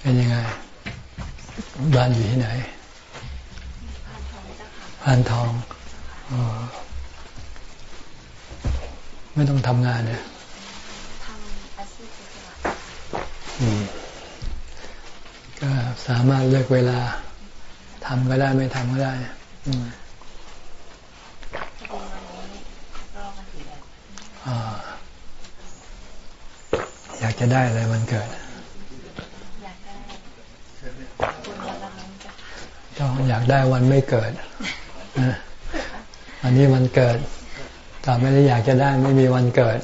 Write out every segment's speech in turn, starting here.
เป็นยังไง บ้านอยู่ที่ไหนพานทองอไม่ต้องทำงานเนี่ยทำอาชีพก็สามารถเลือกเวลาทำก็ได้ไม่ทำก็ได้อืมอยากจะได้อะไรวันเกิดต้ องอยากได้วันไม่เกิดอันนี้วันเกิดต่อไม่ได้อยากจะได้ไม่มีวันเกิด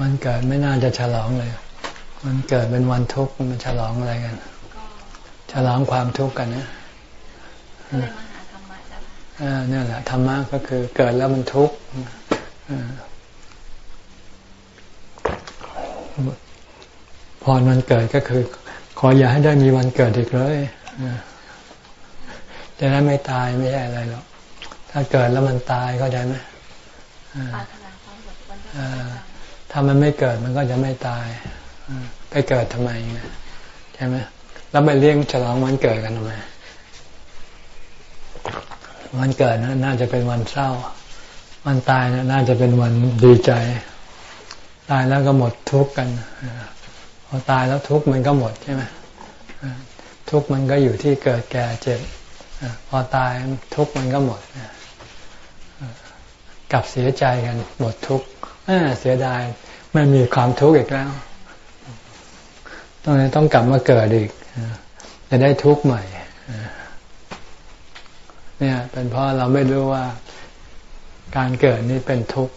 วันเกิดไม่น่าจะฉลองเลย วันเกิดเป็นวันทุกข์มันฉลองอะไรกัน ฉลองความทุกข์กันนะอ่านี่แหละธรรมะก็คือเกิดแล้วมันทุกข์พรวันเกิดก็คือ ขออย่าให้ได้มีวันเกิดอีกเลย จะได้ไม่ตายไม่ใช่อะไรหรอก ถ้าเกิดแล้วมันตายก็ได้ไหมถ้ามันไม่เกิดมันก็จะไม่ตายไปเกิดทำไมใช่ไหมแล้วไปเลี้ยงฉลองวันเกิดกันทำไมวันเกิดนะน่าจะเป็นวันเศร้า วันตายนะน่าจะเป็นวันดีใจ ตายแล้วก็หมดทุกข์กันพอตายแล้วทุกข์มันก็หมดใช่ไหม ทุกมันก็อยู่ที่เกิดแก่เจ็บพอตายทุกมันก็หมดกลับเสียใจกันหมดทุกเสียดายไม่มีความทุกข์อีกแล้วต้องต้องกลับมาเกิดอีกจะได้ทุกข์ใหม่เนี่ย เป็นเพราะเราไม่รู้ว่าการเกิดนี่เป็นทุกข์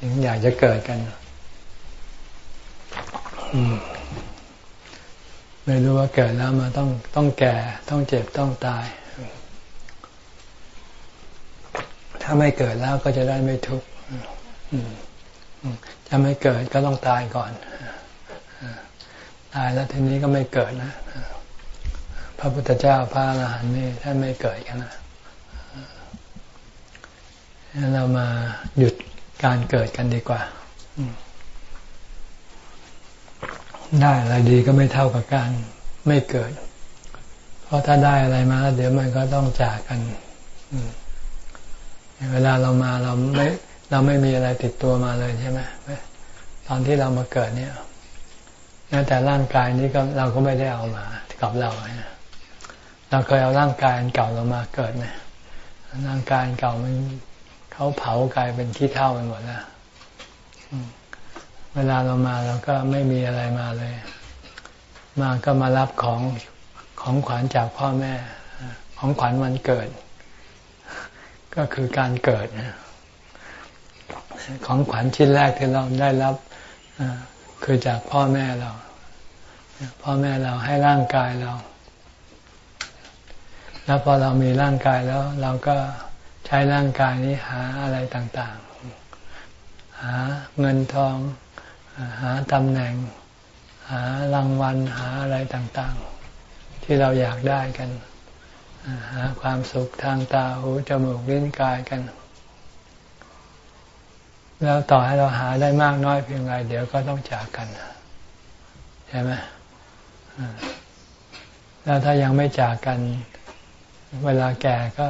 ยังอยากจะเกิดกันไม่ รู้ว่าเกิดแล้วมาต้องต้องแก่ ต้องเจ็บต้องตาย ถ้าไม่เกิดแล้วก็จะได้ไม่ทุกข์จะไม่เกิดก็ต้องตายก่อนตายแล้วทีนี้ก็ไม่เกิดนะพระพุทธเจ้าพระอรหันต์นี่ท่านไม่เกิดกันนะเรามาหยุดการเกิดกันดีกว่า ได้อะไรดีก็ไม่เท่ากับการไม่เกิด เพราะถ้าได้อะไรมา เดี๋ยวมันก็ต้องจากกันเวลาเรามาเราไม่ เราไม่มีอะไรติดตัวมาเลยใช่ไหมตอนที่เรามาเกิดเนี่ยแม้แต่ร่างกายนี้ก็เราก็ไม่ได้เอามากับเราเราเคยเอาร่างกายเก่าเรามาเกิดไหมร่างกายเก่ามันเขาเผากลายเป็นขี้เท่าไปหมดแล้ว เวลาเรามาเราก็ไม่มีอะไรมาเลย มาก็มารับของของขวัญจากพ่อแม่ ของขวัญวันเกิด ก็คือการเกิด ของขวัญชิ้นแรกที่เราได้รับคือจากพ่อแม่เรา พ่อแม่เราให้ร่างกายเรา แล้วพอเรามีร่างกายแล้ว เราก็ใช้ร่างกายนี้หาอะไรต่าง ๆ หาเงินทอง หาตำแหน่ง หารางวัลหาอะไรต่างๆ ที่เราอยากได้กัน หาความสุขทางตาหูจมูกลิ้นกายกัน แล้วต่อให้เราหาได้มากน้อยเพียงไรเดี๋ยวก็ต้องจากกันใช่ไหมแล้วถ้ายังไม่จากกัน เวลาแก่ก็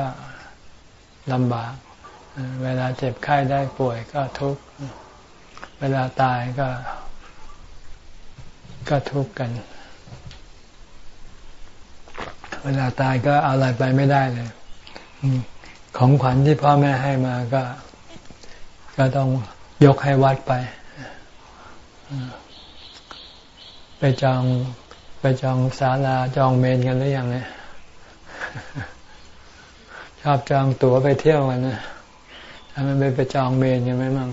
ลำบาก เวลาเจ็บไข้ได้ป่วยก็ทุกข์ เวลาตายก็ ก็ทุกข์กัน เวลาตายก็เอาอะไรไปไม่ได้เลยของขวัญที่พ่อแม่ให้มาก็ ก็ต้องยกให้วัดไป ไปจอง ไปจองศาลาจองเมนกันหรือยังเนี่ยชอบจองตั๋วไปเที่ยวกันนะถ้ามันไปไปจองเมนกันไหมมั่ง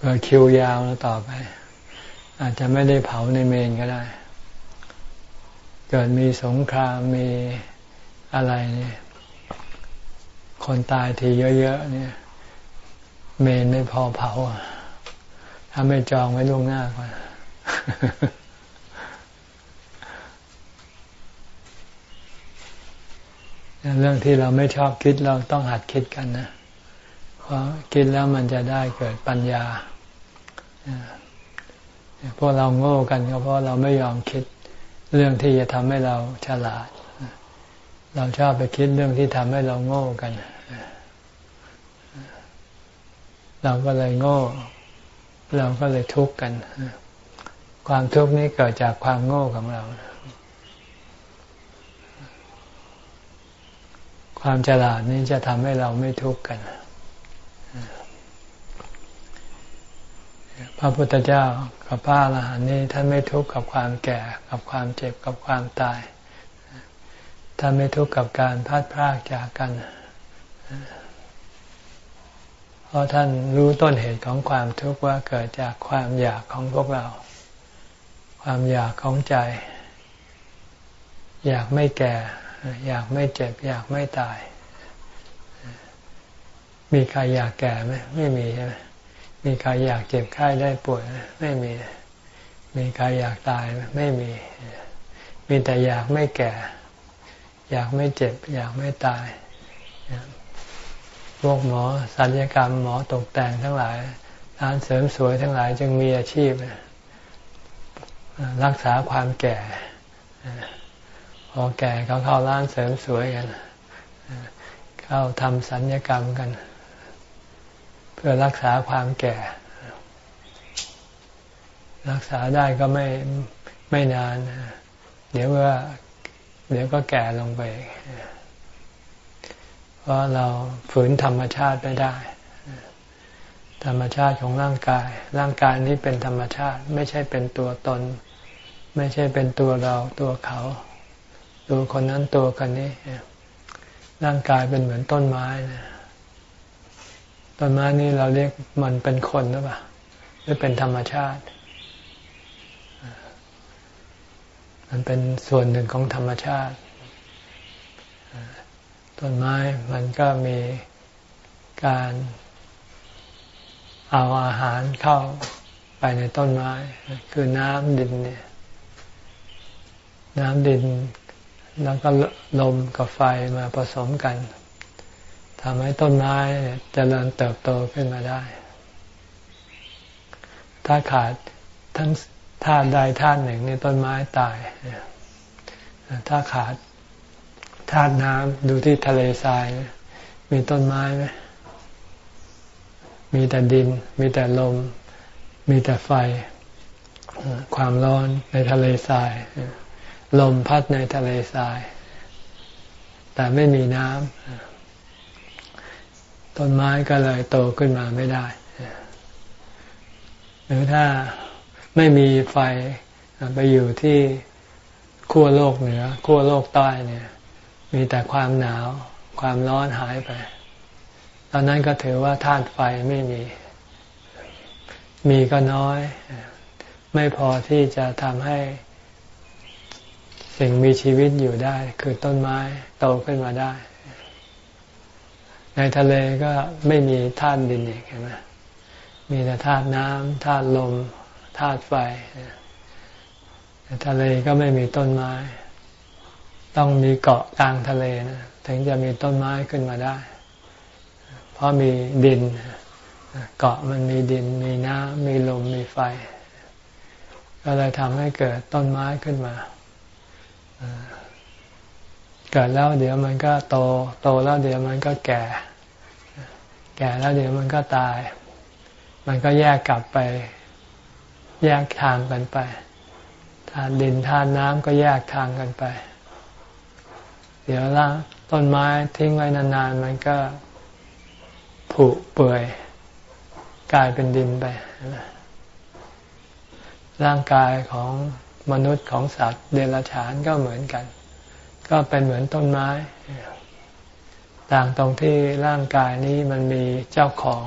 เผื่อคิวยาวแล้วต่อไป อาจจะไม่ได้เผาในเมนก็ได้ เกิดมีสงครามมีอะไรเนี่ย คนตายทีเยอะๆเนี่ย เมนไม่พอเผาถ้าไม่จองไว้ล่วงหน้าก่อนเรื่องที่เราไม่ชอบคิดเราต้องหัดคิดกันนะ เพราะคิดแล้วมันจะได้เกิดปัญญาพวกเราโง่กันก็เพราะเราไม่ยอมคิดเรื่องที่จะทำให้เราฉลาด เราชอบไปคิดเรื่องที่ทำให้เราโง่กัน เราก็เลยโง่ เราก็เลยทุกข์กัน ความทุกข์นี้เกิดจากความโง่ของเรา ความฉลาดนี้จะทำให้เราไม่ทุกข์กัน พระพุทธเจ้ากับพระอรหันต์นี่ท่านไม่ทุกข์กับความแก่กับความเจ็บกับความตาย ท่านไม่ทุกข์กับการพัดพรากจากกัน เพราะท่านรู้ต้นเหตุของความทุกข์ว่าเกิดจากความอยากของพวกเรา ความอยากของใจ อยากไม่แก่ อยากไม่เจ็บ อยากไม่ตาย มีใครอยากแก่ไหมไม่มีใช่ไหม มีใครอยากเจ็บไข้ได้ป่วยไม่มี มีใครอยากตายไม่มี มีแต่อยากไม่แก่ อยากไม่เจ็บ อยากไม่ตาย พวกหมอศัลยกรรมหมอตกแต่งทั้งหลายร้านเสริมสวยทั้งหลายจึงมีอาชีพ รักษาความแก่ พอแก่เขาเข้าร้านเสริมสวยกัน เข้าทำสัญญกรรมกัน เพื่อรักษาความแก่ รักษาได้ก็ไม่ไม่นาน เดี๋ยวว่าเดี๋ยวก็แก่ลงไป เพราะเราฝืนธรรมชาติไม่ได้ ธรรมชาติของร่างกาย ร่างกายนี้เป็นธรรมชาติ ไม่ใช่เป็นตัวตน ไม่ใช่เป็นตัวเราตัวเขา ตัวคนนั้นตัวคนนี้ ร่างกายเป็นเหมือนต้นไม้นะ ต้นไม้นี่เราเรียกมันเป็นคนหรือเปล่าหรือเป็นธรรมชาติ มันเป็นส่วนหนึ่งของธรรมชาติ ต้นไม้มันก็มีการเอาอาหารเข้าไปในต้นไม้ คือน้ำดินเนี่ย น้ำดินแล้วก็ลมกับไฟมาผสมกันำให้ต้นไม้เจริญเติบโตขึ้นมาได้ ถ้าขาดทั้งธาตุใดธาตุหนึ่งในต้นไม้ตาย ถ้าขาดธาตุน้ำดูที่ทะเลทราย มีต้นไม้ไหมมีแต่ดิน มีแต่ลม มีแต่ไฟ ความร้อนในทะเลทราย ลมพัดในทะเลทราย แต่ไม่มีน้ำ ต้นไม้ก็เลยโตขึ้นมาไม่ได้ หรือถ้าไม่มีไฟไปอยู่ที่ขั้วโลกเหนือขั้วโลกใต้เนี่ย มีแต่ความหนาว ความร้อนหายไป ตอนนั้นก็ถือว่าธาตุไฟไม่มี มีก็น้อย ไม่พอที่จะทำให้ สิ่งมีชีวิตอยู่ได้ คือต้นไม้โตขึ้นมาได้ ในทะเลก็ไม่มีธาตุดินอีกเห็นไหมมีแต่ธาตุน้ำธาตุลมธาตุไฟในทะเลก็ไม่มีต้นไม้ ต้องมีเกาะกลางทะเลนะถึงจะมีต้นไม้ขึ้นมาได้ เพราะมีดิน เกาะมันมีดิน มีน้ำมีลมมีไฟ ก็เลยทำให้เกิดต้นไม้ขึ้นมาเกิดแล้วเดี๋ยวมันก็โต โตแล้วเดี๋ยวมันก็แก่ แก่แล้วเดี๋ยวมันก็ตาย มันก็แยกกลับไป แยกทางกันไปธาตุดินธาตุน้ำก็แยกทางกันไป เดี๋ยวละต้นไม้ทิ้งไว้นานๆ มันก็ผุเปื่อยกลายเป็นดินไป ร่างกายของมนุษย์ของสัตว์เดรัจฉานก็เหมือนกัน ก็เป็นเหมือนต้นไม้ ต่างตรงที่ร่างกายนี้มันมีเจ้าของ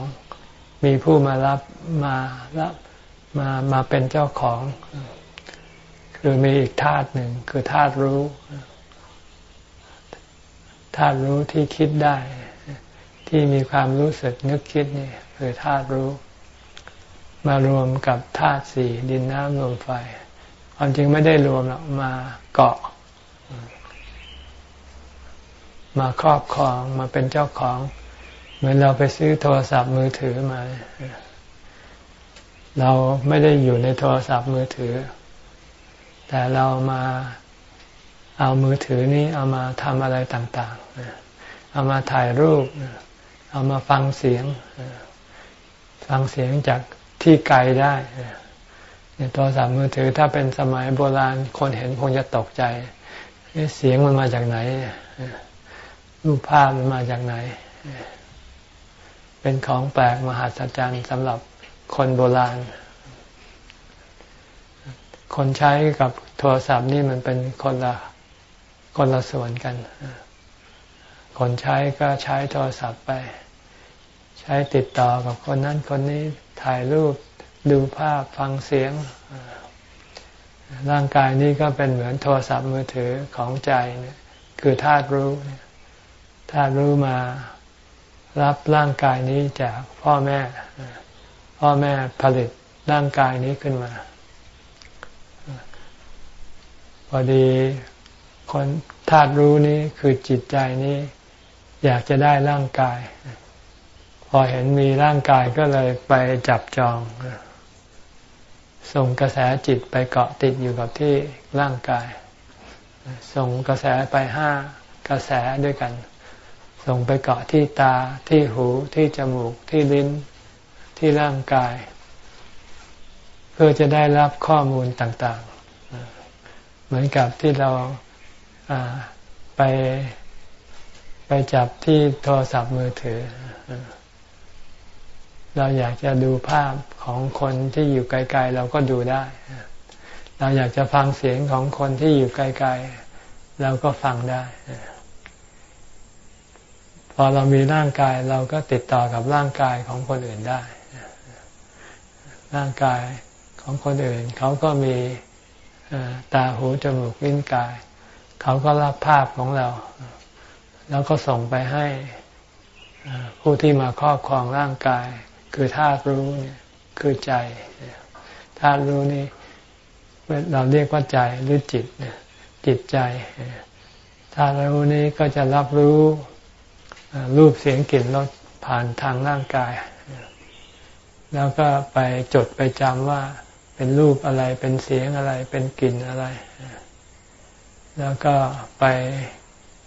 มีผู้มารับมารับมามาเป็นเจ้าของ คือมีอีกธาตุหนึ่งคือธาตุรู้ธาตุรู้ที่คิดได้ ที่มีความรู้สึกนึกคิดนี่คือธาตุรู้ มารวมกับธาตุสี่ดินน้ำลมไฟความจริงไม่ได้รวมหรอกมาเกาะ มาครอบครองมาเป็นเจ้าของ เหมือนเราไปซื้อโทรศัพท์มือถือมา เราไม่ได้อยู่ในโทรศัพท์มือถือ แต่เรามาเอามือถือนี้เอามาทำอะไรต่างๆ เอามาถ่ายรูป เอามาฟังเสียง ฟังเสียงจากที่ไกลได้โทรศัพท์มือถือถ้าเป็นสมัยโบราณคนเห็นคงจะตกใจ เสียงมันมาจากไหน รูปภาพมันมาจากไหน เป็นของแปลกมหัศจรรย์สำหรับคนโบราณ คนใช้กับโทรศัพท์นี่มันเป็นคนละคนละส่วนกัน คนใช้ก็ใช้โทรศัพท์ไป ใช้ติดต่อกับคนนั้นคนนี้ถ่ายรูปดูภาพฟังเสียง ร่างกายนี้ก็เป็นเหมือนโทรศัพท์มือถือของใจคือธาตุรู้ ธาตุรู้มารับร่างกายนี้จากพ่อแม่ พ่อแม่ผลิตร่างกายนี้ขึ้นมา พอดีคนธาตุรู้นี้คือจิตใจนี้ อยากจะได้ร่างกาย พอเห็นมีร่างกายก็เลยไปจับจอง ส่งกระแสจิตไปเกาะติดอยู่กับที่ร่างกาย ส่งกระแสไปห้ากระแสด้วยกัน ส่งไปเกาะที่ตาที่หูที่จมูกที่ลิ้นที่ร่างกาย เพื่อจะได้รับข้อมูลต่างๆ เหมือนกับที่เราไปไปจับที่โทรศัพท์มือถือ เราอยากจะดูภาพของคนที่อยู่ไกลๆ เราก็ดูได้ เราอยากจะฟังเสียงของคนที่อยู่ไกลๆ เราก็ฟังได้ อเรามีร่างกายเราก็ติดต่อกับร่างกายของคนอื่นได้ ร่างกายของคนอื่น เขาก็มีตาหูจมูกลิ้นกาย เขาก็รับภาพของเรา แล้วก็ส่งไปให้ผู้ที่มาครอบครองร่างกาย คือธาตุรู้เนี่ยคือใจธาตุรู้นี่เราเรียกว่าใจหรือจิตจิตใจธาตุรู้นี้ก็จะรับรู้ รูปเสียงกลิ่นรสผ่านทางร่างกาย แล้วก็ไปจดไปจำว่าเป็นรูปอะไรเป็นเสียงอะไรเป็นกลิ่นอะไร แล้วก็ไป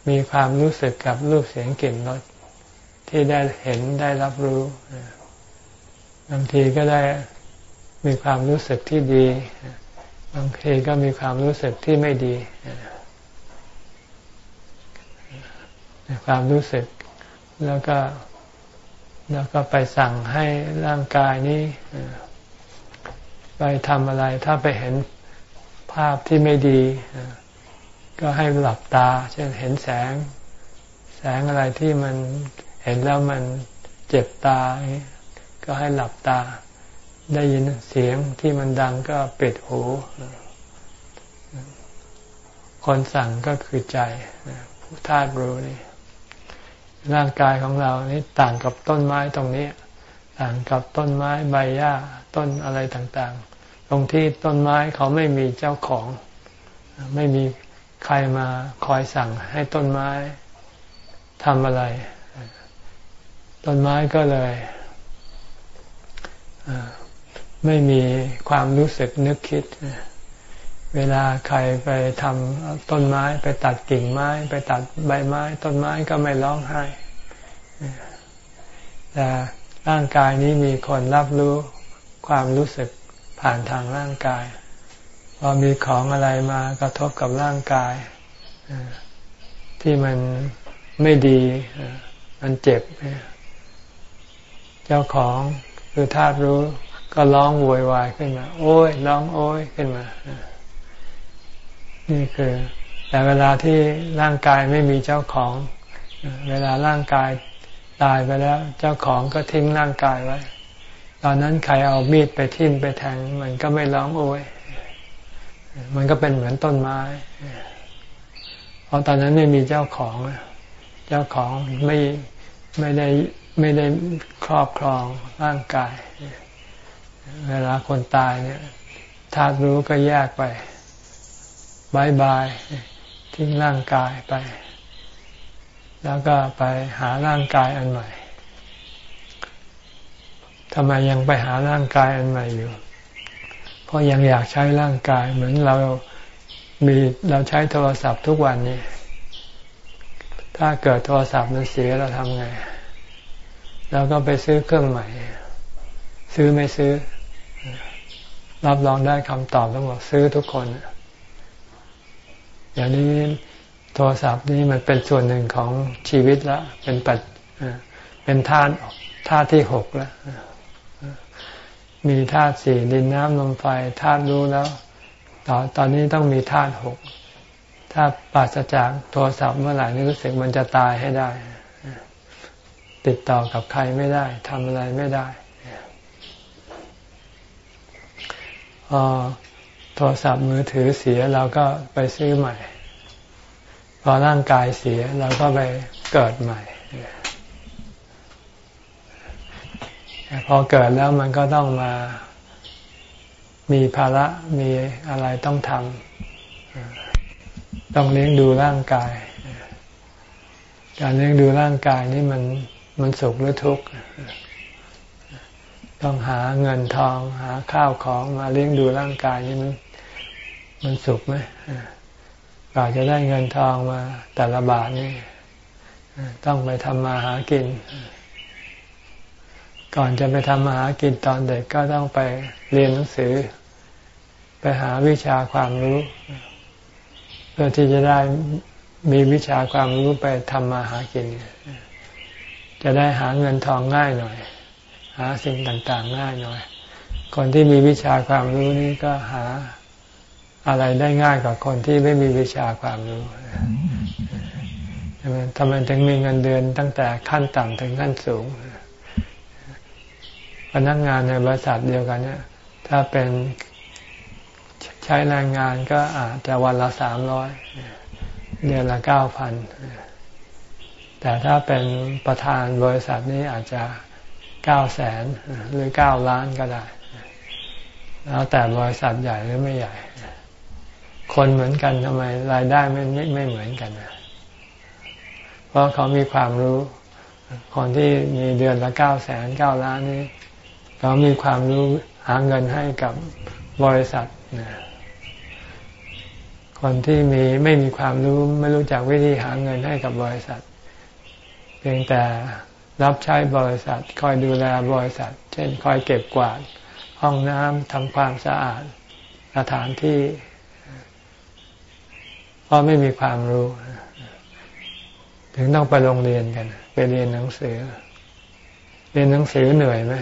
มีความรู้สึกกับรูปเสียงกลิ่นรสที่ได้เห็นได้รับรู้บางทีก็ได้มีความรู้สึกที่ดี บางทีก็มีความรู้สึกที่ไม่ดี ความรู้สึก แล้วก็แล้วก็ไปสั่งให้ร่างกายนี้ไปทำอะไร ถ้าไปเห็นภาพที่ไม่ดี ก็ให้หลับตา เช่นเห็นแสง แสงอะไรที่มันเห็นแล้วมันเจ็บตา ก็ให้หลับตา ได้ยินเสียงที่มันดังก็ปิดหู คนสั่งก็คือใจผู้ธาตุรู้นี่ ร่างกายของเรานี่ต่างกับต้นไม้ตรงนี้ ต่างกับต้นไม้ใบหญ้าต้นอะไรต่างๆ ตรงที่ต้นไม้เขาไม่มีเจ้าของ ไม่มีใครมาคอยสั่งให้ต้นไม้ทำอะไร ต้นไม้ก็เลยไม่มีความรู้สึกนึกคิด เวลาใครไปทำต้นไม้ ไปตัดกิ่งไม้ ไปตัดใบไม้ ต้นไม้ก็ไม่ร้องไห้แต่ร่างกายนี้มีคนรับรู้ความรู้สึกผ่านทางร่างกาย พอมีของอะไรมากระทบกับร่างกาย ที่มันไม่ดี มันเจ็บ เจ้าของคือธาตุรู้ก็ร้องโวยวายขึ้นมา โอ้ยร้องโอ้ยขึ้นมา นี่คือ แต่เวลาที่ร่างกายไม่มีเจ้าของ เวลาร่างกายตายไปแล้ว เจ้าของก็ทิ้งร่างกายไว้ ตอนนั้นใครเอามีดไปทิ่มไปแทงมันก็ไม่ร้องโอยมันก็เป็นเหมือนต้นไม้ เพราะตอนนั้นไม่มีเจ้าของ เจ้าของไม่ไม่ได้ไม่ได้ครอบครองร่างกาย เวลาคนตายเนี่ยธาตุรู้ก็แยกไป บายบายทิ้งร่างกายไป แล้วก็ไปหาร่างกายอันใหม่ทำไมยังไปหาร่างกายอันใหม่อยู่ เพราะยังอยากใช้ร่างกาย เหมือนเรามีเราใช้โทรศัพท์ทุกวันนี้ ถ้าเกิดโทรศัพท์มันเสียเราทำไง เราก็ไปซื้อเครื่องใหม่ ซื้อไม่ซื้อ รับรองได้คำตอบต้งบอกซื้อทุกคน อย่างนี้โทรศัพท์นี้มันเป็นส่วนหนึ่งของชีวิตแล้วเป็นปัจเป็นธาตุธาตุที่หกแล้วมีธาตุสี่ดินน้ำลมไฟธาตุรู้แล้วตอนตอนนี้ต้องมีธาตุหกถ้าปราศจากโทรศัพท์เมื่อไหร่นี่รู้สึกมันจะตายให้ได้ ติดต่อกับใครไม่ได้ทำอะไรไม่ได้พอ โทรศัพท์มือถือเสียเราก็ไปซื้อใหม่ พอร่างกายเสียเราก็ไปเกิดใหม่พอเกิดแล้วมันก็ต้องมามีภาระมีอะไรต้องทำต้องเลี้ยงดูร่างกาย การเลี้ยงดูร่างกายนี่มันมันสุขหรือทุกข์ต้องหาเงินทอง หาข้าวของมาเลี้ยงดูร่างกายนี่มัน มันสุขไหมกว่าจะได้เงินทองมา แต่ละบาทนี่ต้องไปทำมาหากิน ก่อนจะไปทำมาหากินตอนเด็กก็ต้องไปเรียนหนังสือ ไปหาวิชาความรู้ เพื่อที่จะได้มีวิชาความรู้ไปทำมาหากิน จะได้หาเงินทองง่ายหน่อย หาสิ่งต่างๆง่ายหน่อย คนที่มีวิชาความรู้นี่ก็หา อะไรได้ง่ายกว่าคนที่ไม่มีวิชาความรู้ทำไมถึงมีเงินเดือนตั้งแต่ขั้นต่ำถึงขั้นสูง พนักงานในบริษัทเดียวกันเนี่ย ถ้าเป็นใช้แรงงานก็อาจจะวันละสามร้อยเดือนละเก้าพันแต่ถ้าเป็นประธานบริษัทนี้อาจจะเก้าแสนหรือเก้าล้านก็ได้ แล้วแต่บริษัทใหญ่หรือไม่ใหญ่ คนเหมือนกันทำไมรายได้ไม่ไม่ไม่เหมือนกันเพราะเขามีความรู้ คนที่มีเดือนละเก้าแสนเก้าล้านนี้เขามีความรู้หาเงินให้กับบริษัทนะคนที่มีไม่มีความรู้ไม่รู้จักวิธีหาเงินให้กับบริษัท เพียงแต่รับใช้บริษัท คอยดูแลบริษัท เช่น คอยเก็บกวาดห้องน้ำทำความสะอาดสถานที่ ราะไม่มีความรู้ ถึงต้องไปโรงเรียนกัน ไปเรียนหนังสือ เรียนหนังสือเหนื่อยไหม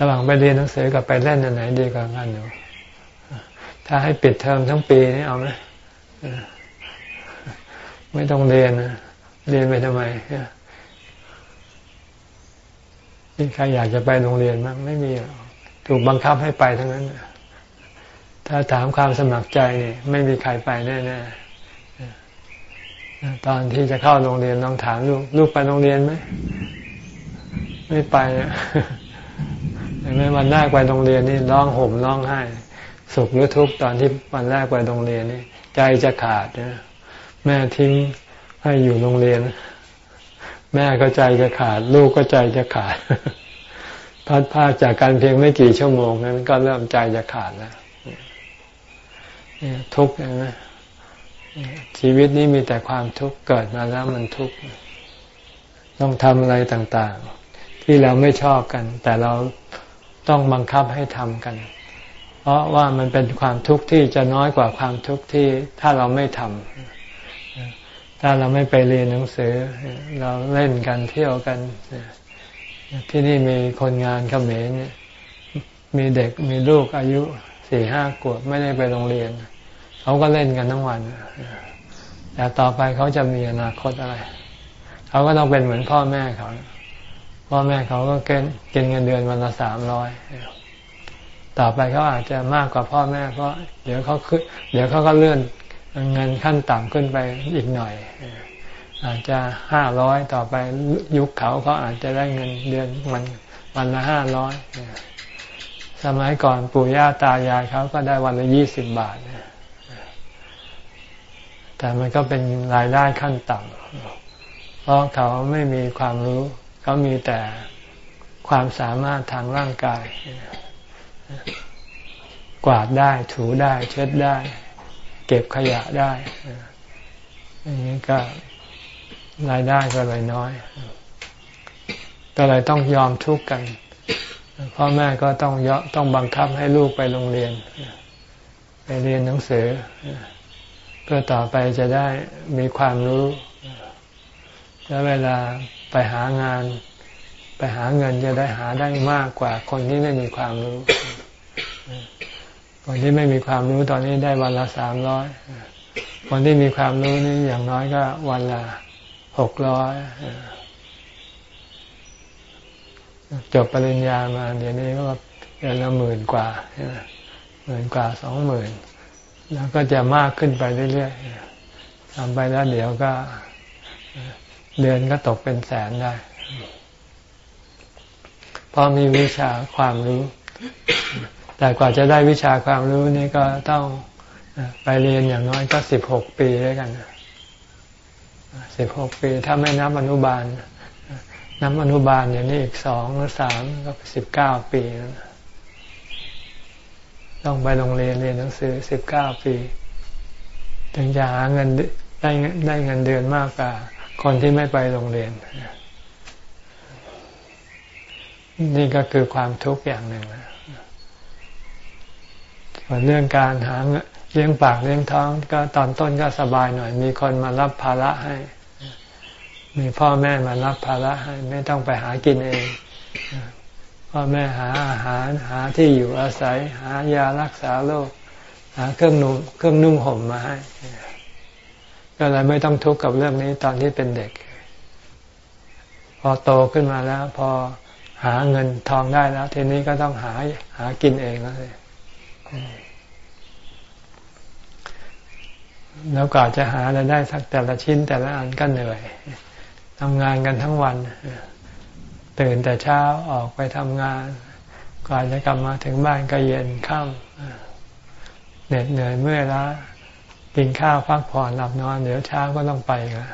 ระหว่างไปเรียนหนังสือกับไปเล่นอันไหนดีกว่ากันอยู่ถ้าให้ปิดเทอมทั้งปีนี่เอาไหมไม่ต้องเรียนเรียนไปทำไมนี่ใครอยากจะไปโรงเรียนมั้งไม่มีถูกบังคับให้ไปทั้งนั้น ถ้าถามความสมัครใจนี่ไม่มีใครไปแน่ๆตอนที่จะเข้าโรงเรียนลองถามลูกลูกไปโรงเรียนไหมไม่ไปเห็นไหมวันแรกไปโรงเรียนนี่ร้องห่มร้องไห้สุขหรือทุกข์ตอนที่วันแรกไปโรงเรียนนี่ใจจะขาดนะแม่ทิ้งให้อยู่โรงเรียน แม่ก็ใจจะขาด ลูกก็ใจจะขาดพัดพาจากการเพียงไม่กี่ชั่วโมงนั้นก็เริ่มใจจะขาดแล้ว ทุกข์นะชีวิตนี้มีแต่ความทุกข์เกิดมาแล้วมันทุกข์ต้องทำอะไรต่างๆ ที่เราไม่ชอบกัน แต่เราต้องบังคับให้ทำกัน เพราะว่ามันเป็นความทุกข์ที่จะน้อยกว่าความทุกข์ที่ถ้าเราไม่ทำถ้าเราไม่ไปเรียนหนังสือ เราเล่นกันเที่ยวกัน ที่นี่มีคนงานเขมรมีเด็กมีลูกอายุสี่ห้าขวบไม่ได้ไปโรงเรียนเขาก็เล่นกันทั้งวันแต่ต่อไปเขาจะมีอนาคตอะไร เขาก็ต้องเป็นเหมือนพ่อแม่เขา พ่อแม่เขาก็เกินกินเงินเดือนวันละสามร้อยต่อไปเขาอาจจะมากกว่าพ่อแม่เพราะเดี๋ยวเขาขึ้นเดี๋ยวเขาก็เลื่อนเงินขั้นต่ำขึ้นไปอีกหน่อยอาจจะห้าร้อยต่อไปยุคเขาเขาอาจจะได้เงินเดือนมันวันละห้าร้อยสมัยก่อนปู่ย่าตายายเขาก็ได้วันละยี่สิบบาท แต่มันก็เป็นรายได้ขั้นต่ำเพราะเขาไม่มีความรู้ เขามีแต่ความสามารถทางร่างกาย กวาดได้ถูได้เช็ดได้ เก็บขยะได้อย่างนี้ก็รายได้ก็เลยน้อยก็เลยต้องยอมทุกข์กันพ่อแม่ก็ต้องยต้องบังคับให้ลูกไปโรงเรียน ไปเรียนหนังสือ เพื่อต่อไปจะได้มีความรู้แล้วเวลาไปหางาน ไปหาเงินจะได้หาได้มากกว่าคนที่ไม่มีความรู้ คนที่ไม่มีความรู้ตอนนี้ได้วันละสามร้อยคนที่มีความรู้นี่อย่างน้อยก็วันละหกร้อยจบปริญญามาเดี๋ยวนี้ก็เดือนละหมื่นกว่าหมื่นกว่าสองหมื่น แล้วก็จะมากขึ้นไปเรื่อยๆทำไปแล้วเดี๋ยวก็เดือนก็ตกเป็นแสนได้พอมีวิชาความรู้ แต่กว่าจะได้วิชาความรู้นี่ก็ต้องไปเรียนอย่างน้อยก็สิบหกปีด้วยกันสิบหกปี ถ้าไม่นับอนุบาลนับอนุบาลอย่างนี้อีกสองหรือสามก็สิบเก้าปี ต้องไปโรงเรียนเรียนหนังสือสิบเก้าปี ถึงจะหาเงินได้ได้เงินเดือนมากกว่าคนที่ไม่ไปโรงเรียน นี่ก็คือความทุกข์อย่างหนึ่งส่วนเรื่องการหาเลี้ยงปากเลี้ยงท้อง ก็ตอนต้นก็สบายหน่อย มีคนมารับภาระให้ มีพ่อแม่มารับภาระให้ ไม่ต้องไปหากินเอง พ่อแม่หาอาหารหาที่อยู่อาศัย หายารักษาโรคหาเครื่องนุ่งเครื่องนุ่งห่มมาให้ก็เลยไม่ต้องทุกข์กับเรื่องนี้ตอนที่เป็นเด็ก พอโตขึ้นมาแล้ว พอหาเงินทองได้แล้ว ทีนี้ก็ต้องหาหากินเองแล้วเลยแล้วกว่าจะหาได้สักแต่ละชิ้นแต่ละอันก็เหนื่อยทำงานกันทั้งวัน ตื่นแต่เช้าออกไปทำงานกว่าจะกลับมาถึงบ้านก็เย็นค่ำเหน็ดเหนื่อยเมื่อยล้ากินข้าวพักผ่อนหลับนอนเดี๋ยวเช้าก็ต้องไปกัน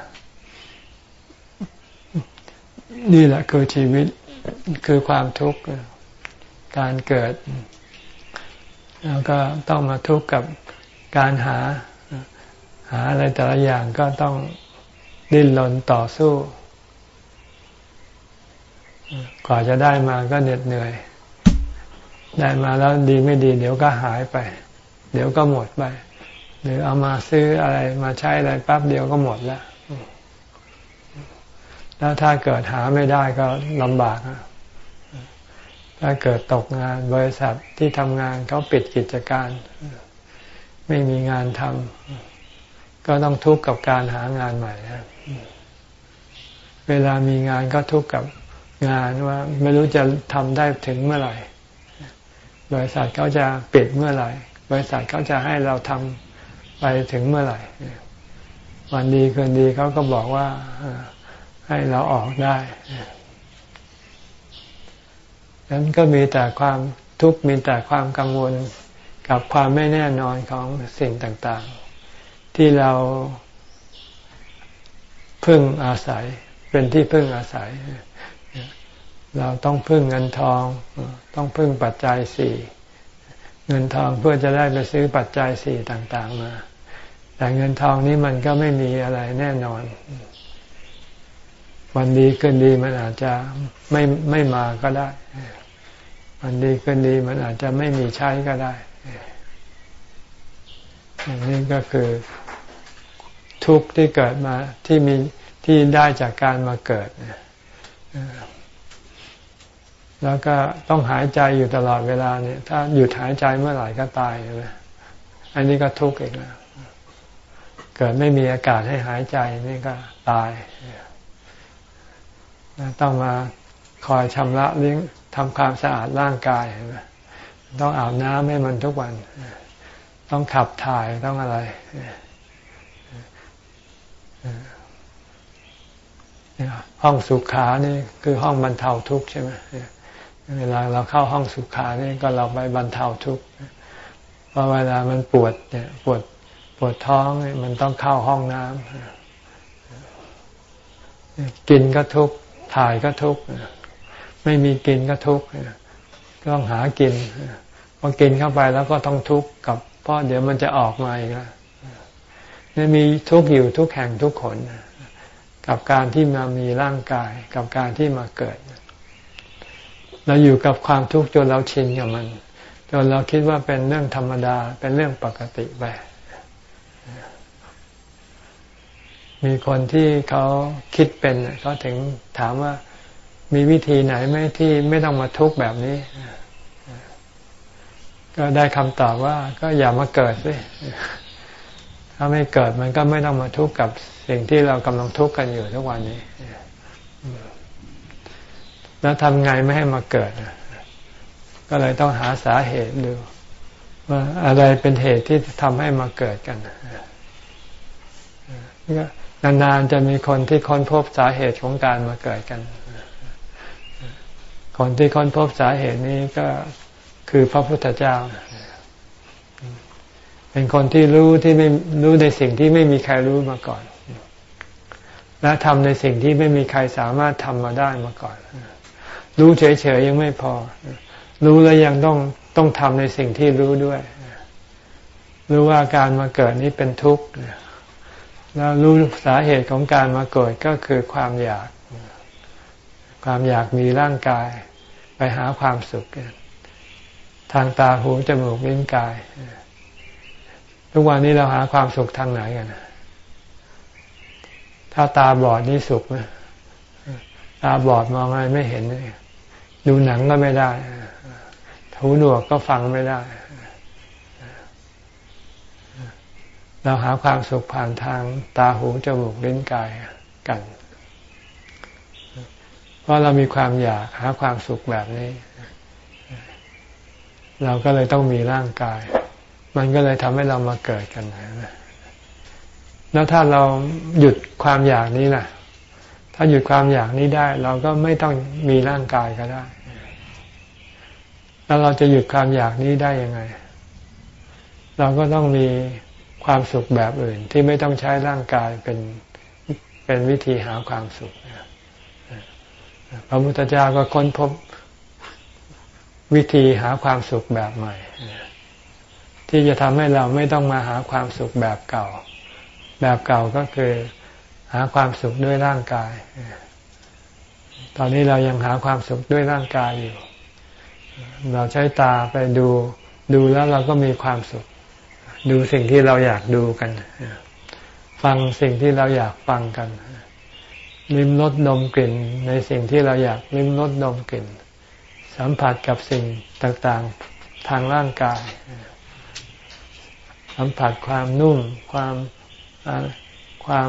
นี่แหละคือชีวิตคือความทุกข์การเกิด แล้วก็ต้องมาทุกข์กับการหา หาอะไรแต่ละอย่างก็ต้องดิ้นรนต่อสู้ กว่าจะได้มาก็เหน็ดเหนื่อย ได้มาแล้วดีไม่ดี เดี๋ยวก็หายไป เดี๋ยวก็หมดไป หรือเอามาซื้ออะไรมาใช้อะไรแป๊บเดียวก็หมดแล้ว แล้วถ้าเกิดหาไม่ได้ก็ลำบากถ้าเกิดตกงานบริษัทที่ทำงานเขาปิดกิจการ ไม่มีงานทำก็ต้องทุกข์กับการหางานใหม่เวลามีงานก็ทุกข์กับ งานว่าไม่รู้จะทำได้ถึงเมื่อไหร่ บริษัทเขาจะปิดเมื่อไหร่ บริษัทเขาจะให้เราทำไปถึงเมื่อไหร่ วันดีคืนดีเขาก็บอกว่าให้เราออกได้ดังนั้นก็มีแต่ความทุกข์มีแต่ความกังวลกับความไม่แน่นอนของสิ่งต่าง ๆ ที่เราพึ่งอาศัย เป็นที่พึ่งอาศัย เราต้องพึ่งเงินทอง ต้องพึ่งปัจจัยสี่เงินทองเพื่อจะได้ไปซื้อปัจจัยสี่ต่างๆมา แต่เงินทองนี้มันก็ไม่มีอะไรแน่นอน วันดีขึ้นดีมันอาจจะไม่ไม่มาก็ได้ วันดีขึ้นดีมันอาจจะไม่มีใช้ก็ได้อันนี้ก็คือทุกข์ที่เกิดมาที่มีที่ได้จากการมาเกิด แล้วก็ต้องหายใจอยู่ตลอดเวลาเนี่ย ถ้าหยุดหายใจเมื่อไหร่ก็ตายเลยอันนี้ก็ทุกข์อีกแล้วเกิดไม่มีอากาศให้หายใจนี่ก็ตายต้องมาคอยชำระเลี้ยงทำความสะอาดร่างกายต้องอาบน้ำให้มันทุกวัน ต้องขับถ่ายต้องอะไร ห้องสุขานี่คือห้องบรรเทาทุกข์ใช่ไหม เวลาเราเข้าห้องสุขานี่ก็เราไปบรรเทาทุกข์เพราะเวลามันปวดเนี่ยปวดปวดท้องมันต้องเข้าห้องน้ำกินก็ทุกข์ถ่ายก็ทุกข์ไม่มีกินก็ทุกข์ต้องหากินพอกินเข้าไปแล้วก็ต้องทุกข์กับเพราะเดี๋ยวมันจะออกมาอีกแล้วนี่มีทุกข์อยู่ทุกแห่งทุกคน กับการที่มามีร่างกาย กับการที่มาเกิด เราอยู่กับความทุกข์จนเราชินกับมัน จนเราคิดว่าเป็นเรื่องธรรมดา เป็นเรื่องปกติไปมีคนที่เขาคิดเป็นเขาถึงถามว่ามีวิธีไหนไหมที่ไม่ต้องมาทุกข์แบบนี้ ก็ได้คำตอบว่า ก็อย่ามาเกิดสิถ้าไม่เกิดมันก็ไม่ต้องมาทุกข์กับสิ่งที่เรากำลังทุกข์กันอยู่ทุกวันนี้ แล้วทำไงไม่ให้มาเกิด ก็เลยต้องหาสาเหตุดู ว่าอะไรเป็นเหตุที่ทำให้มาเกิดกันนานๆจะมีคนที่ค้นพบสาเหตุของการมาเกิดกัน คนที่ค้นพบสาเหตุนี้ก็คือพระพุทธเจ้า เป็นคนที่รู้ที่ไม่รู้ในสิ่งที่ไม่มีใครรู้มาก่อน และทำในสิ่งที่ไม่มีใครสามารถทำมาได้มาก่อน รู้เฉยๆยังไม่พอ รู้แล้วยังต้องต้องทำในสิ่งที่รู้ด้วยรู้ว่าการมาเกิดนี้เป็นทุกข์แล้วรู้สาเหตุของการมาเกิดก็คือความอยาก ความอยากมีร่างกาย ไปหาความสุขทางตาหูจมูกลิ้นกาย ทุกวันนี้เราหาความสุขทางไหนกันถ้าตาบอดนี่สุขไหมตาบอดมองอะไรไม่เห็น ดูหนังก็ไม่ได้หูหนวกก็ฟังไม่ได้ เราหาความสุขผ่านทางตาหูจมูกลิ้นกายกัน เพราะเรามีความอยากหาความสุขแบบนี้ เราก็เลยต้องมีร่างกาย มันก็เลยทำให้เรามาเกิดกันนะแล้วถ้าเราหยุดความอยากนี้ล่ะ ถ้าหยุดความอยากนี้ได้ เราก็ไม่ต้องมีร่างกายก็ได้ แล้วเราจะหยุดความอยากนี้ได้ยังไง เราก็ต้องมีความสุขแบบอื่น ที่ไม่ต้องใช้ร่างกายเป็นเป็นวิธีหาความสุขพระพุทธเจ้าก็ค้นพบวิธีหาความสุขแบบใหม่ ที่จะทำให้เราไม่ต้องมาหาความสุขแบบเก่า แบบเก่าก็คือ หาความสุขด้วยร่างกาย ตอนนี้เรายังหาความสุขด้วยร่างกายอยู่ เราใช้ตาไปดูดูแล้วเราก็มีความสุข ดูสิ่งที่เราอยากดูกัน ฟังสิ่งที่เราอยากฟังกัน ลิ้มรสดมกลิ่นในสิ่งที่เราอยากลิ้มรสดมกลิ่น สัมผัสกับสิ่งต่างๆทางร่างกาย สัมผัสความนุ่มความความ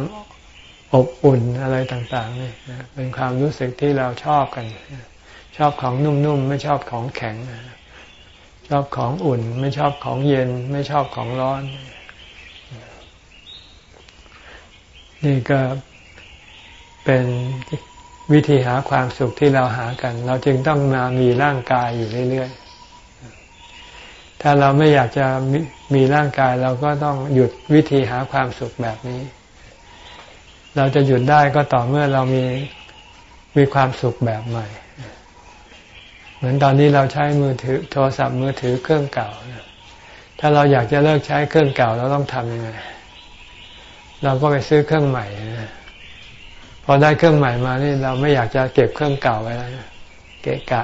อบอุ่นอะไรต่างๆนี่เป็นความรู้สึกที่เราชอบกัน ชอบของนุ่มๆ ไม่ชอบของแข็ง ชอบของอุ่น ไม่ชอบของเย็น ไม่ชอบของร้อน นี่ก็เป็นวิธีหาความสุขที่เราหากัน เราจึงต้องมามีร่างกายอยู่เรื่อยๆ ถ้าเราไม่อยากจะมีร่างกายเราก็ต้องหยุดวิธีหาความสุขแบบนี้ เราจะหยุดได้ก็ต่อเมื่อเรามีมีความสุขแบบใหม่ เหมือนตอนนี้เราใช้มือถือโทรศัพท์มือถือเครื่องเก่า ถ้าเราอยากจะเลิกใช้เครื่องเก่าเราต้องทำยังไง เราก็ไปซื้อเครื่องใหม่พอได้เครื่องใหม่มานี่เราไม่อยากจะเก็บเครื่องเก่าไว้แล้วเกะกะ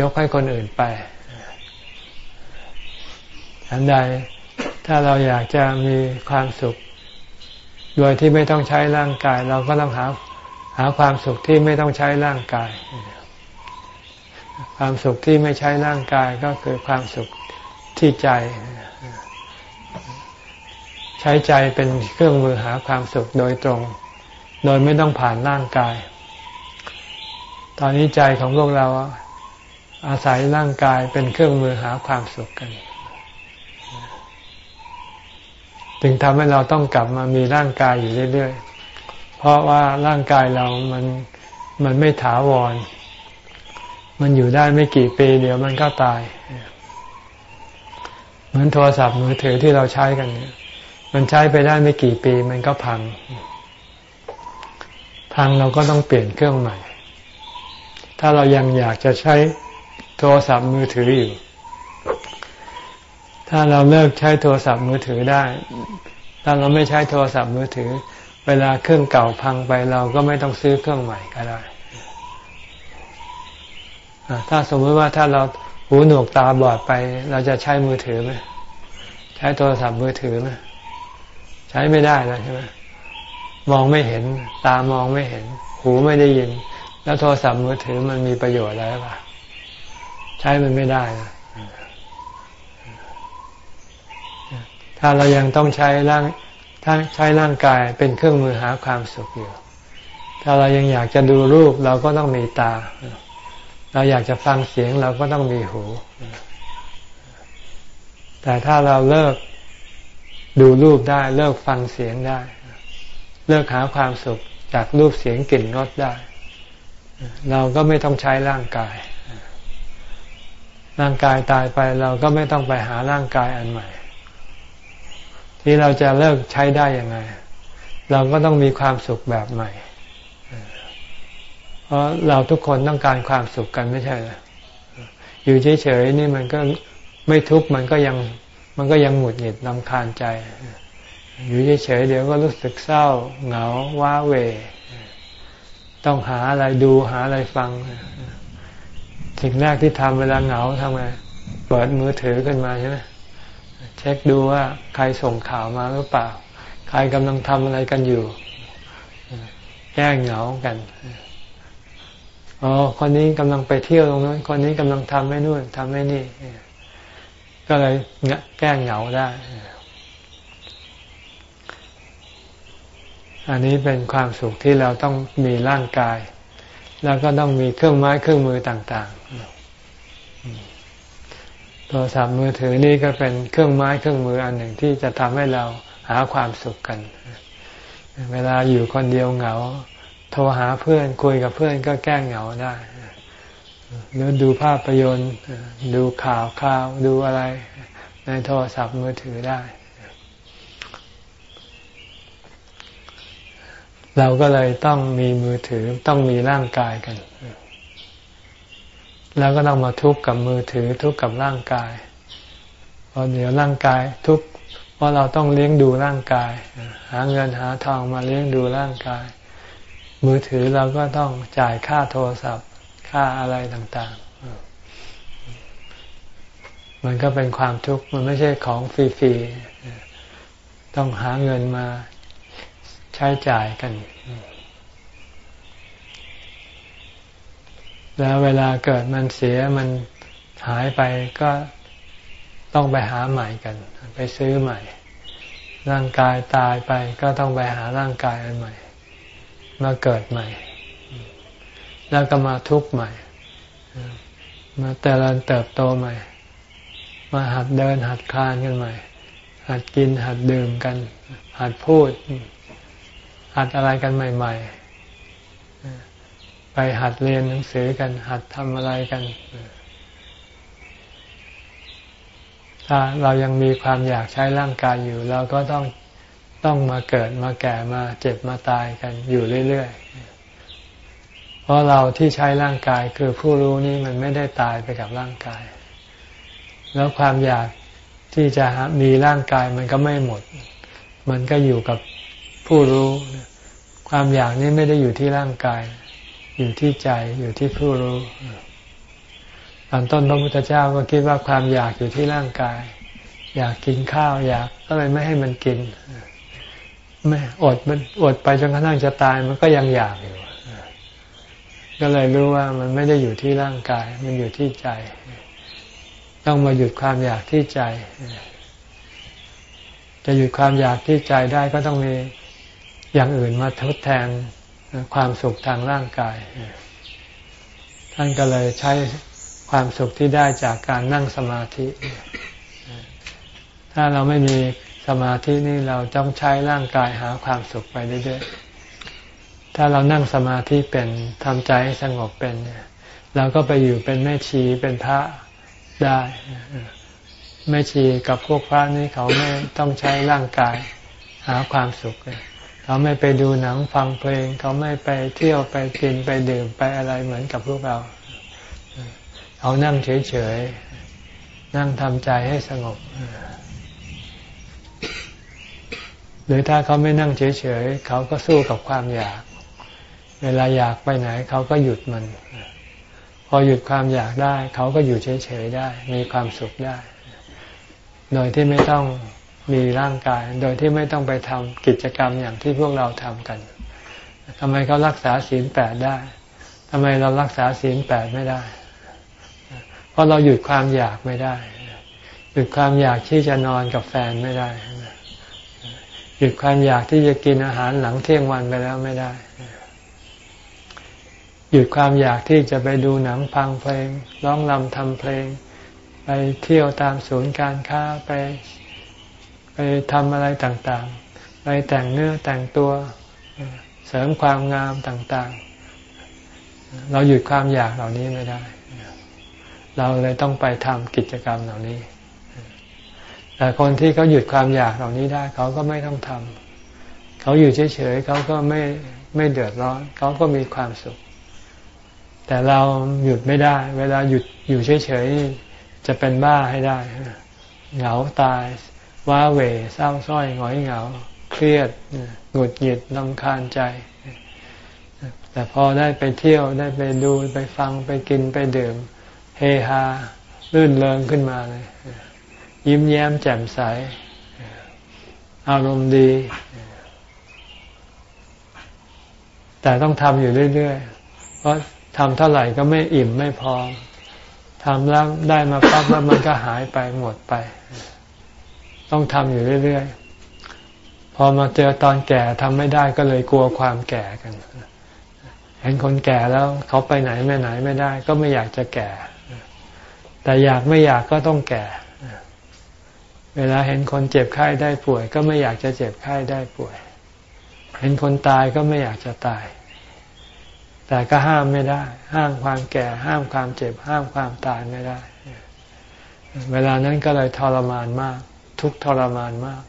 ยกให้คนอื่นไปอันใดถ้าเราอยากจะมีความสุข โดยที่ไม่ต้องใช้ร่างกาย เราก็ต้องหาหาความสุขที่ไม่ต้องใช้ร่างกาย ความสุขที่ไม่ใช้ร่างกายก็คือความสุขที่ใจ ใช้ใจเป็นเครื่องมือหาความสุขโดยตรง โดยไม่ต้องผ่านร่างกาย ตอนนี้ใจของพวกเราอาศัยร่างกายเป็นเครื่องมือหาความสุขกัน จึงทำให้เราต้องกลับมามีร่างกายอยู่เรื่อยๆ เพราะว่าร่างกายเรามันมันไม่ถาวร มันอยู่ได้ไม่กี่ปีเดี๋ยวมันก็ตาย เหมือนโทรศัพท์มือถือที่เราใช้กันเนี่ย มันใช้ไปได้ไม่กี่ปีมันก็พัง พังเราก็ต้องเปลี่ยนเครื่องใหม่ ถ้าเรายังอยากจะใช้โทรศัพท์มือถืออยู่ ถ้าเราเลิกใช้โทรศัพท์มือถือได้ ถ้าเราไม่ใช้โทรศัพท์มือถือ เวลาเครื่องเก่าพังไปเราก็ไม่ต้องซื้อเครื่องใหม่ก็ได้ถ้าสมมติว่าถ้าเราหูหนวกตาบอดไป เราจะใช้มือถือไหมใช้โทรศัพท์มือถือไหมใช้ไม่ได้แล้วใช่ไหมมองไม่เห็น ตามองไม่เห็น หูไม่ได้ยิน แล้วโทรศัพท์มือถือมันมีประโยชน์อะไรป่ะ ใช้มันไม่ได้นะ ถ้าเรายังต้องใช้ร่างถ้าใช้ร่างกายเป็นเครื่องมือหาความสุขอยู่ ถ้าเรายังอยากจะดูรูปเราก็ต้องมีตา เราอยากจะฟังเสียงเราก็ต้องมีหู แต่ถ้าเราเลิกดูรูปได้เลิกฟังเสียงได้ เลิกหาความสุขจากรูปเสียงกลิ่นรสได้ เราก็ไม่ต้องใช้ร่างกาย ร่างกายตายไปเราก็ไม่ต้องไปหาร่างกายอันใหม่ ที่เราจะเลิกใช้ได้ยังไง เราก็ต้องมีความสุขแบบใหม่ เพราะเราทุกคนต้องการความสุขกันไม่ใช่เหรออยู่เฉยๆนี่มันก็ไม่ทุกข์มันก็ยังมันก็ยังหงุดหงิดลำคาญใจ อยู่เฉยๆเดี๋ยวก็รู้สึกเศร้า เหงาว้าเว ต้องหาอะไรดูหาอะไรฟัง สิ่งแรกที่ทำเวลาเหงาทำไง เปิดมือถือขึ้นมาใช่ไหม เช็คดูว่าใครส่งข่าวมาหรือเปล่า ใครกำลังทำอะไรกันอยู่ แก้เหงากันอ๋อคนนี้กำลังไปเที่ยวตรงนู้นคนนี้กำลังทำไม่นู่นทำไม่นี่ ก็เลยแก้เหงาได้ อันนี้เป็นความสุขที่เราต้องมีร่างกาย แล้วก็ต้องมีเครื่องไม้เครื่องมือต่าง ๆ โทรศัพท์มือถือนี่ก็เป็นเครื่องไม้เครื่องมืออันหนึ่งที่จะทำให้เราหาความสุขกัน เวลาอยู่คนเดียวเหงา โทรหาเพื่อนคุยกับเพื่อนก็แก้เหงาได้หรือดูภาพยนตร์ดูข่าวข่าวดูอะไร ในโทรศัพท์มือถือได้ เราก็เลยต้องมีมือถือต้องมีร่างกายกัน แล้วก็ต้องมาทุกข์กับมือถือทุกข์กับร่างกายเพราะเดี๋ยวร่างกายทุกข์เพราะเราต้องเลี้ยงดูร่างกาย หาเงินหาทองมาเลี้ยงดูร่างกาย มือถือเราก็ต้องจ่ายค่าโทรศัพท์ ค่าอะไรต่างๆ มันก็เป็นความทุกข์มันไม่ใช่ของฟรีๆต้องหาเงินมาใช้จ่ายกัน แล้วเวลาเกิดมันเสียมันหายไปก็ต้องไปหาใหม่กัน ไปซื้อใหม่ ร่างกายตายไปก็ต้องไปหาร่างกายอันใหม่ มาเกิดใหม่ แล้วก็มาทุกข์ใหม่ มาแต่ละเติบโตใหม่ มาหัดเดินหัดคลานกันใหม่ หัดกินหัดดื่มกัน หัดพูด หัดอะไรกันใหม่ ๆ ไปหัดเรียนหนังสือกัน หัดทำอะไรกัน ถ้าเรายังมีความอยากใช้ร่างกายอยู่ เราก็ต้องต้องมาเกิดมาแก่มาเจ็บมาตายกันอยู่เรื่อยๆ เพราะเราที่ใช้ร่างกายคือผู้รู้นี้มันไม่ได้ตายไปกับร่างกาย แล้วความอยากที่จะมีร่างกายมันก็ไม่หมด มันก็อยู่กับผู้รู้ ความอยากนี้ไม่ได้อยู่ที่ร่างกาย อยู่ที่ใจอยู่ที่ผู้รู้ตอนต้นพระพุทธเจ้าก็คิดว่าความอยากอยู่ที่ร่างกาย อยากกินข้าวอยากก็เลยไม่ให้มันกินไม่อดมันอดไปจนกระทั่งจะตายมันก็ยังอยากอยู่ก็เลยรู้ว่ามันไม่ได้อยู่ที่ร่างกาย มันอยู่ที่ใจ ต้องมาหยุดความอยากที่ใจ จะหยุดความอยากที่ใจได้ก็ต้องมีอย่างอื่นมาทดแทน ความสุขทางร่างกาย ท่านก็เลยใช้ความสุขที่ได้จากการนั่งสมาธิ ถ้าเราไม่มีสมาธินี่เราต้องใช้ร่างกายหาความสุขไปเรื่อยๆ ถ้าเรานั่งสมาธิเป็นทำใจให้สงบเป็น เราก็ไปอยู่เป็นแม่ชีเป็นพระได้แม่ชีกับพวกพระนี่เขาไม่ต้องใช้ร่างกายหาความสุข เขาไม่ไปดูหนังฟังเพลง เขาไม่ไปเที่ยวไปกินไปดื่มไปอะไรเหมือนกับพวกเรา เขานั่งเฉยๆ นั่งทำใจให้สงบ หรือถ้าเขาไม่นั่งเฉยๆ เขาก็สู้กับความอยาก เวลาอยากไปไหน เขาก็หยุดมัน พอหยุดความอยากได้ เขาก็อยู่เฉยๆได้ มีความสุขได้ โดยที่ไม่ต้อง มีร่างกาย โดยที่ไม่ต้องไปทำกิจกรรมอย่างที่พวกเราทำกันทำไมเขารักษาศีลแปดได้ทำไมเรารักษาศีลแปดไม่ได้ เพราะเราหยุดความอยากไม่ได้ หยุดความอยากที่จะนอนกับแฟนไม่ได้ หยุดความอยากที่จะกินอาหารหลังเที่ยงวันไปแล้วไม่ได้ หยุดความอยากที่จะไปดูหนังฟังเพลง ร้องรำทำเพลง ไปเที่ยวตามศูนย์การค้าไป ไปทำอะไรต่างๆ ไปแต่งเนื้อแต่งตัวเสริมความงามต่างๆ เราหยุดความอยากเหล่านี้ไม่ได้ เราเลยต้องไปทำกิจกรรมเหล่านี้ แต่คนที่เขาหยุดความอยากเหล่านี้ได้ เขาก็ไม่ต้องทำเขาอยู่เฉยๆเขาก็ไม่ไม่เดือดร้อน เขาก็มีความสุข แต่เราหยุดไม่ได้ เวลาหยุดอยู่เฉยๆจะเป็นบ้าให้ได้เหงาตาย ว้าเหวเศร้าส้อยหงอยเหงา เครียดหงุดหงิดลำคาญใจ แต่พอได้ไปเที่ยวได้ไปดูไปฟังไปกินไปดื่ม เฮฮาลื่นเริงขึ้นมาเลย ยิ้มแย้มแจ่มใส อารมณ์ดี แต่ต้องทำอยู่เรื่อยๆ เพราะทำเท่าไหร่ก็ไม่อิ่มไม่พอทำแล้วได้มาปั๊บแล้วมันก็หายไปหมดไป ต้องทำอยู่เรื่อยๆ พอมาเจอตอนแก่ทำไม่ได้ก็เลยกลัวความแก่กัน เห็นคนแก่แล้วเขาไปไหนไม่ไหนไม่ได้ ก็ไม่อยากจะแก่ แต่อยากไม่อยากก็ต้องแก่ เวลาเห็นคนเจ็บไข้ได้ป่วย ก็ไม่อยากจะเจ็บไข้ได้ป่วย เห็นคนตายก็ไม่อยากจะตาย แต่ก็ห้ามไม่ได้ ห้ามความแก่ ห้ามความเจ็บ ห้ามความตายไม่ได้ เวลานั้นก็เลยทรมานมาก ทุกทรมานมาก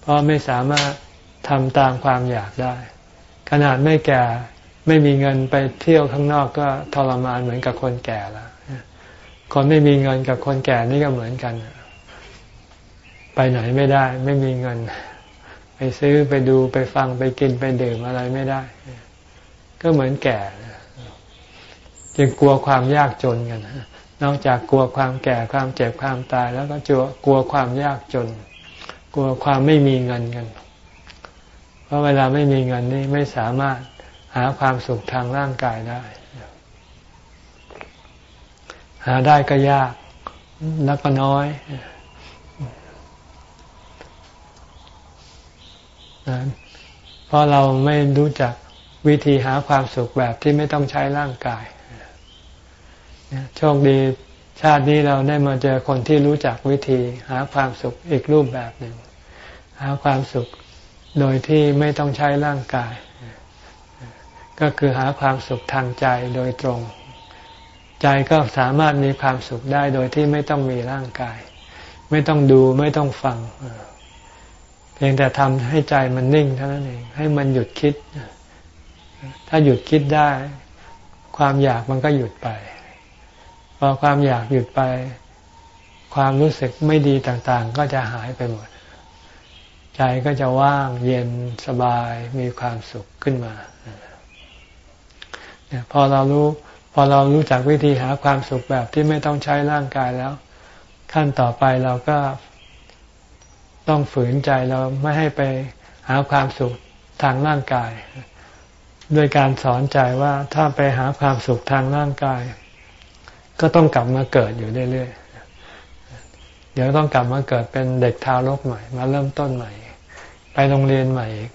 เพราะไม่สามารถทำตามความอยากได้ ขนาดไม่แก่ไม่มีเงินไปเที่ยวข้างนอกก็ทรมานเหมือนกับคนแก่แล้วคนไม่มีเงินกับคนแก่นี่ก็เหมือนกัน ไปไหนไม่ได้ ไม่มีเงิน ไปซื้อไปดูไปฟังไปกินไปดื่มอะไรไม่ได้ ก็เหมือนแก่ จึงกลัวความยากจนกัน นอกจากกลัวความแก่ความเจ็บความตาย แล้วก็จัวกลัวความยากจน กลัวความไม่มีเงินกัน เพราะเวลาไม่มีเงินนี่ไม่สามารถหาความสุขทางร่างกายได้ หาได้ก็ยากแล้วก็น้อยเพราะเราไม่รู้จักวิธีหาความสุขแบบที่ไม่ต้องใช้ร่างกาย โชคดีชาตินี้เราได้มาเจอคนที่รู้จักวิธี หาความสุขอีกรูปแบบหนึ่ง หาความสุขโดยที่ไม่ต้องใช้ร่างกาย ก็คือหาความสุขทางใจโดยตรง ใจก็สามารถมีความสุขได้โดยที่ไม่ต้องมีร่างกาย ไม่ต้องดูไม่ต้องฟัง เพียงแต่ทำให้ใจมันนิ่งเท่านั้นเอง ให้มันหยุดคิด ถ้าหยุดคิดได้ ความอยากมันก็หยุดไป พอความอยากหยุดไป ความรู้สึกไม่ดีต่างๆ ก็จะหายไปหมด ใจก็จะว่างเย็นสบายมีความสุขขึ้นมาพอเรารู้พอเรารู้จักวิธีหาความสุขแบบที่ไม่ต้องใช้ร่างกายแล้ว ขั้นต่อไปเราก็ต้องฝืนใจเราไม่ให้ไปหาความสุขทางร่างกาย ด้วยการสอนใจว่าถ้าไปหาความสุขทางร่างกาย ก็ต้องกลับมาเกิดอยู่เรื่อยๆ เดี๋ยวต้องกลับมาเกิดเป็นเด็กทารกใหม่ มาเริ่มต้นใหม่ ไปโรงเรียนใหม่อีก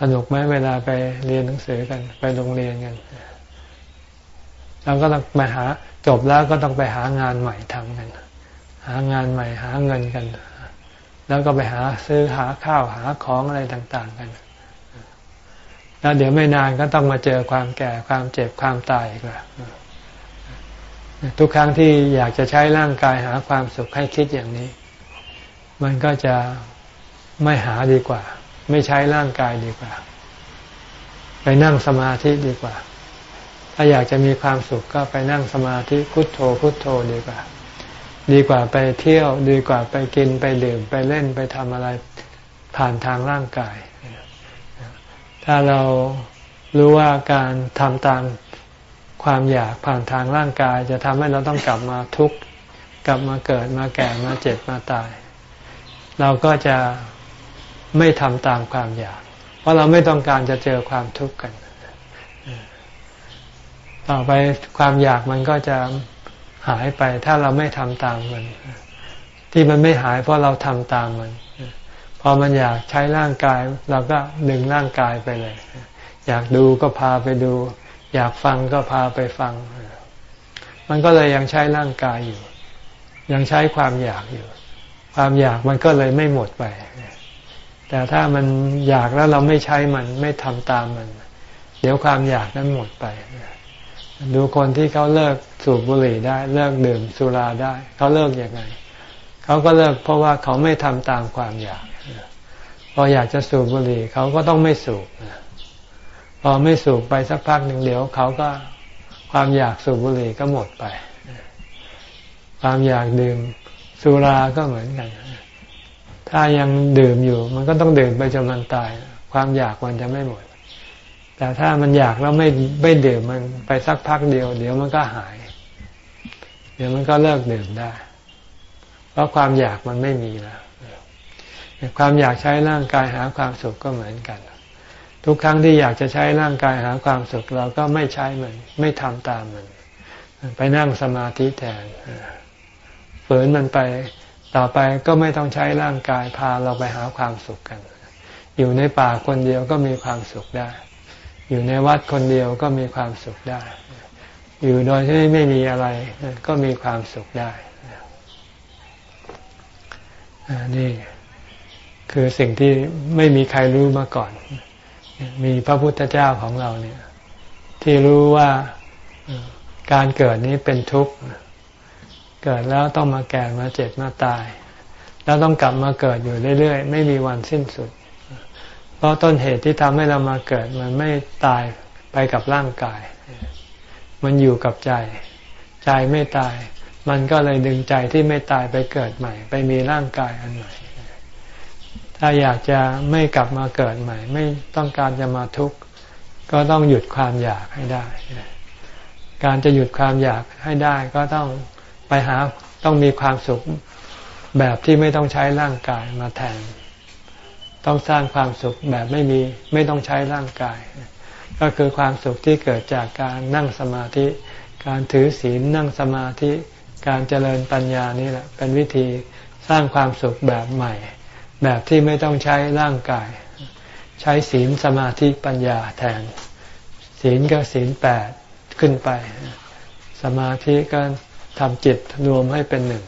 สนุกไหมเวลาไปเรียนหนังสือกัน ไปโรงเรียนกันเราก็ต้องไปหาจบแล้วก็ต้องไปหางานใหม่ทำกัน หางานใหม่ หาเงินกัน แล้วก็ไปหาซื้อหาข้าวหาของอะไรต่างๆกันแล้วเดี๋ยวไม่นานก็ต้องมาเจอความแก่ความเจ็บความตายอีกแล้ว ทุกครั้งที่อยากจะใช้ร่างกายหาความสุขให้คิดอย่างนี้ มันก็จะไม่หาดีกว่า ไม่ใช้ร่างกายดีกว่า ไปนั่งสมาธิดีกว่า ถ้าอยากจะมีความสุขก็ไปนั่งสมาธิพุทโธพุทโธดีกว่า ดีกว่าไปเที่ยวดีกว่าไปกินไปดื่มไปเล่นไปทำอะไรผ่านทางร่างกาย ถ้าเรารู้ว่าการทำตาม ความอยากผ่านทางร่างกาย จะทำให้เราต้องกลับมาทุกข์กลับมาเกิดมาแก่มาเจ็บมาตาย เราก็จะไม่ทำตามความอยาก เพราะเราไม่ต้องการจะเจอความทุกข์กัน ต่อไปความอยากมันก็จะหายไปถ้าเราไม่ทำตามมัน ที่มันไม่หายเพราะเราทำตามมันพอมันอยากใช้ร่างกาย เราก็ดึงร่างกายไปเลย อยากดูก็พาไปดู อยากฟังก็พาไปฟัง มันก็เลยยังใช้ร่างกายอยู่ ยังใช้ความอยากอยู่ ความอยากมันก็เลยไม่หมดไป แต่ถ้ามันอยากแล้วเราไม่ใช้มันไม่ทำตามมัน เดี๋ยวความอยากนั้นหมดไปดูคนที่เขาเลิกสูบบุหรี่ได้ เลิกดื่มสุราได้ เขาเลิกยังไง เขาก็เลิกเพราะว่าเขาไม่ทำตามความอยาก พออยากจะสูบบุหรี่เขาก็ต้องไม่สูบ พอไม่สูบไปสักพักหนึ่งเดี๋ยวเขาก็ความอยากสูบบุหรี่ก็หมดไป ความอยากดื่มสุราก็เหมือนกัน ถ้ายังดื่มอยู่ มันก็ต้องดื่มไปจนมันตาย ความอยากมันจะไม่หมด แต่ถ้ามันอยากแล้วไม่ไม่ดื่มมันไปสักพักเดียว เดี๋ยวมันก็หาย เดี๋ยวมันก็เลิกดื่มได้ เพราะความอยากมันไม่มีแล้วความอยากใช้ร่างกายหาความสุขก็เหมือนกัน ทุกครั้งที่อยากจะใช้ร่างกายหาความสุขเราก็ไม่ใช้มัน ไม่ทำตามมัน ไปนั่งสมาธิแทนฝืนมันไปต่อไปก็ไม่ต้องใช้ร่างกายพาเราไปหาความสุขกัน อยู่ในป่าคนเดียวก็มีความสุขได้ อยู่ในวัดคนเดียวก็มีความสุขได้ อยู่โดยที่ไม่มีอะไรก็มีความสุขได้นี่คือสิ่งที่ไม่มีใครรู้มาก่อน มีพระพุทธเจ้าของเราเนี่ย ที่รู้ว่าการเกิดนี้เป็นทุกข์ เกิดแล้วต้องมาแก่มาเจ็บมาตาย แล้วต้องกลับมาเกิดอยู่เรื่อยๆ ไม่มีวันสิ้นสุด เพราะต้นเหตุที่ทำให้เรามาเกิด มันไม่ตายไปกับร่างกาย มันอยู่กับใจ ใจไม่ตาย มันก็เลยดึงใจที่ไม่ตายไปเกิดใหม่ ไปมีร่างกายอันใหม่ ถ้าอยากจะไม่กลับมาเกิดใหม่ ไม่ต้องการจะมาทุกข์ก็ต้องหยุดความอยากให้ได้ การจะหยุดความอยากให้ได้ก็ต้องไปหาต้องมีความสุขแบบที่ไม่ต้องใช้ร่างกายมาแทน ต้องสร้างความสุขแบบไม่มีไม่ต้องใช้ร่างกาย ก็คือความสุขที่เกิดจากการนั่งสมาธิ การถือศีลนั่งสมาธิ การเจริญปัญญานี่แหละ เป็นวิธีสร้างความสุขแบบใหม่ แบบที่ไม่ต้องใช้ร่างกาย ใช้ศีลสมาธิปัญญาแทน ศีลก็ศีลแปดขึ้นไป สมาธิก็ทำจิตรวมให้เป็นหนึ่ง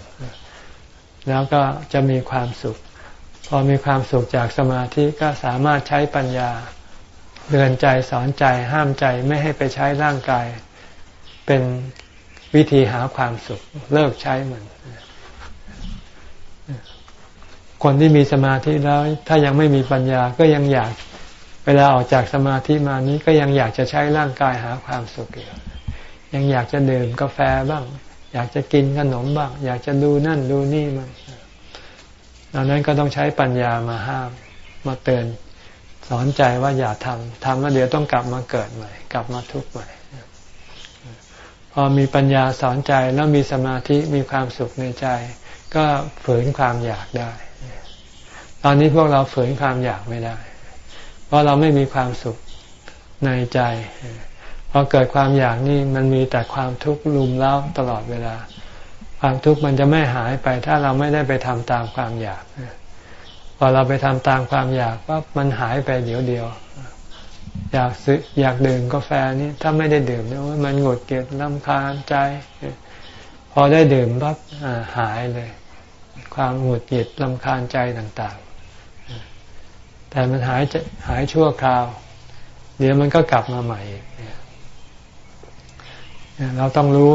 แล้วก็จะมีความสุข พอมีความสุขจากสมาธิก็สามารถใช้ปัญญาเตือนใจสอนใจห้ามใจไม่ให้ไปใช้ร่างกาย เป็นวิธีหาความสุขเลิกใช้มัน คนที่มีสมาธิแล้วถ้ายังไม่มีปัญญาก็ยังอยากเวลาออกจากสมาธิมานี้ก็ยังอยากจะใช้ร่างกายหาความสุขอยู่ยังอยากจะดื่มกาแฟบ้าง อยากจะกินขนมบ้าง อยากจะดูนั่นดูนี่มันดังนั้นก็ต้องใช้ปัญญามาห้าม มาเตือนสอนใจว่าอย่าทำทำแล้วเดี๋ยวต้องกลับมาเกิดใหม่ กลับมาทุกข์ใหม่พอมีปัญญาสอนใจแล้วมีสมาธิมีความสุขในใจ ก็ฝืนความอยากได้ ตอนนี้พวกเราฝืนความอยากไม่ได้ เพราะเราไม่มีความสุขในใจพอเกิดความอยากนี่มันมีแต่ความทุกข์ลุมเล้าตลอดเวลา ความทุกข์มันจะไม่หายไป ถ้าเราไม่ได้ไปทำตามความอยากพอเราไปทำตามความอยากปั๊บมันหายไปเดี๋ยวเดียว อยากซื้ออยากดื่มกาแฟนี่ถ้าไม่ได้ดื่มเนี่ยมันหงุดหงิดลำคาญใจ พอได้ดื่มปั๊บหายเลย ความหงุดหงิดลำคาญใจต่างๆ แต่มันหายหายชั่วคราว เดี๋ยวมันก็กลับมาใหม่อีกเราต้องรู้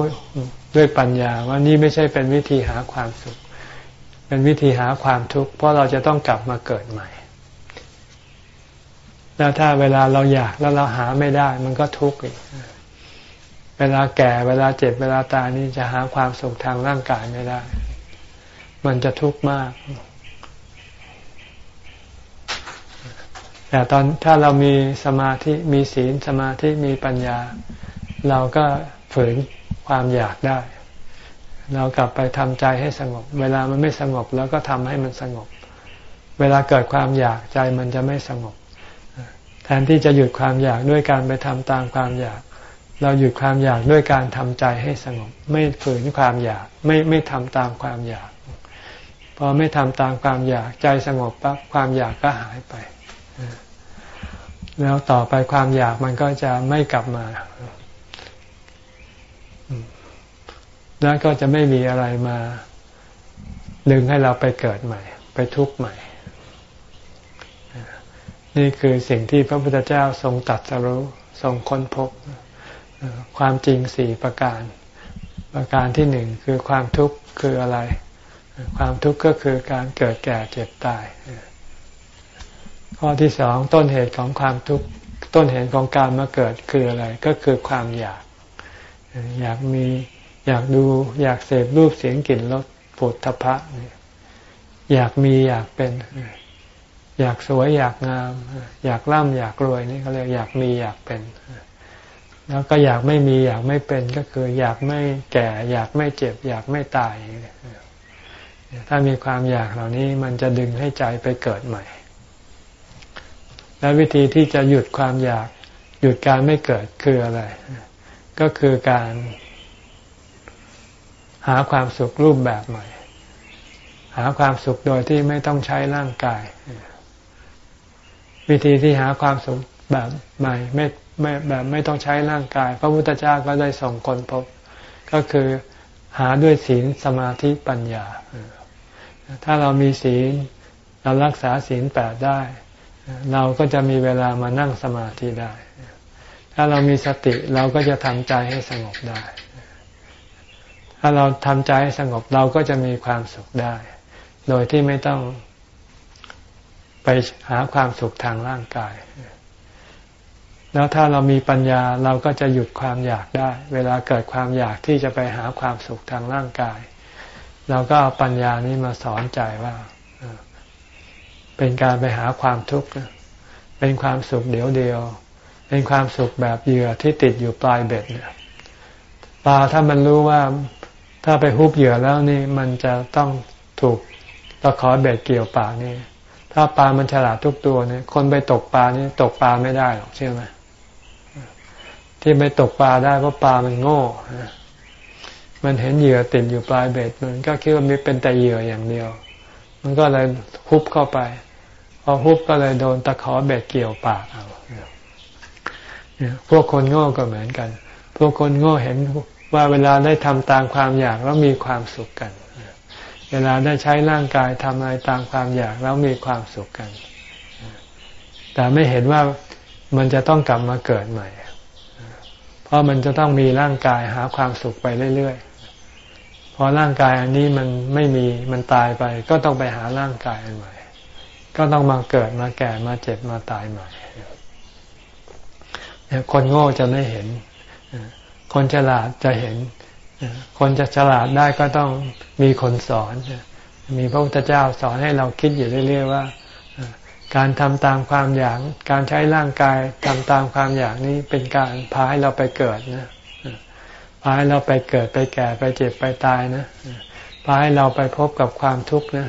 ด้วยปัญญาว่านี่ไม่ใช่เป็นวิธีหาความสุข เป็นวิธีหาความทุกข์เพราะเราจะต้องกลับมาเกิดใหม่ แล้วถ้าเวลาเราอยากแล้วเราหาไม่ได้ มันก็ทุกข์อีก เวลาแก่เวลาเจ็บเวลาตายนี่จะหาความสุขทางร่างกายไม่ได้ มันจะทุกข์มาก แต่ตอนถ้าเรามีสมาธิมีศีลสมาธิมีปัญญา เราก็ฝืนความอยากได้ เรากลับไปทำใจให้สงบ เวลามันไม่สงบแล้วก็ทำให้มันสงบ เวลาเกิดความอยากใจมันจะไม่สงบ แทนที่จะหยุดความอยากด้วยการไปทำตามความอยาก เราหยุดความอยากด้วยการทำใจให้สงบ ไม่ฝืนความอยาก ไม่ไม่ทำตามความอยาก พอไม่ทำตามความอยากใจสงบปั๊บความอยากก็หายไป แล้วต่อไปความอยากมันก็จะไม่กลับมา แล้วก็จะไม่มีอะไรมาดึงให้เราไปเกิดใหม่ ไปทุกข์ใหม่ นี่คือสิ่งที่พระพุทธเจ้าทรงตัดสรู้ทรงค้นพบ ความจริงสี่ประการ ประการที่หนึ่งคือความทุกข์คืออะไร ความทุกข์ก็คือการเกิดแก่เจ็บตาย ข้อที่สองต้นเหตุของความทุกข์ต้นเหตุของการมาเกิดคืออะไร ก็คือความอยาก อยากมีอยากดูอยากเสพรูปเสียงกลิ่นรสผุดทพะอยากมีอยากเป็น อยากสวยอยากงาม อยากร่ำอยากรวยนี่เขาเรียกอยากมีอยากเป็น แล้วก็อยากไม่มีอยากไม่เป็นก็คือ อยากไม่แก่ อยากไม่เจ็บ อยากไม่ตาย ถ้ามีความอยากเหล่านี้มันจะดึงให้ใจไปเกิดใหม่ และวิธีที่จะหยุดความอยากหยุดการไม่เกิดคืออะไร ก็คือการหาความสุขรูปแบบใหม่ หาความสุขโดยที่ไม่ต้องใช้ร่างกาย วิธีที่หาความสุขแบบใหม่ไม่ไม่แบบไม่ต้องใช้ร่างกาย พระพุทธเจ้าก็ได้ส่งคนพบ ก็คือหาด้วยศีลสมาธิปัญญา ถ้าเรามีศีลเรารักษาศีลแปดได้ เราก็จะมีเวลามานั่งสมาธิได้ ถ้าเรามีสติเราก็จะทำใจให้สงบได้ ถ้าเราทำใจให้สงบเราก็จะมีความสุขได้ โดยที่ไม่ต้องไปหาความสุขทางร่างกาย แล้วถ้าเรามีปัญญาเราก็จะหยุดความอยากได้ เวลาเกิดความอยากที่จะไปหาความสุขทางร่างกาย เราก็เอาปัญญานี้มาสอนใจว่า เป็นการไปหาความทุกข์เป็นความสุขเดียวเดียว เป็นความสุขแบบเหยื่อที่ติดอยู่ปลายเบ็ดเนี่ยปลาถ้ามันรู้ว่าถ้าไปฮุบเหยื่อแล้วนี่มันจะต้องถูกตะขอเบ็ดเกี่ยวปากนี่ถ้าปลามันฉลาดทุกตัวเนี่ย คนไปตกปลานี่ตกปลาไม่ได้หรอกเชื่อไหมที่ไม่ตกปลาได้เพราะปลามันโง่มันเห็นเหยื่อติดอยู่ปลายเบ็ดมันก็คิดว่ามีเป็นแต่เหยื่ออย่างเดียว มันก็เลยฮุบเข้าไป พอฮุบก็เลยโดนตะขอเบ็ดเกี่ยวปากเอาพวกคนโง่ก็เหมือนกัน พวกคนโง่เห็นว่าเวลาได้ทำตามความอยากแล้วมีความสุขกัน เวลาได้ใช้ร่างกายทำอะไรตามความอยากแล้วมีความสุขกัน แต่ไม่เห็นว่ามันจะต้องกลับมาเกิดใหม่ เพราะมันจะต้องมีร่างกายหาความสุขไปเรื่อยๆ พอร่างกายอันนี้มันไม่มีมันตายไป ก็ต้องไปหาร่างกายอันใหม่ ก็ต้องมาเกิดมาแก่มาเจ็บมาตายใหม่คนโง่จะไม่เห็น คนฉลาดจะเห็น คนจะฉลาดได้ก็ต้องมีคนสอน มีพระพุทธเจ้าสอนให้เราคิดอยู่เรื่อย ๆ ว่า การทำตามความอยาก การใช้ร่างกายทำตามความอยากนี้เป็นการพาให้เราไปเกิดนะพาให้เราไปเกิดไปแก่ไปเจ็บไปตายนะพาให้เราไปพบกับความทุกข์นะ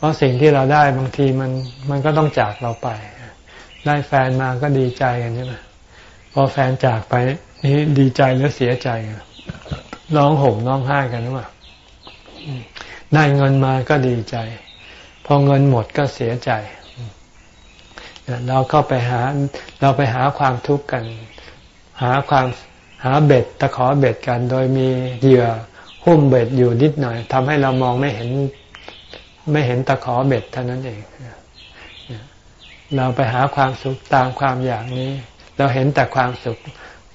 เพราะสิ่งที่เราได้บางทีมันมันก็ต้องจากเราไป ได้แฟนมาก็ดีใจกันใช่ไหมพอแฟนจากไปนี่ดีใจหรือเสียใจร้องห่มร้องไห้กันหรือเปล่าได้เงินมาก็ดีใจ พอเงินหมดก็เสียใจเราเข้าไปหาเราไปหาความทุกข์กัน หาความหาเบ็ดตะขอเบ็ดกัน โดยมีเหยื่อหุ้มเบ็ดอยู่นิดหน่อยทำให้เรามองไม่เห็น ไม่เห็นตะขอเบ็ดเท่านั้นเองเราไปหาความสุขตามความอยากนี้ เราเห็นแต่ความสุข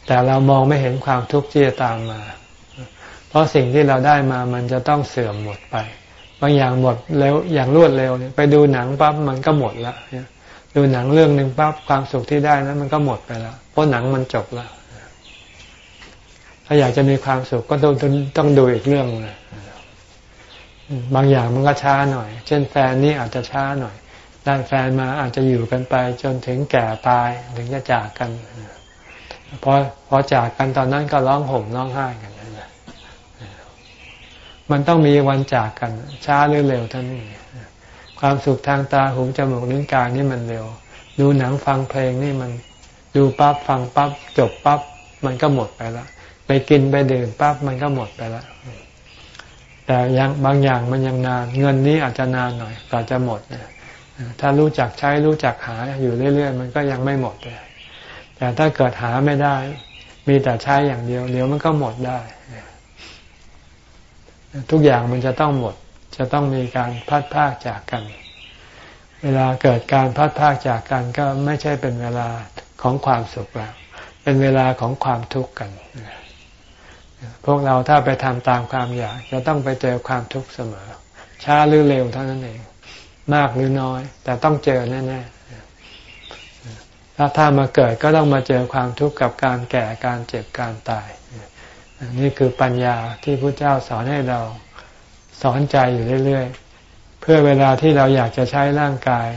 แต่เรามองไม่เห็นความทุกข์ที่จะตามมา เพราะสิ่งที่เราได้มามันจะต้องเสื่อมหมดไปบางอย่างหมดเร็วอย่างรวดเร็วเนี่ยไปดูหนังปั๊บมันก็หมดละดูหนังเรื่องหนึ่งปั๊บความสุขที่ได้นั้นมันก็หมดไปแล้วเพราะหนังมันจบแล้วถ้าอยากจะมีความสุขก็ต้องต้องดูอีกเรื่องนะ บางอย่างมันก็ช้าหน่อย เช่นแฟนนี่อาจจะช้าหน่อย ได้แฟนมาอาจจะอยู่กันไปจนถึงแก่ตายถึงจะจากกันพอพอจากกันตอนนั้นก็ร้องห่มร้องไห้กันมันต้องมีวันจากกัน ช้าหรือเร็วท่านี้ความสุขทางตาหูจมูกลิ้นกายนี่มันเร็ว ดูหนังฟังเพลงนี่มันดูปั๊บฟังปั๊บจบปั๊บมันก็หมดไปล้วไปกินไปดื่มปั๊บมันก็หมดไปแล้ว แต่ยังบางอย่างมันยังนาน เงินนี้อาจจะนานหน่อยกว่าจะหมดนะถ้ารู้จักใช้รู้จักหาอยู่เรื่อย ๆ มันก็ยังไม่หมดเลยแต่ถ้าเกิดหาไม่ได้ มีแต่ใช้อย่างเดียวเดี๋ยวมันก็หมดได้ ทุกอย่างมันจะต้องหมด จะต้องมีการพัดพากจากกัน เวลาเกิดการพัดพากจากกันก็ไม่ใช่เป็นเวลาของความสุขแล้ว เป็นเวลาของความทุกข์กัน พวกเราถ้าไปทำตามความอยาก จะต้องไปเจอความทุกข์เสมอ ช้าหรือเร็วเท่านั้นเอง มากหรือน้อย แต่ต้องเจอแน่ๆถ้าถ้ามาเกิดก็ต้องมาเจอความทุกข์กับการแก่การเจ็บการตาย นี่คือปัญญาที่พระเจ้าสอนให้เราสอนใจอยู่เรื่อยๆ เพื่อเวลาที่เราอยากจะใช้ร่างกาย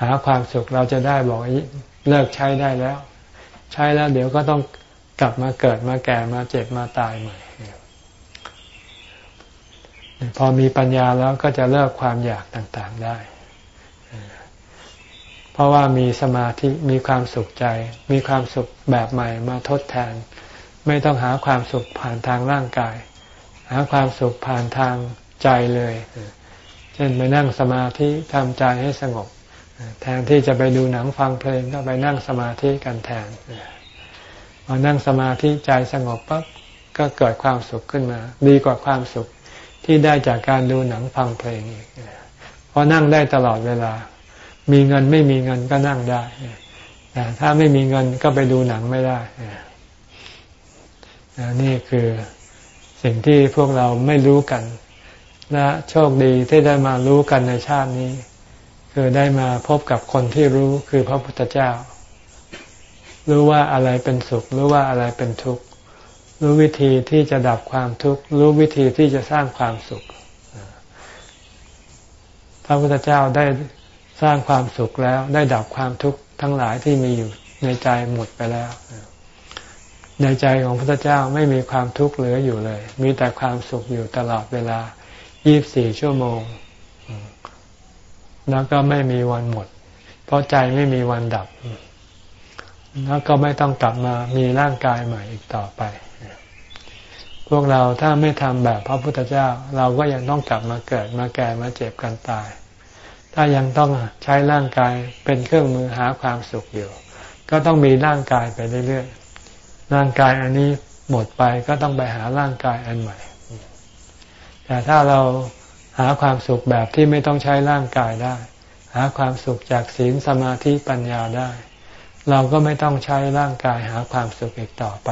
หาความสุขเราจะได้บอกเลิกใช้ได้แล้ว ใช้แล้วเดี๋ยวก็ต้อง กลับมาเกิดมาแก่มาเจ็บมาตายใหม่พอมีปัญญาแล้วก็จะเลิกความอยากต่างๆได้ เพราะว่ามีสมาธิมีความสุขใจ มีความสุขแบบใหม่มาทดแทน ไม่ต้องหาความสุขผ่านทางร่างกาย หาความสุขผ่านทางใจเลย เช่นไปนั่งสมาธิทำใจให้สงบ แทนที่จะไปดูหนังฟังเพลงก็ไปนั่งสมาธิกันแทน พอนั่งสมาธิใจสงบปั๊บก็เกิดความสุขขึ้นมา ดีกว่าความสุขที่ได้จากการดูหนังฟังเพลงอีกเพราะนั่งได้ตลอดเวลา มีเงินไม่มีเงินก็นั่งได้แต่ถ้าไม่มีเงินก็ไปดูหนังไม่ได้นี่คือสิ่งที่พวกเราไม่รู้กัน และโชคดีที่ได้มารู้กันในชาตินี้ คือได้มาพบกับคนที่รู้คือพระพุทธเจ้า รู้ว่าอะไรเป็นสุข รู้ว่าอะไรเป็นทุกข์ รู้วิธีที่จะดับความทุกข์ รู้วิธีที่จะสร้างความสุข พระพุทธเจ้าได้สร้างความสุขแล้ว ได้ดับความทุกข์ทั้งหลายที่มีอยู่ในใจหมดไปแล้ว ในใจของพระพุทธเจ้าไม่มีความทุกข์เหลืออยู่เลย มีแต่ความสุขอยู่ตลอดเวลา 24 ชั่วโมง แล้วก็ไม่มีวันหมด เพราะใจไม่มีวันดับ แล้วก็ไม่ต้องกลับมามีร่างกายใหม่อีกต่อไป พวกเราถ้าไม่ทำแบบพระพุทธเจ้า เราก็ยังต้องกลับมาเกิดมาแก่มาเจ็บกันตาย ถ้ายังต้องใช้ร่างกายเป็นเครื่องมือหาความสุขอยู่ ก็ต้องมีร่างกายไปเรื่อยๆ ร่างกายอันนี้หมดไปก็ต้องไปหาร่างกายอันใหม่ แต่ถ้าเราหาความสุขแบบที่ไม่ต้องใช้ร่างกายได้ หาความสุขจากศีลสมาธิปัญญาได้ เราก็ไม่ต้องใช้ร่างกายหาความสุขอีกต่อไป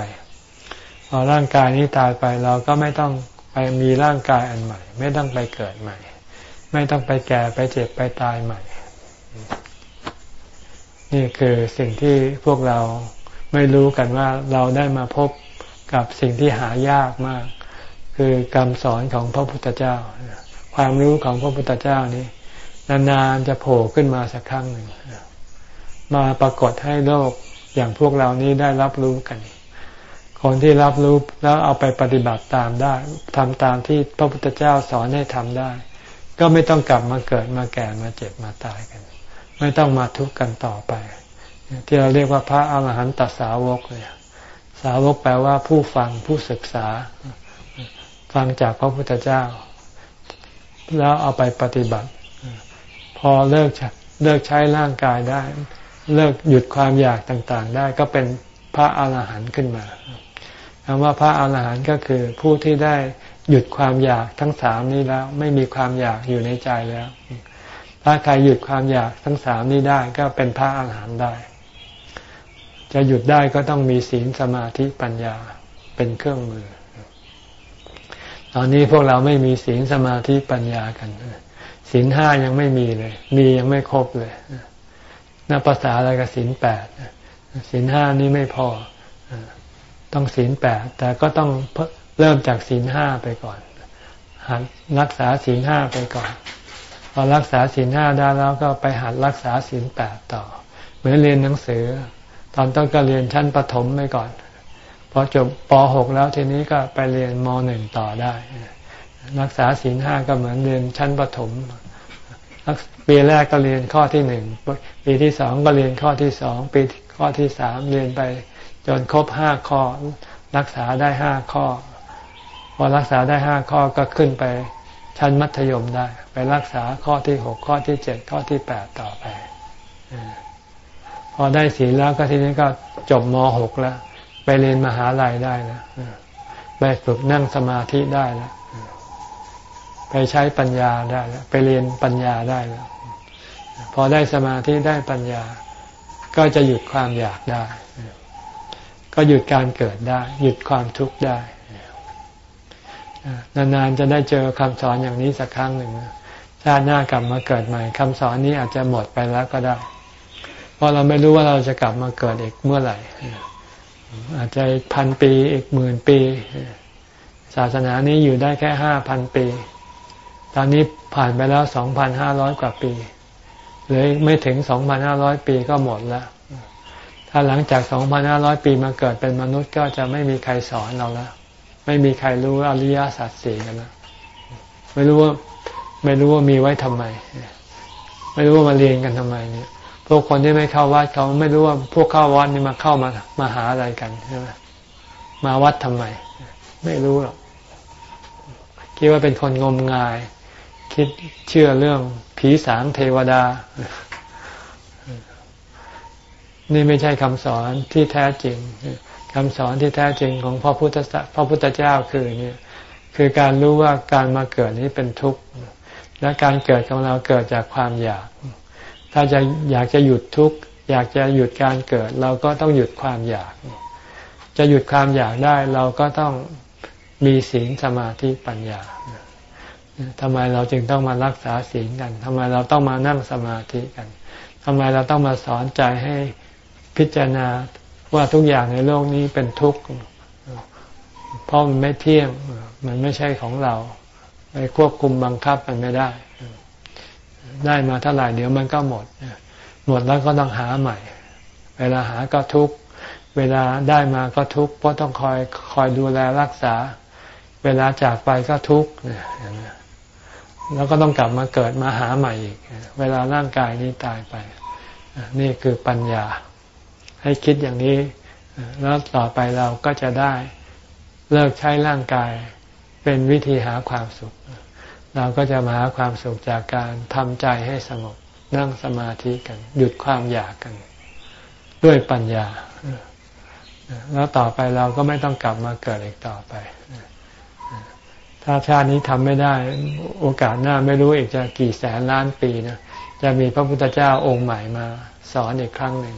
พอร่างกายนี้ตายไปเราก็ไม่ต้องไปมีร่างกายอันใหม่ ไม่ต้องไปเกิดใหม่ ไม่ต้องไปแก่ไปเจ็บไปตายใหม่ นี่คือสิ่งที่พวกเราไม่รู้กันว่าเราได้มาพบกับสิ่งที่หายากมาก คือคำสอนของพระพุทธเจ้า ความรู้ของพระพุทธเจ้านี้นานๆจะโผล่ขึ้นมาสักครั้งหนึ่ง มาปรากฏให้โลกอย่างพวกเรานี้ได้รับรู้กัน คนที่รับรู้แล้วเอาไปปฏิบัติตามได้ทำตามที่พระพุทธเจ้าสอนให้ทำได้ ก็ไม่ต้องกลับมาเกิดมาแก่มาเจ็บมาตายกัน ไม่ต้องมาทุกข์กันต่อไป ที่เราเรียกว่าพระอาหารหันตสาวกเลยสาวกแปลว่าผู้ฟังผู้ศึกษา ฟังจากพระพุทธเจ้า แล้วเอาไปปฏิบัติ พอเลิกเลิกใช้ร่างกายได้ เลิกหยุดความอยากต่างๆ ได้ก็เป็นพระอาหารหันต์ขึ้นมาคำว่าพระอาหารหันต์ก็คือผู้ที่ได้หยุดความอยากทั้งสามนี้แล้ว ไม่มีความอยากอยู่ในใจแล้ว ถ้าใครหยุดความอยากทั้งสามนี้ได้ก็เป็นพระอาหารหันต์ได้ จะหยุดได้ก็ต้องมีศีลสมาธิปัญญาเป็นเครื่องมือ ตอนนี้พวกเราไม่มีศีลสมาธิปัญญากันศีลห้ายังไม่มีเลย มียังไม่ครบเลย นับภาษาอะไรกับศีลแปดศีลห้านี้ไม่พอต้องศีลแปดแต่ก็ต้องเริ่มจากศีลห้าไปก่อนหัดรักษาศีลห้าไปก่อน พอรักษาศีลห้าได้แล้วก็ไปหัดรักษาศีลแปดต่อ เหมือนเรียนหนังสือ ตอนต้นก็เรียนชั้นประถมไปก่อนพอจบป .6 แล้วทีนี้ก็ไปเรียนม .1 ต่อได้ รักษาศีลห้าก็เหมือนเรียนชั้นประถม ปีแรกก็เรียนข้อที่หนึ่งปีที่สองก็เรียนข้อที่สองปีข้อที่สามเรียนไป จนครบห้าข้อ รักษาได้ห้าข้อ พอรักษาได้ห้าข้อก็ขึ้นไปชั้นมัธยมได้ ไปรักษาข้อที่หกข้อที่เจ็ดข้อที่แปดต่อไปพอได้ศีลแล้วก็ทีนี้ก็จบมหกแล้ว ไปเรียนมหาลัยได้แล้วไปฝึกนั่งสมาธิได้แล้วไปใช้ปัญญาได้แล้วไปเรียนปัญญาได้แล้ว พอได้สมาธิได้ปัญญา ก็จะหยุดความอยากได้ ก็หยุดการเกิดได้ หยุดความทุกข์ได้นานๆจะได้เจอคำสอนอย่างนี้สักครั้งหนึ่งชาติหน้ากลับมาเกิดใหม่คำสอนนี้อาจจะหมดไปแล้วก็ได้เพราะเราไม่รู้ว่าเราจะกลับมาเกิดอีกเมื่อไหร่ อาจจะพันปีอีกหมื่นปี ศาสนานี้อยู่ได้แค่ห้าพันปี ตอนนี้ผ่านไปแล้วสองพันห้าร้อยกว่าปี หลือไม่ถึงสองพันห้าร้อยปีก็หมดแล้วถ้าหลังจากสองพันห้าร้อยปีมาเกิดเป็นมนุษย์ก็จะไม่มีใครสอนเราแล้วไม่มีใครรู้อริยสัจสี่กันล้วไม่รู้ว่าไม่รู้ว่ามีไว้ทำไม ไม่รู้ว่ามาเรียนกันทำไมเนี่ยพวกคนที่ไม่เข้าวัดเขาไม่รู้ว่าพวกเข้าวัดนี่มาเข้ามามาหาอะไรกันใช่ไหมมาวัดทำไม ไม่รู้หรอกคิดว่าเป็นคนงมงาย คิดเชื่อเรื่อง ผีสางเทวดา นี่ไม่ใช่คำสอนที่แท้จริงคำสอนที่แท้จริงของพระพุทธพระพุทธเจ้าคือเนี่ยคือการรู้ว่าการมาเกิดนี้เป็นทุกข์และการเกิดของเราเกิดจากความอยาก ถ้าจะอยากจะหยุดทุกข์อยากจะหยุดการเกิด เราก็ต้องหยุดความอยาก จะหยุดความอยากได้เราก็ต้องมีศีลสมาธิปัญญา ทำไมเราจึงต้องมารักษาศีลกันทำไมเราต้องมานั่งสมาธิกันทำไมเราต้องมาสอนใจให้พิจารณาว่าทุกอย่างในโลกนี้เป็นทุกข์เพราะมันไม่เที่ยง มันไม่ใช่ของเรา ไปควบคุมบังคับมันไม่ได้ ได้มาเท่าไหร่เดี๋ยวมันก็หมด หมดแล้วก็ต้องหาใหม่ เวลาหาก็ทุกข์ เวลาได้มาก็ทุกข์เพราะต้องคอยคอยดูแลรักษา เวลาจากไปก็ทุกข์ แล้วก็ต้องกลับมาเกิดมาหาใหม่อีก เวลาร่างกายนี้ตายไป นี่คือปัญญา ให้คิดอย่างนี้แล้วต่อไปเราก็จะได้เลิกใช้ร่างกายเป็นวิธีหาความสุข เราก็จะมาหาความสุขจากการทำใจให้สงบนั่งสมาธิกัน หยุดความอยากกัน ด้วยปัญญา แล้วต่อไปเราก็ไม่ต้องกลับมาเกิดอีกต่อไป ถ้าชาตินี้ทำไม่ได้ โอกาสหน้าไม่รู้อีกจะกี่แสนล้านปีนะจะมีพระพุทธเจ้าองค์ใหม่มาสอนอีกครั้งหนึ่ง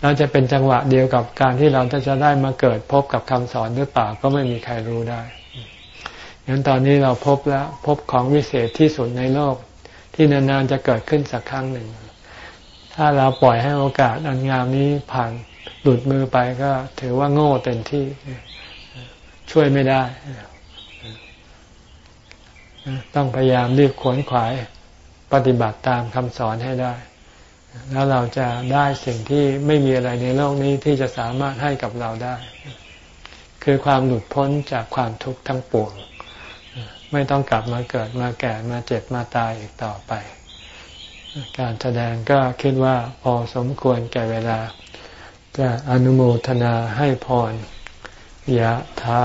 แล้วจะเป็นจังหวะเดียวกับการที่เราจะได้มาเกิดพบกับคำสอนหรือเปล่าก็ไม่มีใครรู้ได้งั้นตอนนี้เราพบแล้วพบของวิเศษที่สุดในโลก ที่นานๆจะเกิดขึ้นสักครั้งหนึ่ง ถ้าเราปล่อยให้โอกาสอันงามนี้ผ่านหลุดมือไปก็ถือว่าโง่เต็มที่ช่วยไม่ได้ ต้องพยายามรีบขวนขวายปฏิบัติตามคำสอนให้ได้ แล้วเราจะได้สิ่งที่ไม่มีอะไรในโลกนี้ที่จะสามารถให้กับเราได้ คือความหลุดพ้นจากความทุกข์ทั้งปวง ไม่ต้องกลับมาเกิดมาแก่มาเจ็บมาตายอีกต่อไป การแสดงก็คิดว่าพอสมควรแก่เวลา จะอนุโมทนาให้พร ยะถา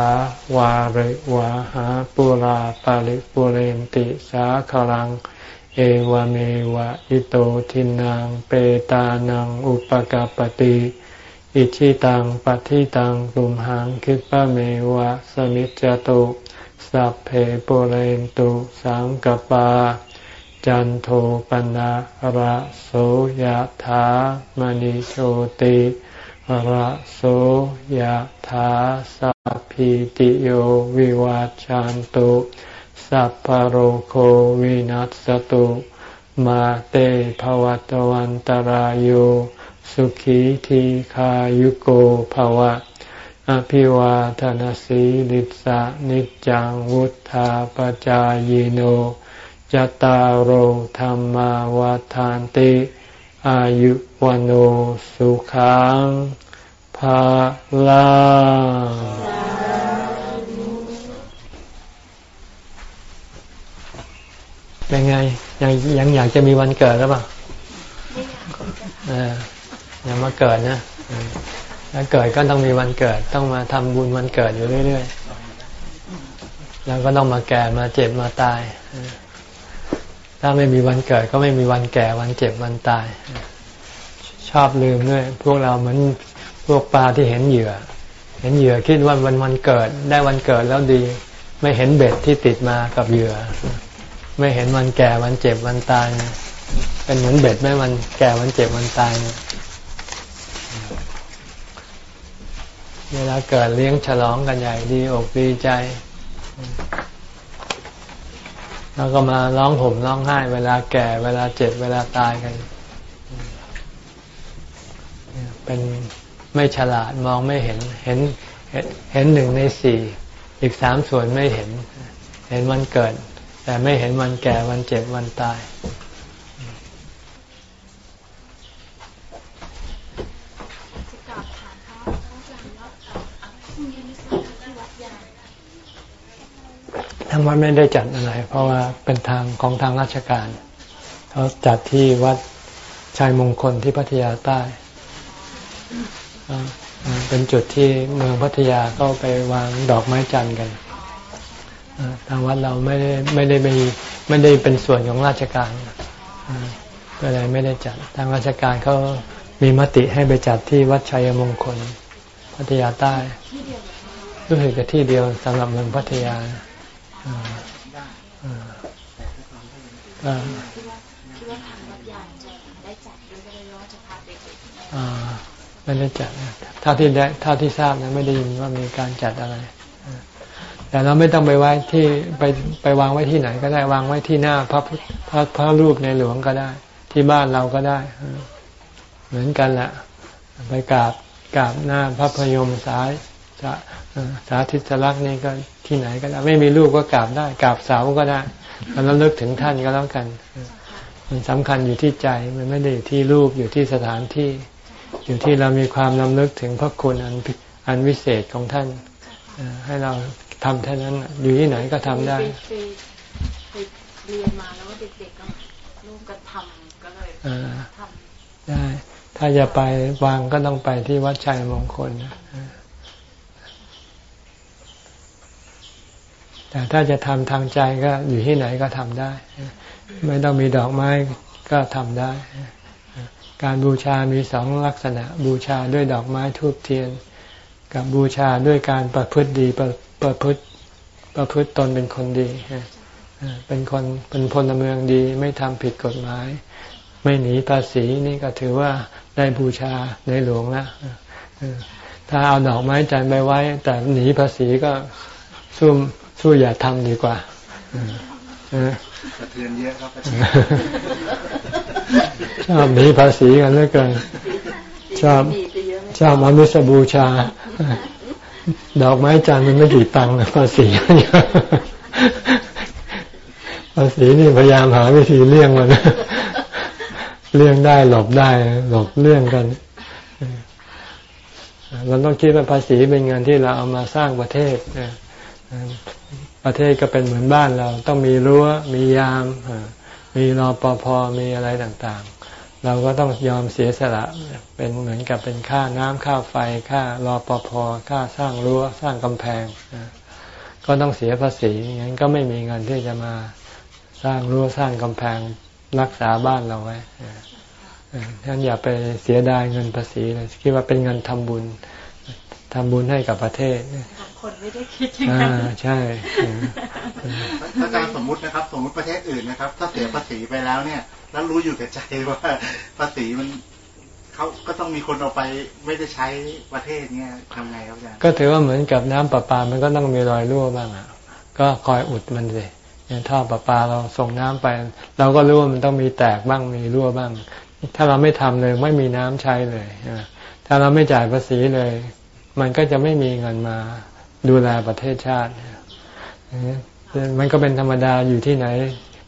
วาริวะหาปุราปาริปุเรนติสาคลัง เอวเมวะอิโตทินังเปตานังอุปกาปติอิชิตังปฏิตังตุมหังคิปะเมวะสมิจจตุสัพเพปุเรนตุสังกปา จันโทปนะระโสยะถามณิโชติ ระโสยถาสัพพิติโยวิวาจันตุสัพพโรโควินัสตุมาเตภวัตวันตารโยสุขีทีขายุโกภวะ อภิวาทนสีลิสะนิจังวุธาปจายโนจตารโหธรรมวาทานติ อายุวันโอสุขังภาลาเป็นไงยังยังอยากจะมีวันเกิดหรือเปล่าอยังมาเกิดนะถ้าเกิดก็ต้องมีวันเกิด ต้องมาทำบุญวันเกิดอยู่เรื่อยๆแล้วก็ต้องมาแก่มาเจ็บมาตาย ถ้าไม่มีวันเกิด ก็ไม่มีวันแก่วันเจ็บวันตาย ชอบลืมด้วยพวกเราเหมือนพวกปลาที่เห็นเหยื่อ เห็นเหยื่อคิดว่าวันวันเกิด ได้วันเกิดแล้วดี ไม่เห็นเบ็ดที่ติดมากับเหยื่อ ไม่เห็นวันแก่วันเจ็บวันตาย เป็นเหมือนเบ็ดไม่วันแก่วันเจ็บวันตายเวลาเกิดเลี้ยงฉลองกันใหญ่ดีอกดีใจ แล้วก็มาร้องห่มร้องไห้ เวลาแก่ เวลาเจ็บเวลาตายกัน เป็นไม่ฉลาดมองไม่เห็น เห็นเห็นหนึ่งในสี่อีกสามส่วนไม่เห็น เห็นวันเกิด แต่ไม่เห็นวันแก่วันเจ็บวันตาย ทางวัดไม่ได้จัดอะไร เพราะว่าเป็นทางของทางราชการเขาจัดที่วัดชายมงคลที่พัทยาใต้ เป็นจุดที่เมืองพัทยาก็ไปวางดอกไม้จันทร์กันทางวัดเราไม่ได้ไม่ได้ไม่ไม่ได้เป็นส่วนของราชการก็เลยไม่ได้จัด ทางราชการเขามีมติให้ไปจัดที่วัดชัยมงคล พัทยาใต้รู้สึกจะที่เดียวสำหรับเมืองพัทยาคิดว่าทางวัดยางจะ ก็เลยว่าจะพาไปไม่ได้จัดถ้าที่ได้ถ้าที่ทราบนะไม่ได้ยินว่ามีการจัดอะไร แต่เราไม่ต้องไปไว้ที่ไปไปวางไว้ที่ไหน ก็ได้วางไว้ที่หน้าพระพระพระรูปในหลวงก็ได้ ที่บ้านเราก็ได้ เหมือนกันแหละไปกราบกราบหน้าพระพยมสายสาธิตลักษณ์นี่ก็ ที่ไหนก็ได้ ไม่มีรูปก็กราบได้กราบเสาก็ได้แล้วเลิกถึงท่านก็แล้วกัน มันสำคัญอยู่ที่ใจมันไม่ได้อยู่ที่รูปอยู่ที่สถานที่ อยู่ที่เรามีความลำลึกถึงพระคุณอันอันวิเศษของท่านให้เราทำเท่านั้นอยู่ที่ไหนก็ทำได้เรียนมาแล้วเด็กๆก็ร่วมกันทำก็เลยทำได้ ถ้าจะไปวางก็ต้องไปที่วัดชัยมงคลนะ แต่ถ้าจะทำทางใจก็อยู่ที่ไหนก็ทำได้ ไม่ต้องมีดอกไม้ก็ทำได้ การบูชามีสองลักษณะ บูชาด้วยดอกไม้ทูบเทียน กับบูชาด้วยการประพฤติดีประประพฤติประพฤติตนเป็นคนดี เป็นคนเป็นพลเมืองดี ไม่ทำผิดกฎหมาย ไม่หนีภาษีนี่ก็ถือว่าได้บูชาในหลวงแล้วถ้าเอาดอกไม้จันไปไว้ แต่หนีภาษีก็ซุ่ม สู้อย่าทำดีกว่าสะเทือนเยอะครับชอบหนีภาษีกันเหลือเกินชอบชอบมนุษย์บูชา ดอกไม้จันทร์มันไม่กี่ตังค์นะภาษีภาษีนี่พยายามหาวิธีเลี่ยงมันเลี่ยงได้หลบได้หลบเลี่ยงกันเราต้องคิดว่าภาษีเป็นเงินที่เราเอามาสร้างประเทศ ประเทศก็เป็นเหมือนบ้านเรา ต้องมีรั้วมียาม มีรอปภมีอะไรต่างๆ เราก็ต้องยอมเสียสละเป็นเหมือนกับเป็นค่าน้ำค่าไฟค่ารอปภค่าสร้างรั้วสร้างกำแพง ก็ต้องเสียภาษีงั้นก็ไม่มีเงินที่จะมาสร้างรั้วสร้างกำแพงรักษาบ้านเราไว้ท่านอย่าไปเสียดายเงินภาษีเลยคิดว่าเป็นเงินทำบุญ ทำบุญให้กับประเทศคนไม่ได้คิดอย่างนั้นใช่ถ้าการสมมุตินะครับ สมมุติประเทศอื่นนะครับ ถ้าเสียภาษีไปแล้วเนี่ย แล้วรู้อยู่กับใจว่าภาษีมันเขาก็ต้องมีคนเอาไปไม่ได้ใช้ประเทศเนี่ยทำไงครับอาจารย์ก็ถือว่าเหมือนกับน้ำประปา มันก็ต้องมีรอยรั่วบ้างอะ ก็คอยอุดมันเลยอย่างท่อประปาเราส่งน้ำไป เราก็รู้ว่ามันต้องมีแตกบ้างมีรั่วบ้าง ถ้าเราไม่ทำเลยไม่มีน้ำใช้เลยถ้าเราไม่จ่ายภาษีเลย มันก็จะไม่มีเงินมาดูแลประเทศชาติ มันก็เป็นธรรมดาอยู่ที่ไหน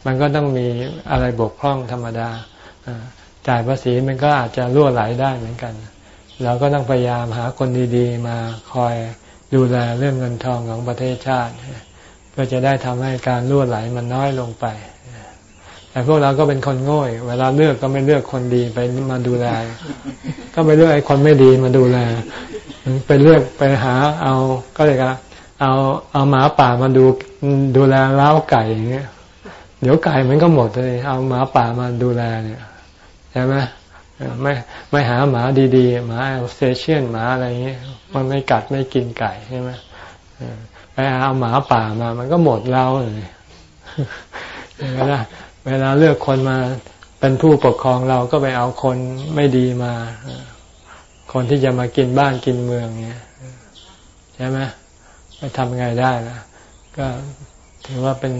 มันก็ต้องมีอะไรบกพร่องธรรมดา จ่ายภาษีมันก็อาจจะรั่วไหลได้เหมือนกัน เราก็ต้องพยายามหาคนดีๆ มาคอยดูแลเรื่องเงินทองของประเทศชาติ เพื่อจะได้ทำให้การรั่วไหลมันน้อยลงไป แต่พวกเราก็เป็นคนโง่เวลาเลือกก็ไม่เลือกคนดีไปมาดูแล ก็ไปเลือกไอ้คนไม่ดีมาดูแล ไปเลือกไปหาเอาก็เลยก็เอาเอาหมาป่ามาดูดูแลเล้าไก่อย่างเงี้ยเดี๋ยวไก่มันก็หมดเลยเอาหมาป่ามาดูแลเนี่ยใช่ไหมไม่ไม่หาหมาดีๆหมาเอลเซเชียนหมาอะไรเงี้ยมันไม่กัดไม่กินไก่ใช่ไหมไปเอาหมาป่ามา มันก็หมดเราเลยเวลาเวลาเลือกคนมาเป็นผู้ปกครองเราก็ไปเอาคนไม่ดีมา คนที่จะมากินบ้านกินเมืองเงี้ยใช่ไหมไปทำไงได้ล่ะก็ถือว่าเป็น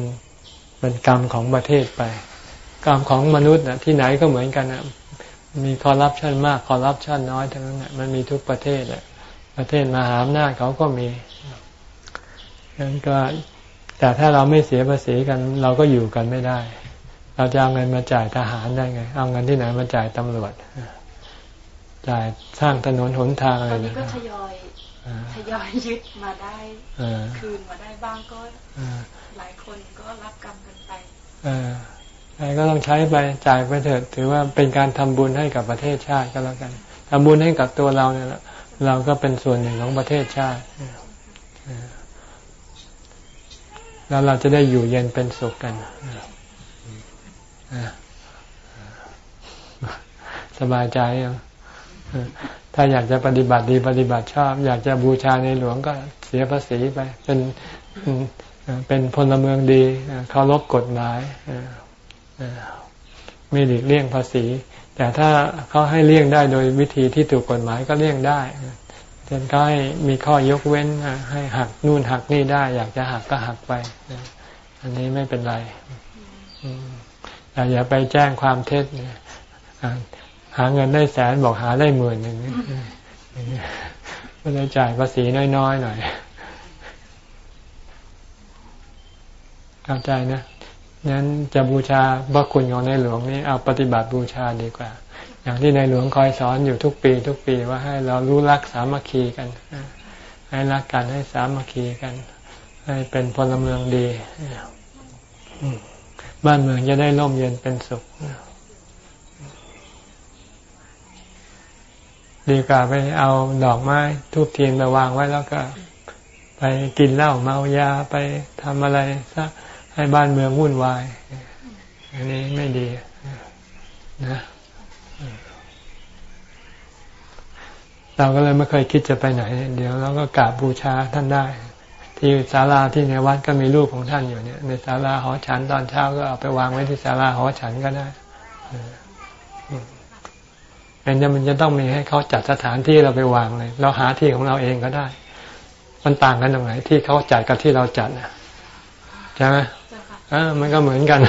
เป็นกรรมของประเทศไป กรรมของมนุษย์นะที่ไหนก็เหมือนกันนะมีคอร์รัปชันมากคอร์รัปชันน้อยทั้งนั้นมันมีทุกประเทศแหละประเทศมหาอำนาจเขาก็มีงั้นก็แต่ถ้าเราไม่เสียภาษีกันเราก็อยู่กันไม่ได้ เราจะเอาเงินมาจ่ายทหารได้ไง เอาเงินที่ไหนมาจ่ายตำรวจ จ่ายสร้างถนนหนทางอะไรตอนนี้ก็ทยอยทยอยยึดมาได้คืนมาได้บ้างก็หลายคนก็รับกรรมกันไปใครก็ต้องใช้ไปจ่ายไปเถิดถือว่าเป็นการทำบุญให้กับประเทศชาติก็แล้วกันทำบุญให้กับตัวเราเนี่ยเราก็เป็นส่วนหนึ่งของประเทศชาติแล้วเราจะได้อยู่เย็นเป็นสุขกันสบายใจยัง ถ้าอยากจะปฏิบัติดีปฏิบัติชอบ อยากจะบูชาในหลวงก็เสียภาษีไปเป็นเป็นพลเมืองดีเคารพกฎหมายไม่หลีกเลี่ยงภาษี แต่ถ้าเขาให้เลี่ยงได้โดยวิธีที่ถูกกฎหมายก็เลี่ยงได้เช่นก็ให้มีข้อยกเว้นให้หักนู่นหักนี่ได้ อยากจะหักก็หักไป อันนี้ไม่เป็นไรแต่อย่าไปแจ้งความเท็จ หาเงินได้แสนบอกหาได้หมื่นหนึ่งก็เลยจ่ายภาษีน้อยๆหน่อยเข้าใจนะนั้นจะบูชาพระคุณของในหลวงนี่เอาปฏิบัติบูชาดีกว่า อย่างที่ในหลวงคอยสอนอยู่ทุกปี ทุกปีว่าให้เรารู้รักสามัคคีกัน ให้รักกันให้สามัคคีกัน ให้เป็นพลเมืองดี บ้านเมืองจะได้ร่มเย็นเป็นสุข ดีกว่าไปเอาดอกไม้ทูบเทียนมาวางไว้แล้วก็ ไปกินเหล้าเมายาไปทำอะไรซะให้บ้านเมืองวุ่นวาย อันนี้ไม่ดีนะเราก็เลยไม่เคยคิดจะไปไหน เดี๋ยวเราก็กราบบูชาท่านได้ ที่ศาลาที่ในวัดก็มีรูปของท่านอยู่เนี่ย ในศาลาหอฉันตอนเช้าก็เอาไปวางไว้ที่ศาลาหอฉันก็ได้ เป็นจะมันจะต้องมีให้เขาจัดสถานที่เราไปวางเลย เราหาที่ของเราเองก็ได้ มันต่างกันตรงไหน ที่เขาจัดกับที่เราจัดใช่ไหมอ่ามันก็เหมือนกัน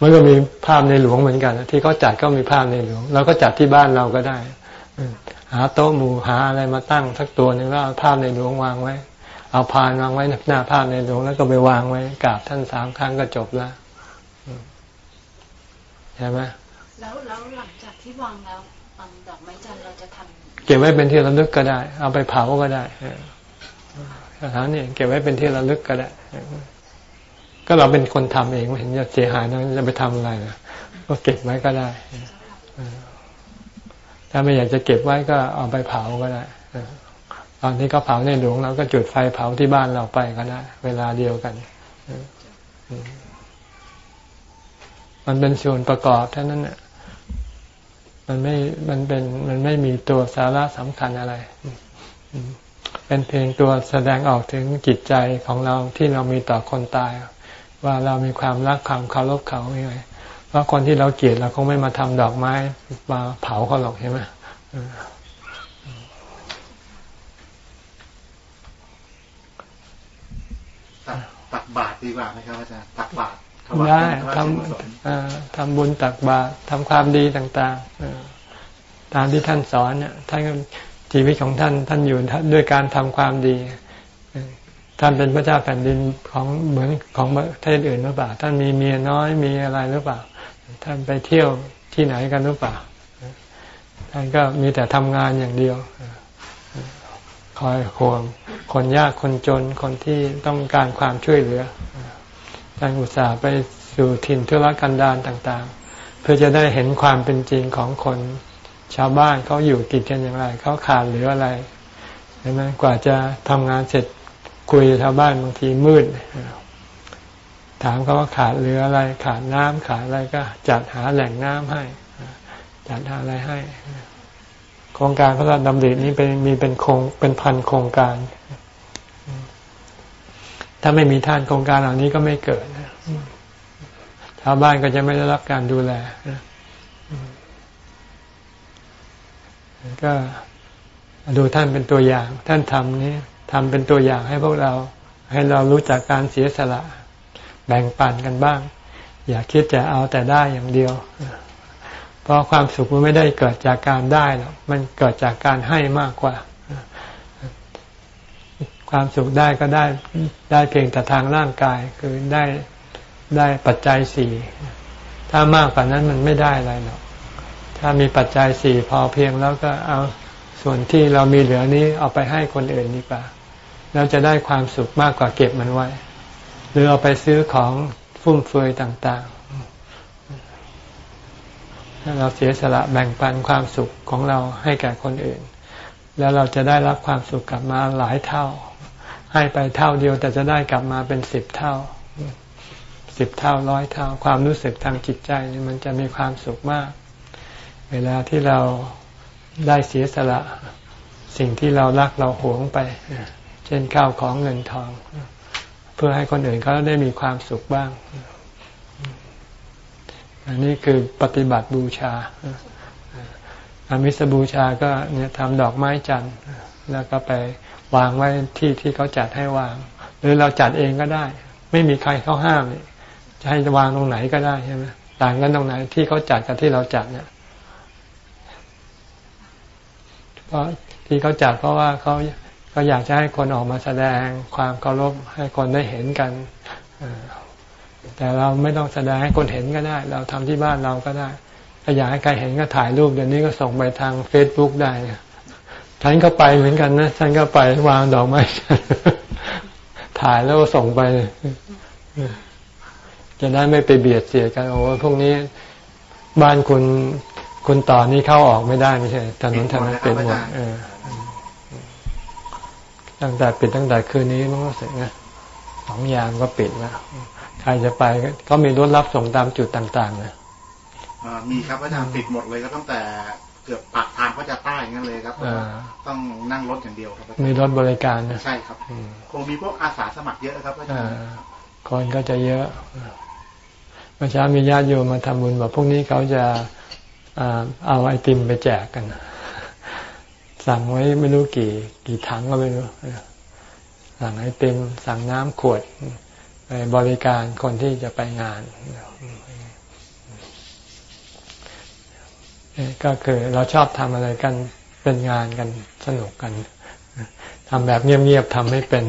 มันก็มีภาพในหลวงเหมือนกัน ที่เขาจัดก็มีภาพในหลวงเราก็จัดที่บ้านเราก็ได้หาโต๊ะหมู่หาอะไรมาตั้งสักตัวหนึ่งแล้วเอาภาพในหลวงวางไว้ เอาพานวางไว้หน้าภาพในหลวงแล้วก็ไปวางไว้กราบท่านสามครั้งก็จบแล้วใช่ไหม แล้วแล้วหลังจากที่วางแล้วดอกไม้จันทร์เราจะทำเก็บไว้เป็นที่ระลึกก็ได้ เอาไปเผาก็ได้สถานนี่เก็บไว้เป็นที่ระลึกก็ได้ ก็เราเป็นคนทำเองไม่เห็นจะเสียหายนะจะไปทำอะไรนะก็เก็บไว้ก็ได้ถ้าไม่อยากจะเก็บไว้ก็เอาไปเผาก็ได้ตอนที่เขาเผาในหลวงเราก็จุดไฟเผาที่บ้านเราไปก็ได้เวลาเดียวกันมันเป็นส่วนประกอบเท่านั้นเนี่ย มันไม่ มันเป็น มันไม่มีตัวสาระสำคัญอะไร เป็นเพียงตัวแสดงออกถึงจิตใจของเราที่เรามีต่อคนตาย ว่าเรามีความรักความเคารพเขาไงเพราะคนที่เราเกลียดเราคงไม่มาทำดอกไม้มาเผาเขาหรอกใช่ไหมตักบาตรดีกว่าไหมครับอาจารย์ตักบาตร ได้ทำทำบุญตักบาตรทำความดีต่างๆตามที่ท่านสอนเนี่ยท่านชีวิตของท่านท่านอยู่ด้วยการทำความดี ท่านเป็นพระเจ้าแผ่นดินของเหมือนของประเทศอื่นหรือเปล่า ท่านมีเมียน้อยมีอะไรหรือเปล่า ท่านไปเที่ยวที่ไหนกันหรือเปล่า ท่านก็มีแต่ทำงานอย่างเดียวคอยห่วงคนยากคนจนคนที่ต้องการความช่วยเหลือ ท่านอุตส่าห์ไปสู่ถิ่นทุรกันดารต่างๆ เพื่อจะได้เห็นความเป็นจริงของคนชาวบ้านเขาอยู่กินกันอย่างไร เขาขาดหรืออะไรใช่ไหมกว่าจะทำงานเสร็จคุยชาวบ้านบางทีมืด ถามเขาว่าขาดเรืออะไร ขาดน้ำขาดอะไรก็จัดหาแหล่งน้ำให้ จัดหาอะไรให้ โครงการพระราชดำรินี้เป็นมีเป็นโครงเป็นพันโครงการ ถ้าไม่มีท่านโครงการเหล่านี้ก็ไม่เกิดชาวบ้านก็จะไม่ได้รับการดูแลก็ดูท่านเป็นตัวอย่าง ท่านทำนี้ทำเป็นตัวอย่างให้พวกเรา ให้เรารู้จักการเสียสละ แบ่งปันกันบ้าง อย่าคิดจะเอาแต่ได้อย่างเดียว เพราะความสุขมันไม่ได้เกิดจากการได้หรอกมันเกิดจากการให้มากกว่า ความสุขได้ก็ได้ได้เพียงแต่ทางร่างกายคือได้ได้ปัจจัยสี่ถ้ามากกว่านั้นมันไม่ได้อะไรหรอกถ้ามีปัจจัยสี่พอเพียงแล้วก็เอาส่วนที่เรามีเหลือนี้เอาไปให้คนอื่นดีกว่าเราจะได้ความสุขมากกว่าเก็บมันไว้ หรือเอาไปซื้อของฟุ่มเฟือยต่างๆถ้าเราเสียสละแบ่งปันความสุขของเราให้แก่คนอื่น แล้วเราจะได้รับความสุขกลับมาหลายเท่า ให้ไปเท่าเดียวแต่จะได้กลับมาเป็นสิบเท่าสิบเท่าร้อยเท่า ความรู้สึกทางจิตใจนี่มันจะมีความสุขมาก เวลาที่เราได้เสียสละ สิ่งที่เรารักเราหวงไป เช่นข้าวของเงินทอง เพื่อให้คนอื่นเขาได้มีความสุขบ้าง อันนี้คือปฏิบัติบูชาอามิสบูชาก็เนี่ยทำดอกไม้จันทร์แล้วก็ไป วางไว้ที่ที่เขาจัดให้วาง หรือเราจัดเองก็ได้ ไม่มีใครเขาห้ามจะให้วางตรงไหนก็ได้ใช่ไหมต่างกันตรงไหนที่เขาจัดกับที่เราจัดเนี่ยเพราะที่เขาจัดเพราะว่าเขาเขาอยากจะให้คนออกมาแสดงความเคารพให้คนได้เห็นกันแต่เราไม่ต้องแสดงให้คนเห็นก็ได้ เราทำที่บ้านเราก็ได้ถ้าอยากให้ใครเห็นก็ถ่ายรูปเดี๋ยวนี้ก็ส่งไปทางเฟซบุ๊กได้ ฉันก็ไปเหมือนกันนะฉันก็ไปวางดอกไม้ถ่ายแล้วส่งไป จะได้ไม่ไปเบียดเสียกัน โอ้พวกนี้บ้านคุณคุณต่อนี้เข้าออกไม่ได้ไม่ใช่ถนนถนนเป็นหมดตั้งแต่ปิดตั้งแต่คืนนี้มันก็เสร็จนะสองยามก็ปิดแล้วใครจะไปก็มีรถรับส่งตามจุดต่าง ๆ นะมีครับอาจารย์ปิดหมดเลยก็ตั้งแต่ เกือบปากทางก็จะใต้งั้นเลยครับต้องนั่งรถอย่างเดียวครับมีรถบริการนะใช่ครับคงมีพวกอาสาสมัครเยอะครับอาจารย์คนก็จะเยอะเมื่อเช้ามีญาติโยมมาทำบุญบอกพวกนี้เขาจะเอาไอติมไปแจกกัน สั่งไว้ไม่รู้กี่ กี่ถังก็ไม่รู้สั่งไอติมสั่งน้ำขวดไปบริการคนที่จะไปงาน ก็คือเราชอบทำอะไรกันเป็นงานกันสนุกกันทำแบบเงียบๆทำไม่เป็น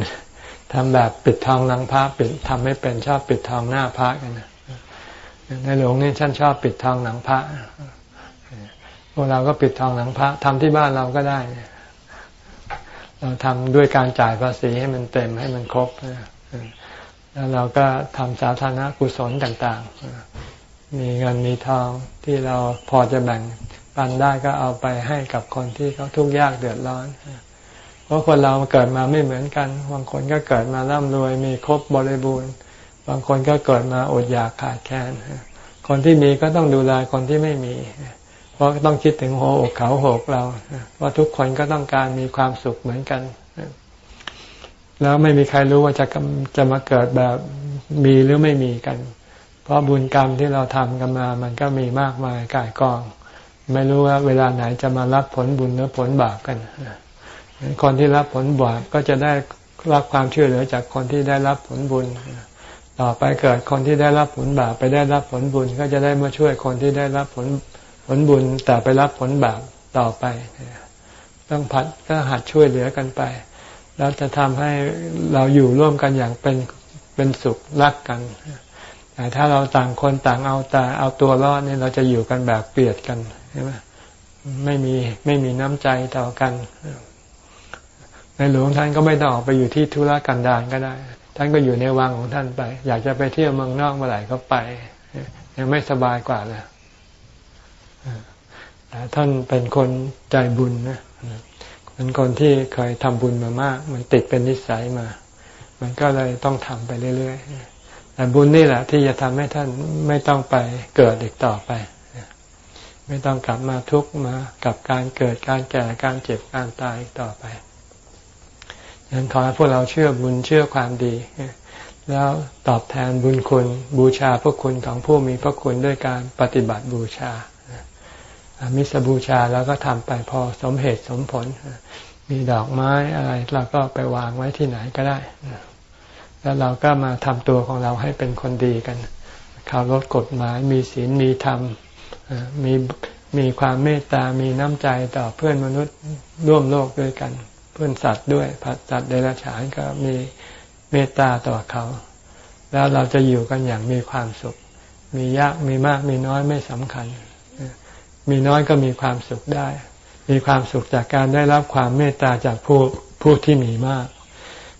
ทำแบบปิดทองนังพระปิดทำไม่เป็นชอบปิดทองหน้าพระกันในหลวงนี่ท่านชอบปิดทองหนังพระพวกเราก็ปิดทองหลังพระทำที่บ้านเราก็ได้เราทำด้วยการจ่ายภาษีให้มันเต็มให้มันครบแล้วเราก็ทำสาธารณกุศลต่างๆ มีเงินมีทองที่เราพอจะแบ่งปันได้ก็เอาไปให้กับคนที่เขาทุกข์ยากเดือดร้อน เพราะคนเราเกิดมาไม่เหมือนกัน บางคนก็เกิดมาร่ำรวยมีครบบริบูรณ์ บางคนก็เกิดมาอดอยากขาดแคลน คนที่มีก็ต้องดูแลคนที่ไม่มี เพราะต้องคิดถึงหัวอกเขาหกเรา ว่าทุกคนก็ต้องการมีความสุขเหมือนกัน แล้วไม่มีใครรู้ว่าจะจะมาเกิดแบบมีหรือไม่มีกัน เพราะบุญกรรมที่เราทำกันมา มันก็มีมากมายกายกอง ไม่รู้ว่าเวลาไหนจะมารับผลบุญหรือผลบาปกันคนที่รับผลบาปก็จะได้รับความช่วยเหลือจากคนที่ได้รับผลบุญ ต่อไปเกิดคนที่ได้รับผลบาปไปได้รับผลบุญ ก็จะได้มาช่วยคนที่ได้รับผลผลบุญ แต่ไปรับผลบาปต่อไป ต้องพัดก็หัดช่วยเหลือกันไป แล้วจะทำให้เราอยู่ร่วมกันอย่างเป็นเป็นสุขรักกัน แต่ถ้าเราต่างคนต่างเอาแต่เอาตัวรอดเนี่ยเราจะอยู่กันแบบเปียดกันใช่ไหมไม่มีไม่มีน้ำใจต่อกัน ในหลวงท่านก็ไม่ต้องออกไปอยู่ที่ธุรกันดารก็ได้ ท่านก็อยู่ในวังของท่านไป อยากจะไปเที่ยวเมืองนอกเมื่อไหร่ก็ไป ยังไม่สบายกว่าเลยแต่ท่านเป็นคนใจบุญนะเป็นคนที่เคยทำบุญมามาก มันติดเป็นนิสัยมา มันก็เลยต้องทำไปเรื่อยๆ แต่บุญนี่แหละ ที่จะทำให้ท่านไม่ต้องไปเกิดอีกต่อไป ไม่ต้องกลับมาทุกข์มากับการเกิดการแก่การเจ็บการตายอีกต่อไปยังขอให้พวกเราเชื่อบุญเชื่อความดี แล้วตอบแทนบุญคุณบูชาพระคุณของผู้มีพระคุณด้วยการปฏิบัติบูชามิสบูชาแล้วก็ทำไปพอสมเหตุสมผล มีดอกไม้อะไรเราก็ไปวางไว้ที่ไหนก็ได้ แล้วเราก็มาทำตัวของเราให้เป็นคนดีกันข่าวรถกฎหมายมีศีลมีธรรมมีมีความเมตตา มีน้ำใจต่อเพื่อนมนุษย์ร่วมโลกด้วยกัน เพื่อนสัตว์ด้วยผัดสัตว์เดรัจฉานก็มีเมตตาต่อเขา แล้วเราจะอยู่กันอย่างมีความสุข มียากมีมากมีน้อยไม่สำคัญ มีน้อยก็มีความสุขได้ มีความสุขจากการได้รับความเมตตาจากผู้ผู้ที่มีมาก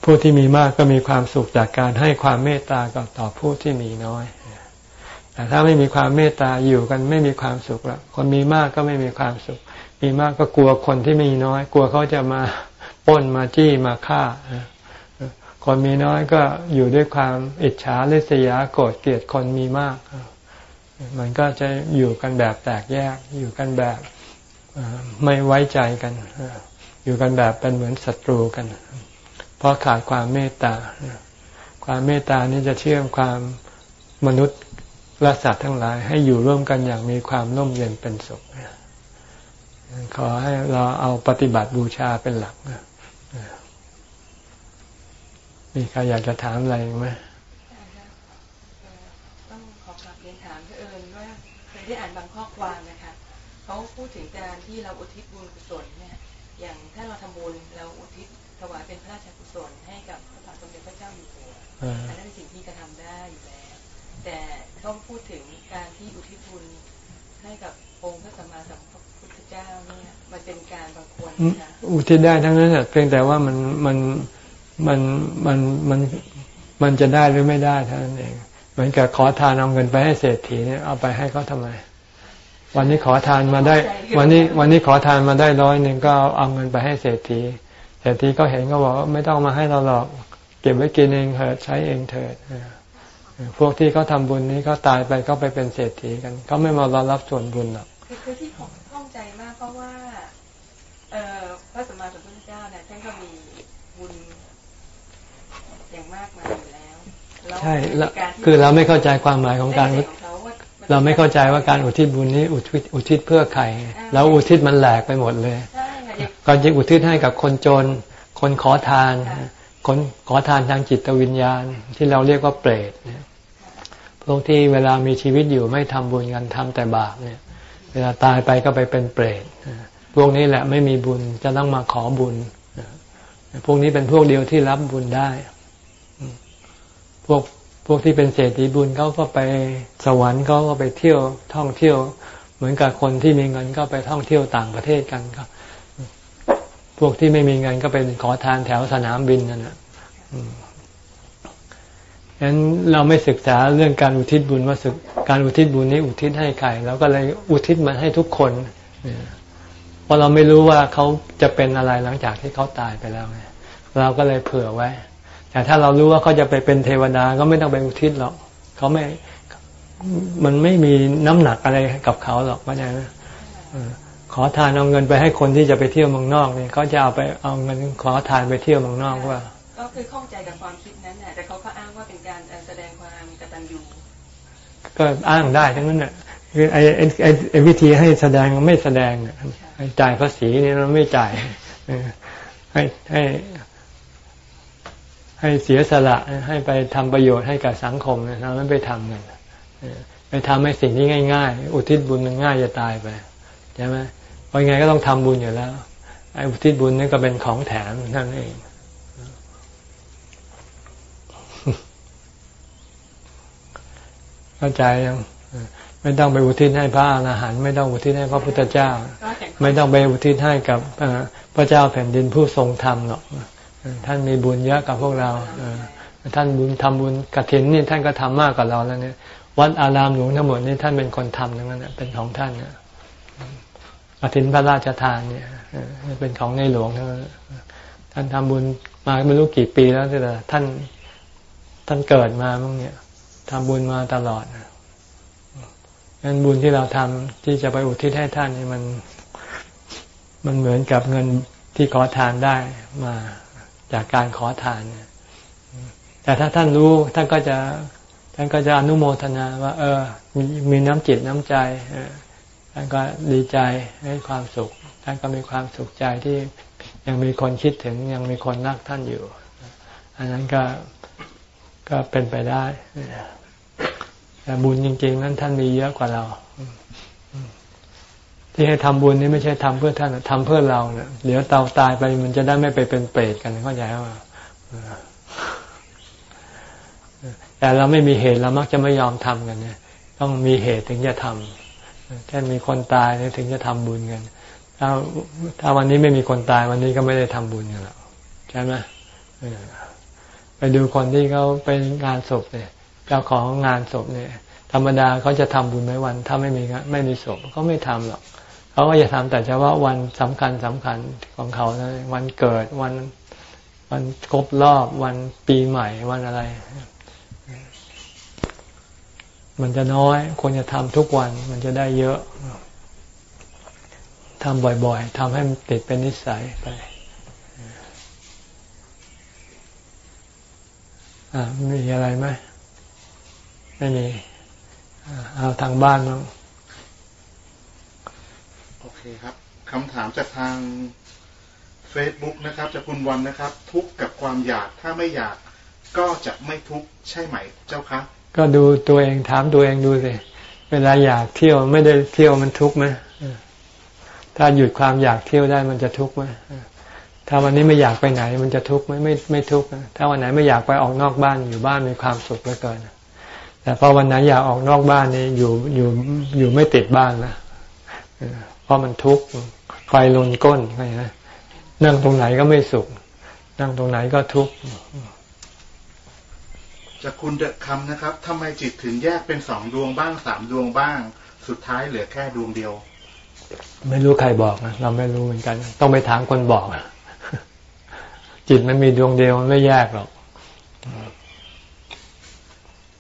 ผู้ที่มีมากก็มีความสุขจากการให้ความเมตตากับต่อผู้ที่มีน้อยแต่ถ้าไม่มีความเมตตาอยู่กันไม่มีความสุขละคนมีมากก็ไม่มีความสุข มีมากก็กลัวคนที่มีน้อย กลัวเขาจะมาป้นมาจี้มาฆ่าคนมีน้อยก็อยู่ด้วยความอิจฉาริษยาโกรธเกลียดคนมีมาก มันก็จะอยู่กันแบบแตกแยก อยู่กันแบบไม่ไว้ใจกัน อยู่กันแบบเป็นเหมือนศัตรูกัน เพราะขาดความเมตตา ความเมตตานี้จะเชื่อมความมนุษย์และสัตว์ทั้งหลาย ให้อยู่ร่วมกันอย่างมีความร่มเย็นเป็นสุขขอให้เราเอาปฏิบัติบูชาเป็นหลักมีใครอยากจะถามอะไรไหมได้อ่านบางข้อความนะคะเขาพูดถึงการที่เราอุทิ อยู่หัวอันนั้นเป็นสิ่งที่กระทำได้อยู่แล้วแต่เขาพูดถึงการที่อุทิศบุญให้กับองค์พระสัมมาสัมพุทธเจ้าเนี่ยมันเป็นการบางคนนะอุทิศได้ทั้งนั้นเพียงแต่ว่ามันมันมันมันมันมันจะได้หรือไม่ได้เท่านั้นเอง เหมือนกับขอทานเอาเงินไปให้เศรษฐีเนี่ยเอาไปให้เขาทำไม วันนี้ขอทานมาได้ วันนี้วันนี้ขอทานมาได้ร้อยหนึ่งก็เอาเงินไปให้เศรษฐีเศรษฐีก็เห็นก็บอกไม่ต้องมาให้เราหรอกเก็บไว้กินเองเถิดใช้เองเถิดพวกที่เขาทาบุญนี้เขาตายไปก็ไปเป็นเศรษฐีกันเขาไม่มารอรับส่วนบุญหรอกคือที่ผมข้องใจมากเพราะว่าเออพระสมมาสัมพุทธเจ้าเนี่ยท่านก็มีบุญอย่างมากมายอยู่แล้วใช่แล้วคือเราไม่เข้าใจความหมายของการเราไม่เข้าใจว่าการอุทิศบุญนี้อุทิศอุทิศเพื่อใครแล้วอุทิศมันแหลกไปหมดเลยก็จะอุทิศให้กับคนจน คนขอทาน คนขอทานทางจิตวิญญาณ ที่เราเรียกว่าเปรตเนี่ยพวกที่เวลามีชีวิตอยู่ไม่ทำบุญกันทำแต่บาปเนี่ย เวลาตายไปก็ไปเป็นเปรตพวกนี้แหละไม่มีบุญจะต้องมาขอบุญพวกนี้เป็นพวกเดียวที่รับบุญได้ พวกพวกที่เป็นเศรษฐีบุญเขาก็ไปสวรรค์เขาก็ไปเที่ยวท่องเที่ยว เหมือนกับคนที่มีเงินก็ไปท่องเที่ยวต่างประเทศกันครับ พวกที่ไม่มีเงินก็เป็นขอทานแถวสนามบินนั่นแหละฉะนั้นเราไม่ศึกษาเรื่องการอุทิศบุญว่าสึกการอุทิศบุญนี้อุทิศให้ใครเราก็เลยอุทิศมันให้ทุกคนเพราะเราไม่รู้ว่าเขาจะเป็นอะไรหลังจากที่เขาตายไปแล้วเราก็เลยเผื่อไว้ แต่ถ้าเรารู้ว่าเขาจะไปเป็นเทวดาก็ไม่ต้องไปอุทิศหรอกเขาไม่ มันไม่มีน้ำหนักอะไรกับเขาหรอกเข้าใจไหม ขอทานเอาเงินไปให้คนที่จะไปเที่ยวเมืองนอกเนี่ยเขาจะเอาไปเอาเงินขอทานไปเที่ยวเมืองนอกว่า ก็คือข้องใจกับความคิดนั้นแหละแต่เขาก็อ้างว่าเป็นการแสดงความกตัญญูก็อ้างได้ทั้งนั้นเนี่ยคือไอ้ไอ้ไอ้วิธีให้แสดงไม่แสดงเนี่ยจ่ายภาษีเนี่ยเราไม่จ่ายให้ให้ให้เสียสละให้ไปทำประโยชน์ให้กับสังคมเราไม่ไปทำกันไปทำให้สิ่งที่ง่าย ๆ อุทิศบุญมันง่ายจะตายไปใช่ไหม เพราะไงก็ต้องทำบุญอยู่แล้ว ไอ้อุทิศบุญนี่ก็เป็นของแถมนั่นเองเข้าใจยังไม่ต้องไปอุทิศให้พระอรหันต์ไม่ต้องอุทิศให้พระพุทธเจ้า ไม่ต้องไปอุทิศให้กับพระเจ้าแผ่นดินผู้ทรงธรรมหรอกท่านมีบุญเยอะกับพวกเราท่านบุญทำบุญกระถินนี่ท่านก็ทำมากกว่าเราแล้วเนี่ย วัดอารามหลวงทั้งหมดนี่ท่านเป็นคนทำทั้งนั้นเป็นของท่าน กระถินพระราชทานเนี่ยเป็นของในหลวงทั้งนั้นท่านทำบุญมาไม่รู้กี่ปีแล้วแต่ท่านท่านเกิดมาเมื่อเนี่ยทำบุญมาตลอดงั้นบุญที่เราทำที่จะไปอุทิศให้ท่านนี่มัน มันเหมือนกับเงินที่ขอทานได้มาจากการขอทานแต่ถ้าท่านรู้ท่านก็จะท่านก็จะอนุโมทนาว่า เออมมีน้ำจิตน้ำใจ ท่านก็ดีใจให้ความสุข ท่านก็มีความสุขใจที่ยังมีคนคิดถึงยังมีคนรักท่านอยู่ อันนั้นก็ก็เป็นไปได้แต่บุญจริง ๆ นั้นท่านมีเยอะกว่าเรา ที่ให้ทำบุญนี่ไม่ใช่ทำเพื่อท่านทำเพื่อเราเนี่ยเดี๋ยวเตาตายไปมันจะได้ไม่ไปเป็นเปรตกันเข้าใจว่าแต่เราไม่มีเหตุเรามักจะไม่ยอมทำกันเนี่ยต้องมีเหตุถึงจะทำ แค่มีคนตายเนี่ยถึงจะทำบุญกัน ถ้าถ้าวันนี้ไม่มีคนตายวันนี้ก็ไม่ได้ทำบุญกันแล้วใช่ไหมไปดูคนที่เขาเป็นงานศพเนี่ยเจ้าของงานศพเนี่ย ธรรมดาเขาจะทำบุญไหมวัน ถ้าไม่มีไม่มีศพเขาไม่ทำหรอกเขาก็จะทำแต่เฉพาะวันสำคัญสำคัญของเขานะวันเกิดวันวันครบรอบวันปีใหม่วันอะไร มันจะน้อยควรจะทำทุกวันมันจะได้เยอะทำบ่อยๆทำให้มันติดเป็นนิสัยไปมีอะไรไหมไม่มีเอาทางบ้านมั้งโอเคครับคำถามจากทางเฟซบุ๊กนะครับจากคุณวันนะครับ ทุกข์กับความอยากถ้าไม่อยากก็จะไม่ทุกข์ใช่ไหมเจ้าคะ ก็ดูตัวเองถามตัวเองดูสิเวลาอยากเที่ยวไม่ได้เที่ยวมันทุกข์ไหมถ้าหยุดความอยากเที่ยวได้มันจะทุกข์ไหมถ้าวันนี้ไม่อยากไปไหน มันจะทุกข์ไหมไม่ไม่ทุกข์ถ้าวันไหนไม่อยากไปออกนอกบ้านอยู่บ้านมีความสุขเหลือเกินแต่พอวันไหนอยากออกนอกบ้านนี่อยู่อยู่อยู่ไม่ติดบ้านนะเพราะมันทุกข์ไฟลนก้นไงนะนั่งตรงไหนก็ไม่สุข นั่งตรงไหนก็ทุกข์ จากคุณเดอะคำนะครับทำไมจิตถึงแยกเป็นสองดวงบ้างสามดวงบ้าง สุดท้ายเหลือแค่ดวงเดียว ไม่รู้ใครบอกนะเราไม่รู้เหมือนกัน ต้องไปถามคนบอกจิตมันมีดวงเดียวมันไม่แยกหรอก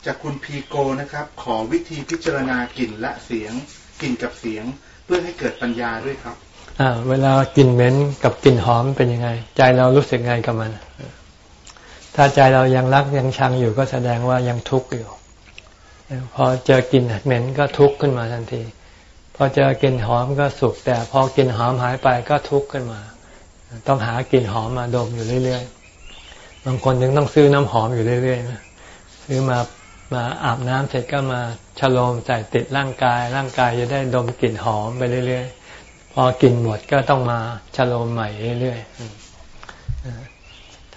จากคุณพีโกนะครับ ขอวิธีพิจารณากลิ่นและเสียงกลิ่นกับเสียง เพื่อให้เกิดปัญญาด้วยครับอ่าเวลากลิ่นเหม็นกับกลิ่นหอมเป็นยังไง ใจเรารู้สึกไงกับมัน ถ้าใจเรายังรักยังชังอยู่ก็แสดงว่ายังทุกข์อยู่ พอเจอกลิ่นเหม็นก็ทุกข์ขึ้นมาทันที พอเจอกลิ่นหอมก็สุข แต่พอกลิ่นหอมหายไปก็ทุกข์ขึ้นมา ต้องหากลิ่นหอมมาดมอยู่เรื่อยๆ บางคนยังต้องซื้อน้ำหอมอยู่เรื่อยๆ ซื้อมามาอาบน้ำเสร็จก็มาฉโลมใส่ติดร่างกาย ร่างกายจะได้ดมกลิ่นหอมไปเรื่อยๆ พอกลิ่นหมดก็ต้องมาฉโลมใหม่เรื่อยๆ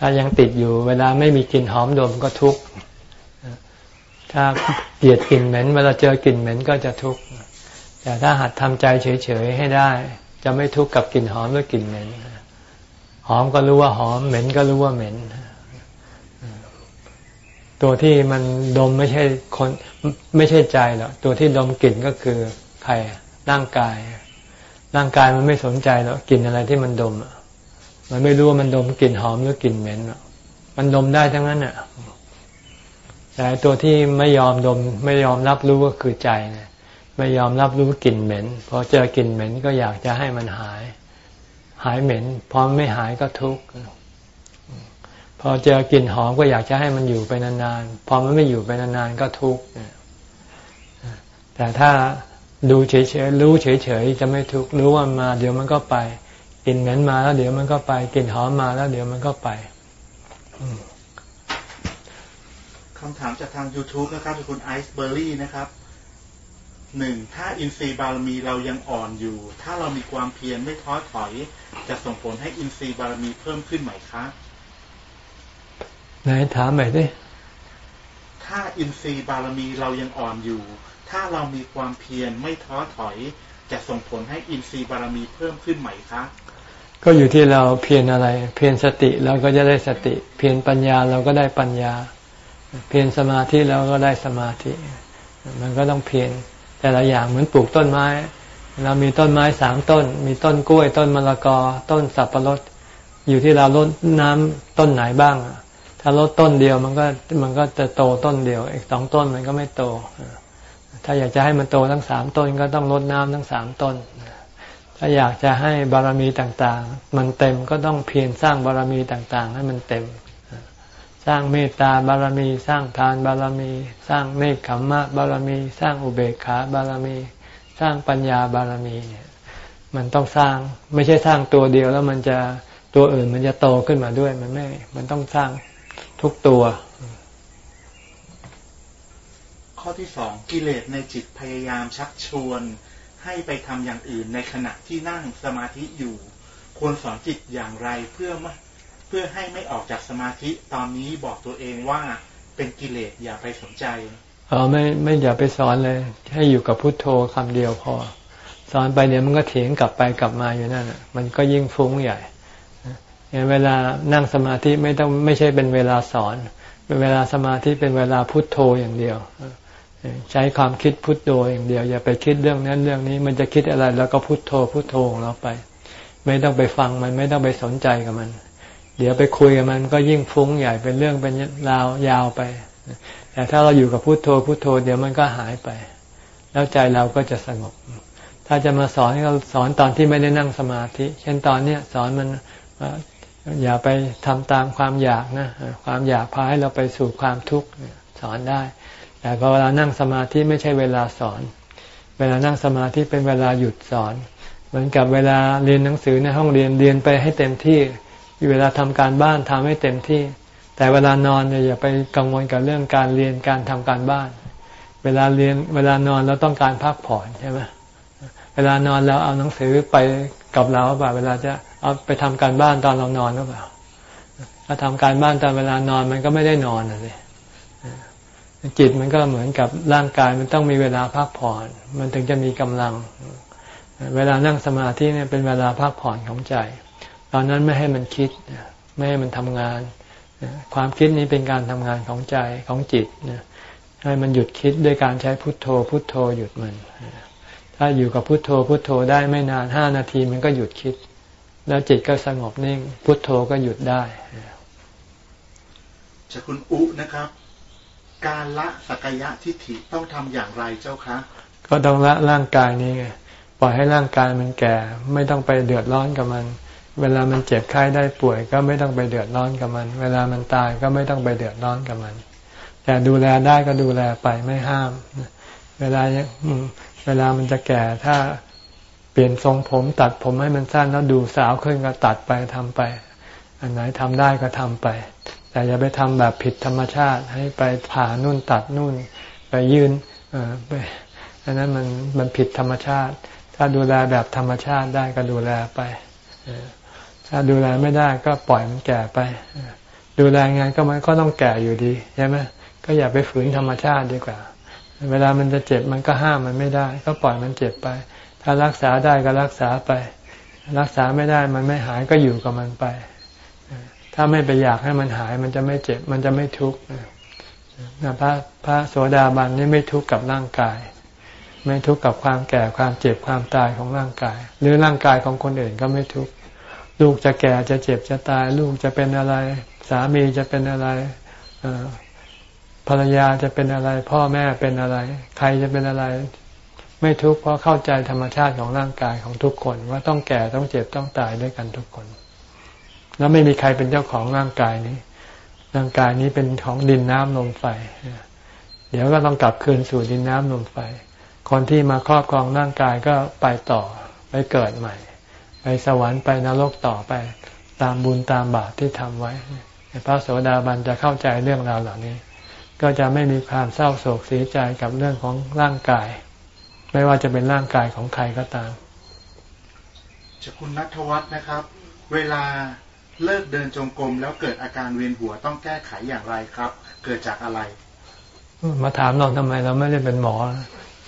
ถ้ายังติดอยู่ เวลาไม่มีกลิ่นหอมดมก็ทุกข์ถ้าเกลียดกลิ่นเหม็นเวลาเจอกลิ่นเหม็นก็จะทุกข์แต่ถ้าหัดทำใจเฉยๆให้ได้ จะไม่ทุกข์กับกลิ่นหอมหรือกลิ่นเหม็นหอมก็รู้ว่าหอมเหม็นก็รู้ว่าเหม็นตัวที่มันดมไม่ใช่คนไม่ใช่ใจหรอกตัวที่ดมกลิ่นก็คือใครร่างกาย ร่างกายมันไม่สนใจหรอกกลิ่นอะไรที่มันดม มันไม่รู้ว่ามันดมกลิ่นหอมหรือกลิ่นเหม็นมันดมได้ทั้งนั้นน่ะแต่ตัวที่ไม่ยอมดม ไม่ยอมรับรู้ก็คือใจนะไม่ยอมรับรู้กลิ่นเหม็นพอเจอกลิ่นเหม็นก็อยากจะให้มันหาย หายเหม็นพอไม่หายก็ทุกข์พอเจอกลิ่นหอมก็อยากจะให้มันอยู่ไปนานๆ พอมันไม่อยู่ไปนานๆก็ทุกข์แต่ถ้าดูเฉยๆ รู้เฉยๆ จะไม่ทุกข์ รู้ว่ามา เดี๋ยวมันก็ไป กลิ่นเหม็นมาแล้วเดี๋ยวมันก็ไปกลิ่นหอมมาแล้วเดี๋ยวมันก็ไปคำถามจากทาง YouTube นะครับจากคุณไอซ์เบอร์รี่นะครับหนึ่งถ้าอินทรีย์บารมีเรายังอ่อนอยู่ ถ้าเรามีความเพียรไม่ท้อถอย จะส่งผลให้อินทรีย์บารมีเพิ่มขึ้นไหมคะไหนถามใหม่ดิถ้าอินทรีย์บารมีเรายังอ่อนอยู่ ถ้าเรามีความเพียรไม่ท้อถอย จะส่งผลให้อินทรีย์บารมีเพิ่มขึ้นไหมคะ ก็อยู่ที่เราเพียรอะไร เพียรสติเราก็จะได้สติ เพียรปัญญาเราก็ได้ปัญญา เพียรสมาธิเราก็ได้สมาธิ มันก็ต้องเพียรแต่ละอย่างเหมือนปลูกต้นไม้ เรามีต้นไม้สามต้น มีต้นกล้วย ต้นมะละกอ ต้นสับปะรด อยู่ที่เราลดน้ำต้นไหนบ้าง ถ้าลดต้นเดียวมันก็มันก็จะโตต้นเดียวอีกสองต้นมันก็ไม่โต ถ้าอยากจะให้มันโตทั้งสามต้นก็ต้องลดน้ำทั้งสามต้น ถ้าอยากจะให้บารมีต่างๆ มันเต็มก็ต้องเพียรสร้างบารมีต่างๆ ให้มันเต็ม สร้างเมตตาบารมี สร้างทานบารมี สร้างเนคขมมะบารมี สร้างอุเบกขาบารมี สร้างปัญญาบารมีเนี่ยมันต้องสร้างไม่ใช่สร้างตัวเดียวแล้วมันจะตัวอื่นมันจะโตขึ้นมาด้วยมันไม่ มันต้องสร้างทุกตัว ข้อที่สองกิเลสในจิตพยายามชักชวน ให้ไปทำอย่างอื่นในขณะที่นั่งสมาธิอยู่ ควรสอนจิตอย่างไรเพื่อเพื่อให้ไม่ออกจากสมาธิตอนนี้บอกตัวเองว่าเป็นกิเลสอย่าไปสนใจเออไม่ไม่อย่าไปสอนเลย ให้อยู่กับพุทโธคำเดียวพอ สอนไปเดี๋ยวมันก็เถียงกลับไปกลับมาอยู่นั่นะมันก็ยิ่งฟุ้งใหญ่เวลานั่งสมาธิไม่ต้องไม่ใช่เป็นเวลาสอน เป็นเวลาสมาธิเป็นเวลาพุทโธอย่างเดียว ใช้ความคิดพุทโธอย่างเดียว อย่าไปคิดเรื่องนั้นเรื่องนี้ มันจะคิดอะไร แล้วก็พุทโธพุทโธของเราไป ไม่ต้องไปฟังมันไม่ต้องไปสนใจกับมัน เดี๋ยวไปคุยกับมันก็ยิ่งฟุ้งใหญ่เป็นเรื่องเป็นราวยาวไปแต่ถ้าเราอยู่กับพุทโธพุทโธ เดี๋ยวมันก็หายไป แล้วใจเราก็จะสงบ ถ้าจะมาสอนให้เราสอนตอนที่ไม่ได้นั่งสมาธิ เช่นตอนเนี้ยสอนมันอย่าไปทำตามความอยากนะความอยากพาให้เราไปสู่ความทุกข์สอนได้ แต่พอเวลานั่งสมาธิไม่ใช่เวลาสอน เวลานั่งสมาธิเป็นเวลาหยุดสอน เหมือนกับเวลาเรียนหนังสือในห้องเรียนเรียนไปให้เต็มที่เวลาทำการบ้านทำให้เต็มที่ แต่เวลานอนเนี่ยอย่าไปกังวลกับเรื่องการเรียนการทำการบ้าน เวลาเรียนเวลานอนเราต้องการพักผ่อนใช่ไหมเวลานอนแล้วเอาหนังสือไปกับเราเปล่าเวลาจะเอาไปทำการบ้านตอนเรานอนหรือเปล่าถ้าทำการบ้านตอนเวลานอนมันก็ไม่ได้นอนเลย จิตมันก็เหมือนกับร่างกายมันต้องมีเวลาพักผ่อน มันถึงจะมีกำลัง เวลานั่งสมาธิเนี่ยเป็นเวลาพักผ่อนของใจ ตอนนั้นไม่ให้มันคิด ไม่ให้มันทำงาน ความคิดนี้เป็นการทำงานของใจของจิตให้มันหยุดคิดด้วยการใช้พุทโธ พุทโธหยุดมัน ถ้าอยู่กับพุทโธ พุทโธได้ไม่นานห้านาทีมันก็หยุดคิด แล้วจิตก็สงบนิ่ง พุทโธก็หยุดได้จะคุณอุนะครับ การละสักยะทิฏฐิต้องทำอย่างไรเจ้าคะ ก็ต้องละร่างกายนี้ไงปล่อยให้ร่างกายมันแก่ ไม่ต้องไปเดือดร้อนกับมัน เวลามันเจ็บไข้ได้ป่วย ก็ไม่ต้องไปเดือดร้อนกับมัน เวลามันตายก็ไม่ต้องไปเดือดร้อนกับมัน แต่ดูแลได้ก็ดูแลไปไม่ห้าม เวลาเวลามันจะแก่ถ้าเปลี่ยนทรงผมตัดผมให้มันสั้นแล้วดูสาวขึ้นก็ตัดไปทำไป อันไหนทำได้ก็ทำไป แต่อย่าไปทำแบบผิดธรรมชาติ ให้ไปผ่านู่นตัดนู่น ไปยืนอไปอันนั้นมันมันผิดธรรมชาติ ถ้าดูแลแบบธรรมชาติได้ก็ดูแลไปถ้าดูแลไม่ได้ก็ปล่อยมันแก่ไป ดูแลงานก็มันก็ต้องแก่อยู่ดีใช่ไหมก็อย่าไปฝืนธรรมชาติดีกว่า เวลามันจะเจ็บมันก็ห้ามมันไม่ได้ ก็ปล่อยมันเจ็บไป ถ้ารักษาได้ก็รักษาไป รักษาไม่ได้มันไม่หายก็อยู่กับมันไป ถ้าไม่ไปอยากให้มันหาย มันจะไม่เจ็บ มันจะไม่ทุกข์นะพระพระโสดาบันนี่ไม่ทุกข์กับร่างกาย ไม่ทุกข์กับความแก่ความเจ็บความตายของร่างกาย หรือร่างกายของคนอื่นก็ไม่ทุกข์ลูกจะแก่จะเจ็บจะตาย ลูกจะเป็นอะไร สามีจะเป็นอะไรภรรยาจะเป็นอะไร พ่อแม่เป็นอะไร ใครจะเป็นอะไร ไม่ทุกข์เพราะเข้าใจธรรมชาติของร่างกายของทุกคน ว่าต้องแก่ต้องเจ็บต้องตายด้วยกันทุกคน แล้วไม่มีใครเป็นเจ้าของร่างกายนี้ ร่างกายนี้เป็นของดินน้ำลมไฟ เดี๋ยวก็ต้องกลับคืนสู่ดินน้ำลมไฟ คนที่มาครอบครองร่างกายก็ไปต่อไปเกิดใหม่ ไปสวรรค์ไปนรกต่อไป ตามบุญตามบาปที่ทำไว้ พระโสดาบันจะเข้าใจเรื่องราวเหล่านี้ ก็จะไม่มีความเศร้าโศกเสียใจกับเรื่องของร่างกาย ไม่ว่าจะเป็นร่างกายของใครก็ตามจะคุณนัทวัฒน์นะครับ เวลา เลิกเดินจงกรมแล้วเกิดอาการเวียนหัวต้องแก้ไขอย่างไรครับ เกิดจากอะไร มาถามเราทำไมเราไม่ได้เป็นหมอ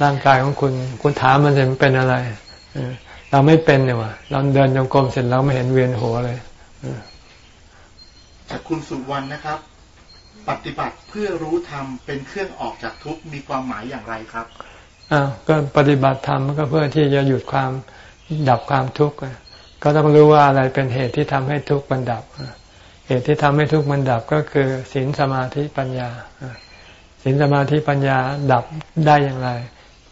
ร่างกายของคุณคุณถามมันจะเป็นอะไรเราไม่เป็นเนี่ยวะเราเดินจงกรมเสร็จแล้วไม่เห็นเวียนหัวเลยจากคุณสุวรรณนะครับ ปฏิบัติเพื่อรู้ธรรมเป็นเครื่องออกจากทุกข์มีความหมายอย่างไรครับอ้าวก็ปฏิบัติธรรมก็เพื่อที่จะหยุดความดับความทุกข์ ก็ต้องรู้ว่าอะไรเป็นเหตุที่ทำให้ทุกข์มันดับ เหตุที่ทำให้ทุกข์มันดับก็คือศีลสมาธิปัญญาศีลสมาธิปัญญาดับได้อย่างไร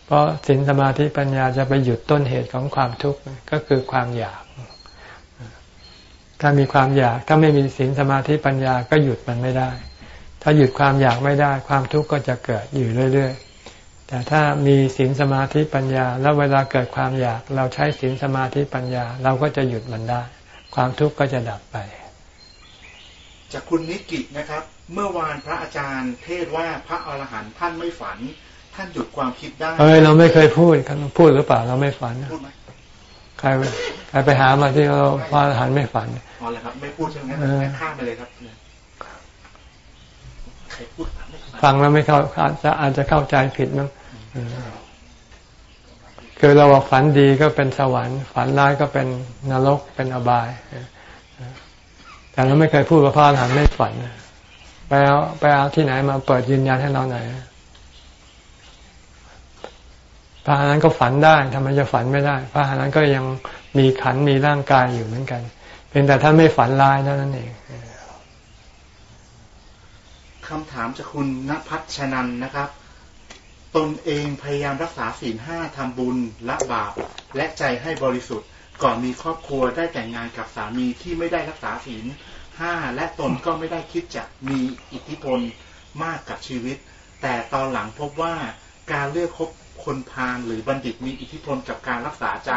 เพราะศีลสมาธิปัญญาจะไปหยุดต้นเหตุของความทุกข์ก็คือความอยาก ถ้ามีความอยาก ถ้าไม่มีศีลสมาธิปัญญาก็หยุดมันไม่ได้ ถ้าหยุดความอยากไม่ได้ ความทุกข์ก็จะเกิดอยู่เรื่อย ๆ แต่ถ้ามีศีลสมาธิปัญญา แล้วเวลาเกิดความอยาก เราใช้ศีลสมาธิปัญญา เราก็จะหยุดมันได้ ความทุกข์ก็จะดับไป จากคุณนิกินะครับ เมื่อวานพระอาจารย์ เทศว่าพระอรหันต์ท่านไม่ฝัน ท่านหยุดความคิดได้เฮ้ยเราไม่เคยพูดพูดหรือเปล่าเราไม่ฝันพูดไหมใครใครไปหามาที่เราพระอรหันต์ไม่ฝันอ๋อเลยครับไม่พูดใช่ไหมข้ามไปเลยครับใครพูดฟังแล้วไม่เข้าอาจจะอาจจะเข้าใจผิดมั้ง คือเราบอกฝันดีก็เป็นสวรรค์ ฝันร้ายก็เป็นนรกเป็นอบาย แต่เราไม่เคยพูดว่าพระอรหันต์ไม่ฝันไปเอาไปเอาที่ไหนมาเปิดยืนยันให้เราหน่อยพระอรหันต์ก็ฝันได้ทำไมจะฝันไม่ได้ พระอรหันต์ก็ยังมีขันมีร่างกายอยู่เหมือนกันเป็นแต่ท่านไม่ฝันร้ายเท่านั้นเองคำถามจากคุณณพัชนันนะครับ ตนเองพยายามรักษาศีลห้าทำบุญละบาปและใจให้บริสุทธิ์ ก่อนมีครอบครัวได้แต่งงานกับสามีที่ไม่ได้รักษาศีลห้าและตนก็ไม่ได้คิดจะมีอิทธิพลมากกับชีวิต แต่ตอนหลังพบว่าการเลือกคบคนพาลหรือบัณฑิตมีอิทธิพลกับการรักษาใจ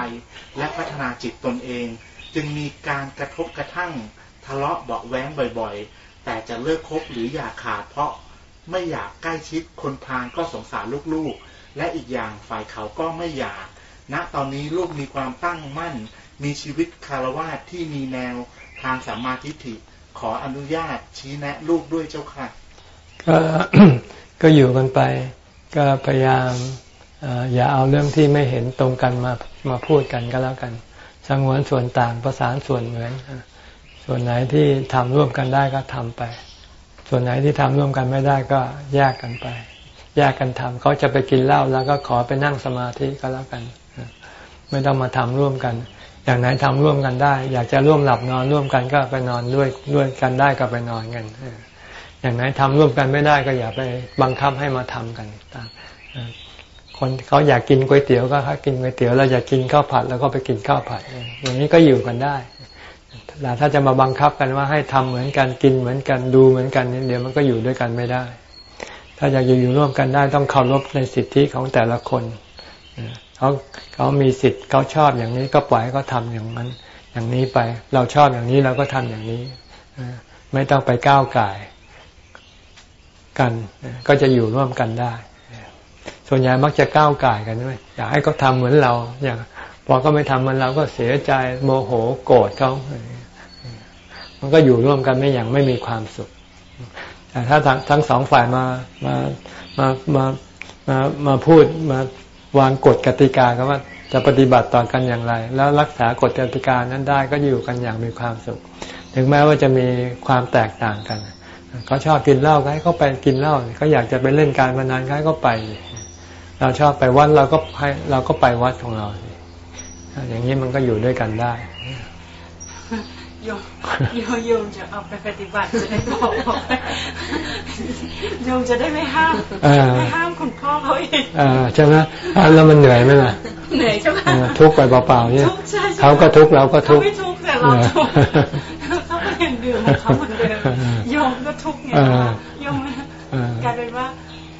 และพัฒนาจิตตนเอง จึงมีการกระทบกระทั่งทะเลาะเบาแว้งบ่อยๆ แต่จะเลิกคบหรืออยากขาดเพราะ ไม่อยากใกล้ชิดคนพาลก็สงสารลูกๆ และอีกอย่างฝ่ายเขาก็ไม่อยากณตอนนี้ลูกมีความตั้งมั่น มีชีวิตคารวะที่มีแนวทางสัมมาทิฏฐิขออนุญาตชี้แนะลูกด้วยเจ้าค่ะ ก็ก็อยู่กันไป ก็พยายามอย่าเอาเรื่องที่ไม่เห็นตรงกันมามาพูดกันก็แล้วกันสงวนส่วนต่างประสานส่วนเหมือน ส่วนไหนที่ทำร่วมกันได้ก็ทำไป ส่วนไหนที่ทำร่วมกันไม่ได้ก็แยกกันไป แยกกันทำเขาจะไปกินเหล้าแล้วก็ขอไปนั่งสมาธิก็แล้วกัน ไม่ต้องมาทำร่วมกัน อย่างไหนทำร่วมกันได้ อยากจะร่วมหลับนอนร่วมกันก็ไปนอนด้วยด้วยกันได้ก็ไปนอนกันอย่างไหนทำร่วมกันไม่ได้ก็อย่าไปบังคับให้มาทำกันตามคนเขาอยากกินก๋วยเตี๋ยวก็กินก๋วยเตี๋ยวเราอยากกินข้าวผัดแล้วก็ไปกินข้าวผัดอย่างนี้ก็อยู่กันได้ แต่ถ้าจะมาบังคับกันว่าให้ทำเหมือนกันกินเหมือนกันดูเหมือนกันเดี๋ยวมันก็อยู่ด้วยกันไม่ได้ ถ้าอยากอยู่ร่วมกันได้ต้องเคารพในสิทธิของแต่ละคนเขาเขามีสิทธิ์เขาชอบอย่างนี้ก็ปล่อยเขาทาอย่างนั้น อย่างนี้ไป เราชอบอย่างนี้เราก็ทำอย่างนี้ไม่ต้องไปก้าวไก่กันก็จะอยู่ร่วมกันได้ ส่วนใหญ่มักจะก้าวไก่กันด้วยอยากให้เขาทาเหมือนเรา อย่างพอก็ไม่ทำมันเราก็เสียใจโมโหโกรธเขา มันก็อยู่ร่วมกันไม่อย่างไม่มีความสุข แต่ถ้าทั้งทั้งสองฝ่ายมามามามามามาพูดมาวางกฎกติกากันว่าจะปฏิบัติต่อกันอย่างไร แล้วรักษากฎกติกานั้นได้ก็อยู่กันอย่างมีความสุข ถึงแม้ว่าจะมีความแตกต่างกันเขาชอบกินเหล้าก็ให้เขาไปกินเหล้าเขาอยากจะไปเล่นการพนันก็ให้เขาไป เราชอบไปวัดเราก็ให้เราก็ไปวัดของเรา อย่างนี้มันก็อยู่ด้วยกันได้ โยมโยมจะเอาไปปฏิบัติจะได้บอกโยมจะได้ไม่ห้ามไม่ห้ามคุณพ่อเขาเองใช่ไหมแล้วมันเหนื่อยไหมล่ะเหนื่อยใช่ไหมทุกข์ไปเปล่าๆเนี่ยเขาก็ทุกข์เราก็ทุกข์ไม่ทุกข์แต่เราทุกข์เขาก็ยังดื่มเขาเหมือนเดิมโยมก็ทุกข์ไงโยมกลายเป็นว่า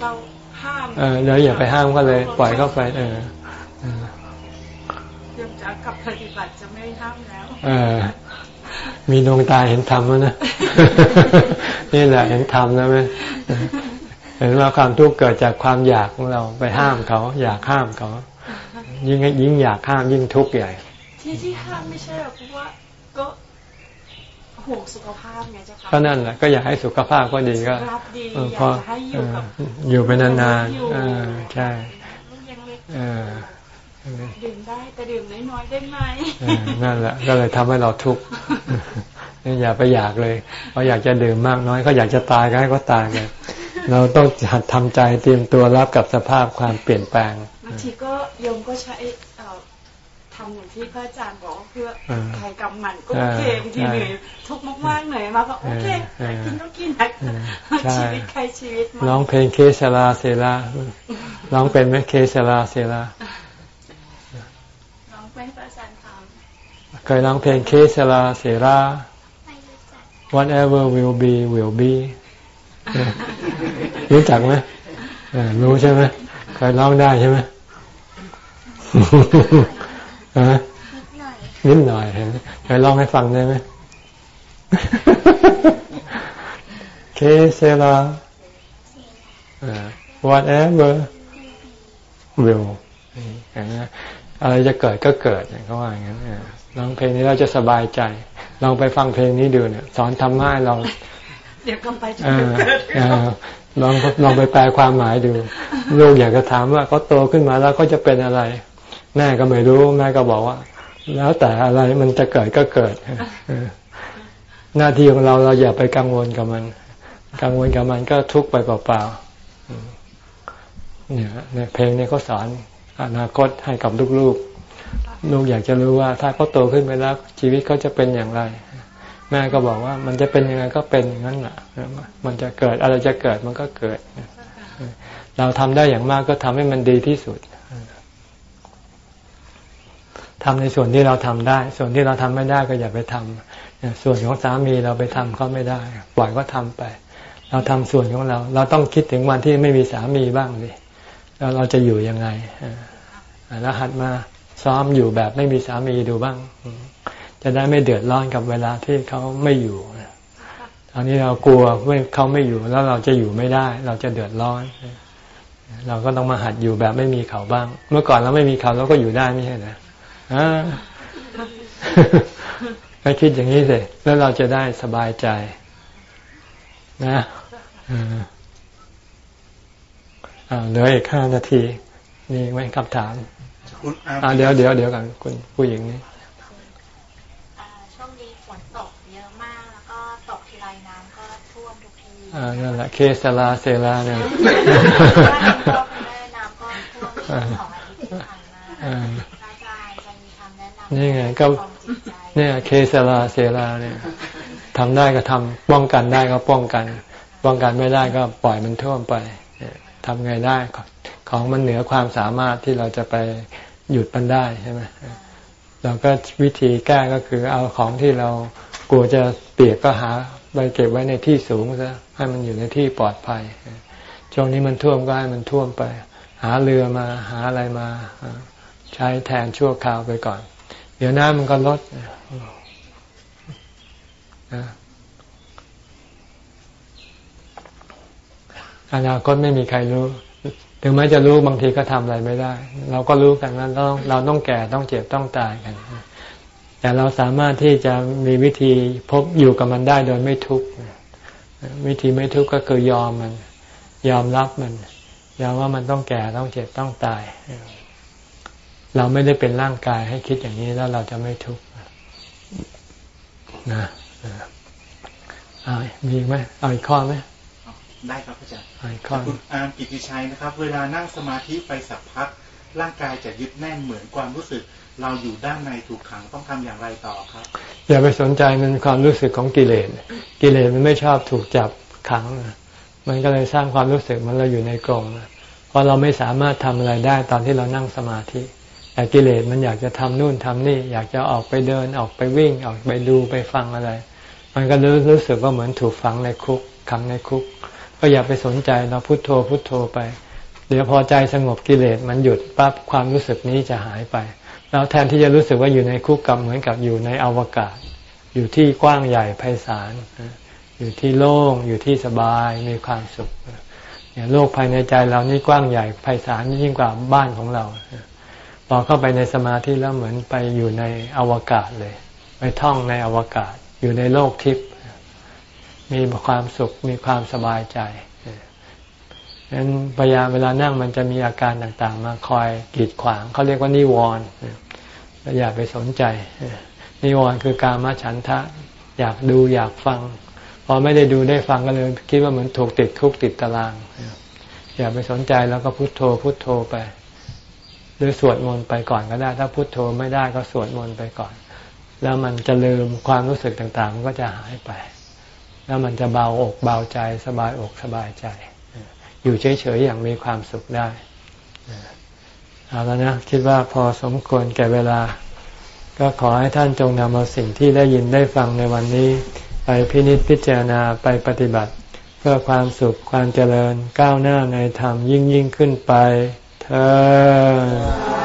เราห้ามเออแล้วอย่าไปห้ามก็เลย ปล่อยเข้าไป เออโยมจะกลับปฏิบัติจะไม่ห้ามแล้วเออ มีดวงตาเห็นธรรมแล้วนะนี่แหละเห็นธรรมแล้วไหมเห็นว่าความทุกข์เกิดจากความอยากของเราไปห้ามเขา อยากห้ามเขา ยิ่งยิ่งอยากห้ามยิ่งทุกข์ใหญ่ ที่ที่ห้ามไม่ใช่หรอกเพราะว่าก็ห่วงสุขภาพไงเจ้าค่ะก็นั่นแหละก็อยากให้สุขภาพก็ดีก็รับดีเอออยาพอกจะให้อยู่กับเอออยู่ไปนานๆอยู่เออใช่ ดื่มได้แต่ดื่มน้อยๆได้ไหมเออนั่นแหละก็เลยทำให้เราทุกข์นี่อย่าไปอยากเลยเขาอยากจะดื่มมากน้อยเขาอยากจะตายก็ให้เขาตายกันเราต้องหัดทำใจเตรียมตัวรับกับสภาพความเปลี่ยนแปลงบางทีก็โยมก็ใช้เอ่อทำอย่างที่พระอาจารย์บอกว่าเพื่อเออใครกำมันก็โอเคเออบางทีเหนื่อยทุกข์มากๆเหนื่อยมากก็โอเคเออกินก็กินนะเออใช่ชีวิตใครชีวิตมันร้องเพลงเคสลาเซลาร้องเป็นไหมเคสลาเซลา น้องเป็นพระอาจารย์ทเคยร้องเพลงเคสลาเซลา whatever will be will be รู้จักไหมเออรู้ใช่ไหมเคยร้องได้ใช่ไหมฮะนิดหน่อยเห็นเคยร้องให้ฟังได้ไหมเคเซลา whatever will เห็นไหม อะไรจะเกิดก็เกิดเขาว่าอย่างนั้นเออร้องเพลงนี้เราจะสบายใจ ลองไปฟังเพลงนี้ดูเนี่ย สอนธรรมะให้เราำเดี๋ยวกำไปจะเออเกิดเออลองลองไปแปลความหมายดู ลูกอยากจะถามว่าเขาโตขึ้นมาแล้วก็จะเป็นอะไร แม่ก็ไม่รู้แม่ก็บอกว่า แล้วแต่อะไรมันจะเกิดก็เกิดเออหน้าที่ของเราเราอย่าไปกังวลกับมัน กังวลกับมันก็ทุกข์ไปเปล่าๆเนี่ยเนี่ยเพลงนี้เขาสอน อนาคตให้กับลูกๆ ลูกอยากจะรู้ว่า ถ้าเขาโตขึ้นไปแล้วชีวิตเขาจะเป็นอย่างไร แม่ก็บอกว่ามันจะเป็นยังไงก็เป็นอย่างนั้นแหละมันจะเกิดอะไรจะเกิดมันก็เกิด เราทำได้อย่างมากก็ทำให้มันดีที่สุดทำในส่วนที่เราทำได้ ส่วนที่เราทำไม่ได้ก็อย่าไปทำส่วนของสามีเราไปทำเขาไม่ได้ ปล่อยก็ทำไป เราทำส่วนของเรา เราต้องคิดถึงวันที่ไม่มีสามีบ้างดิ แล้วเราจะอยู่ยังไงแล้วหัดมาซ้อมอยู่แบบไม่มีสามีดูบ้าง จะได้ไม่เดือดร้อนกับเวลาที่เขาไม่อยู่ตอนนี้เรากลัวว่าเขาไม่อยู่แล้วเราจะอยู่ไม่ได้ เราจะเดือดร้อน เราก็ต้องมาหัดอยู่แบบไม่มีเขาบ้าง เมื่อก่อนเราไม่มีเขาเราก็อยู่ได้ไม่ใช่เหรอให้คิดอย่างนี้สิแล้วเราจะได้สบายใจ นะอ เหลืออีกห้านาที นี่ไหมคำถามคุณอาอ่าเดี๋ยวเดี๋ยวเดี๋ยวกันคุณผู้หญิงนี่ช่วงนี้ฝนตกเยอะมาก แล้วก็ตกทีไรน้ำก็ท่วมทุกทีอ่านั่นแหละเคสลาเซลาเนี่ยบ้านก็คุณแม่น้ำก็ท่วมช่วงสองอาทิตย์ที่ผ่านมาอ่าอาจารย์จะมีคำแนะนำนี่ไงก็ความจิตใจเนี่ยเคสลาเซลาเนี่ยทำได้ก็ทำป้องกันได้ก็ป้องกัน ป้องกันไม่ได้ก็ปล่อยมันท่วมไปเนี่ย ทำไงได้ของมันเหนือความสามารถที่เราจะไปหยุดมันได้ใช่ไหมเราก็วิธีแก้ก็คือเอาของที่เรากลัวจะเปียกก็หาไปเก็บไว้ในที่สูงซะให้มันอยู่ในที่ปลอดภัยช่วงนี้มันท่วมก็ให้มันท่วมไป หาเรือมาหาอะไรมาใช้แทนชั่วคราวไปก่อน เดี๋ยวน้ำมันก็ลด อนาคตไม่มีใครรู้ ถึงแม้จะรู้บางทีก็ทำอะไรไม่ได้ เราก็รู้กันว่าเราเราต้องแก่ต้องเจ็บต้องตายกัน แต่เราสามารถที่จะมีวิธีพบอยู่กับมันได้โดยไม่ทุกข์วิธีไม่ทุกข์ก็คือยอมมัน ยอมรับมันยอมว่ามันต้องแก่ต้องเจ็บต้องตาย เราไม่ได้เป็นร่างกายให้คิดอย่างนี้แล้วเราจะไม่ทุกข์นะเอามีไหมเอาอีกข้อไหม ได้ครับอาจารย์เอาอีกข้อคุณอาร์มกิติชัยนะครับ เวลานั่งสมาธิไปสักพัก ร่างกายจะยึดแน่นเหมือนความรู้สึก เราอยู่ด้านในถูกขังต้องทำอย่างไรต่อครับ อย่าไปสนใจมันความรู้สึกของกิเลสกิเลสมันไม่ชอบถูกจับขัง มันก็เลยสร้างความรู้สึกมันเราอยู่ในกรงเพราะเราไม่สามารถทำอะไรได้ตอนที่เรานั่งสมาธิแต่กิเลสมันอยากจะทำนู่นทำนี่ อยากจะออกไปเดินออกไปวิ่งออกไปดูไปฟังอะไร มันก็รู้รู้สึกว่าเหมือนถูกฝังในคุกขังในคุก ก็อย่าไปสนใจเราพุโทโธพุโทโธไป เดี๋ยวพอใจสงบกิเลสมันหยุดปั๊บความรู้สึกนี้จะหายไป แล้วแทนที่จะรู้สึกว่าอยู่ในคุกกับเหมือนกับอยู่ในอวกาศ อยู่ที่กว้างใหญ่ไพศาลอยู่ที่โล่งอยู่ที่สบายมีความสุขเนี่ยโลกภายในใจเรานี่กว้างใหญ่ไพศาลยิ่งกว่าบ้านของเราพอเข้าไปในสมาธิแล้วเหมือนไปอยู่ในอวกาศเลย ไปท่องในอวกาศ อยู่ในโลกทิพย์ มีความสุขมีความสบายใจฉะนั้นพยายามเวลานั่งมันจะมีอาการต่างๆ มาคอยกีดขวางเขาเรียกว่านิวรณ์อย่าไปสนใจ นิวรณ์คือการมาฉันทะ อยากดูอยากฟัง พอไม่ได้ดูได้ฟังก็เลยคิดว่าเหมือนถูกติดคุกติดตาราง อย่าไปสนใจแล้วก็พุโทโธพุโทโธไป หรือสวดมนต์ไปก่อนก็ได้ ถ้าพุโทโธไม่ได้ก็สวดมนต์ไปก่อน แล้วมันจะลืมความรู้สึกต่างๆ มันก็จะหายไป แล้วมันจะเบาอกเบาใจสบายอกสบายใจ อยู่เฉยๆอย่างมีความสุขได้เอาแล้วนะคิดว่าพอสมควรแก่เวลา ก็ขอให้ท่านจงนำเอาสิ่งที่ได้ยินได้ฟังในวันนี้ ไปพินิจพิจารณาไปปฏิบัติ เพื่อความสุขความเจริญก้าวหน้าในธรรมยิ่งยิ่งขึ้นไปเธอ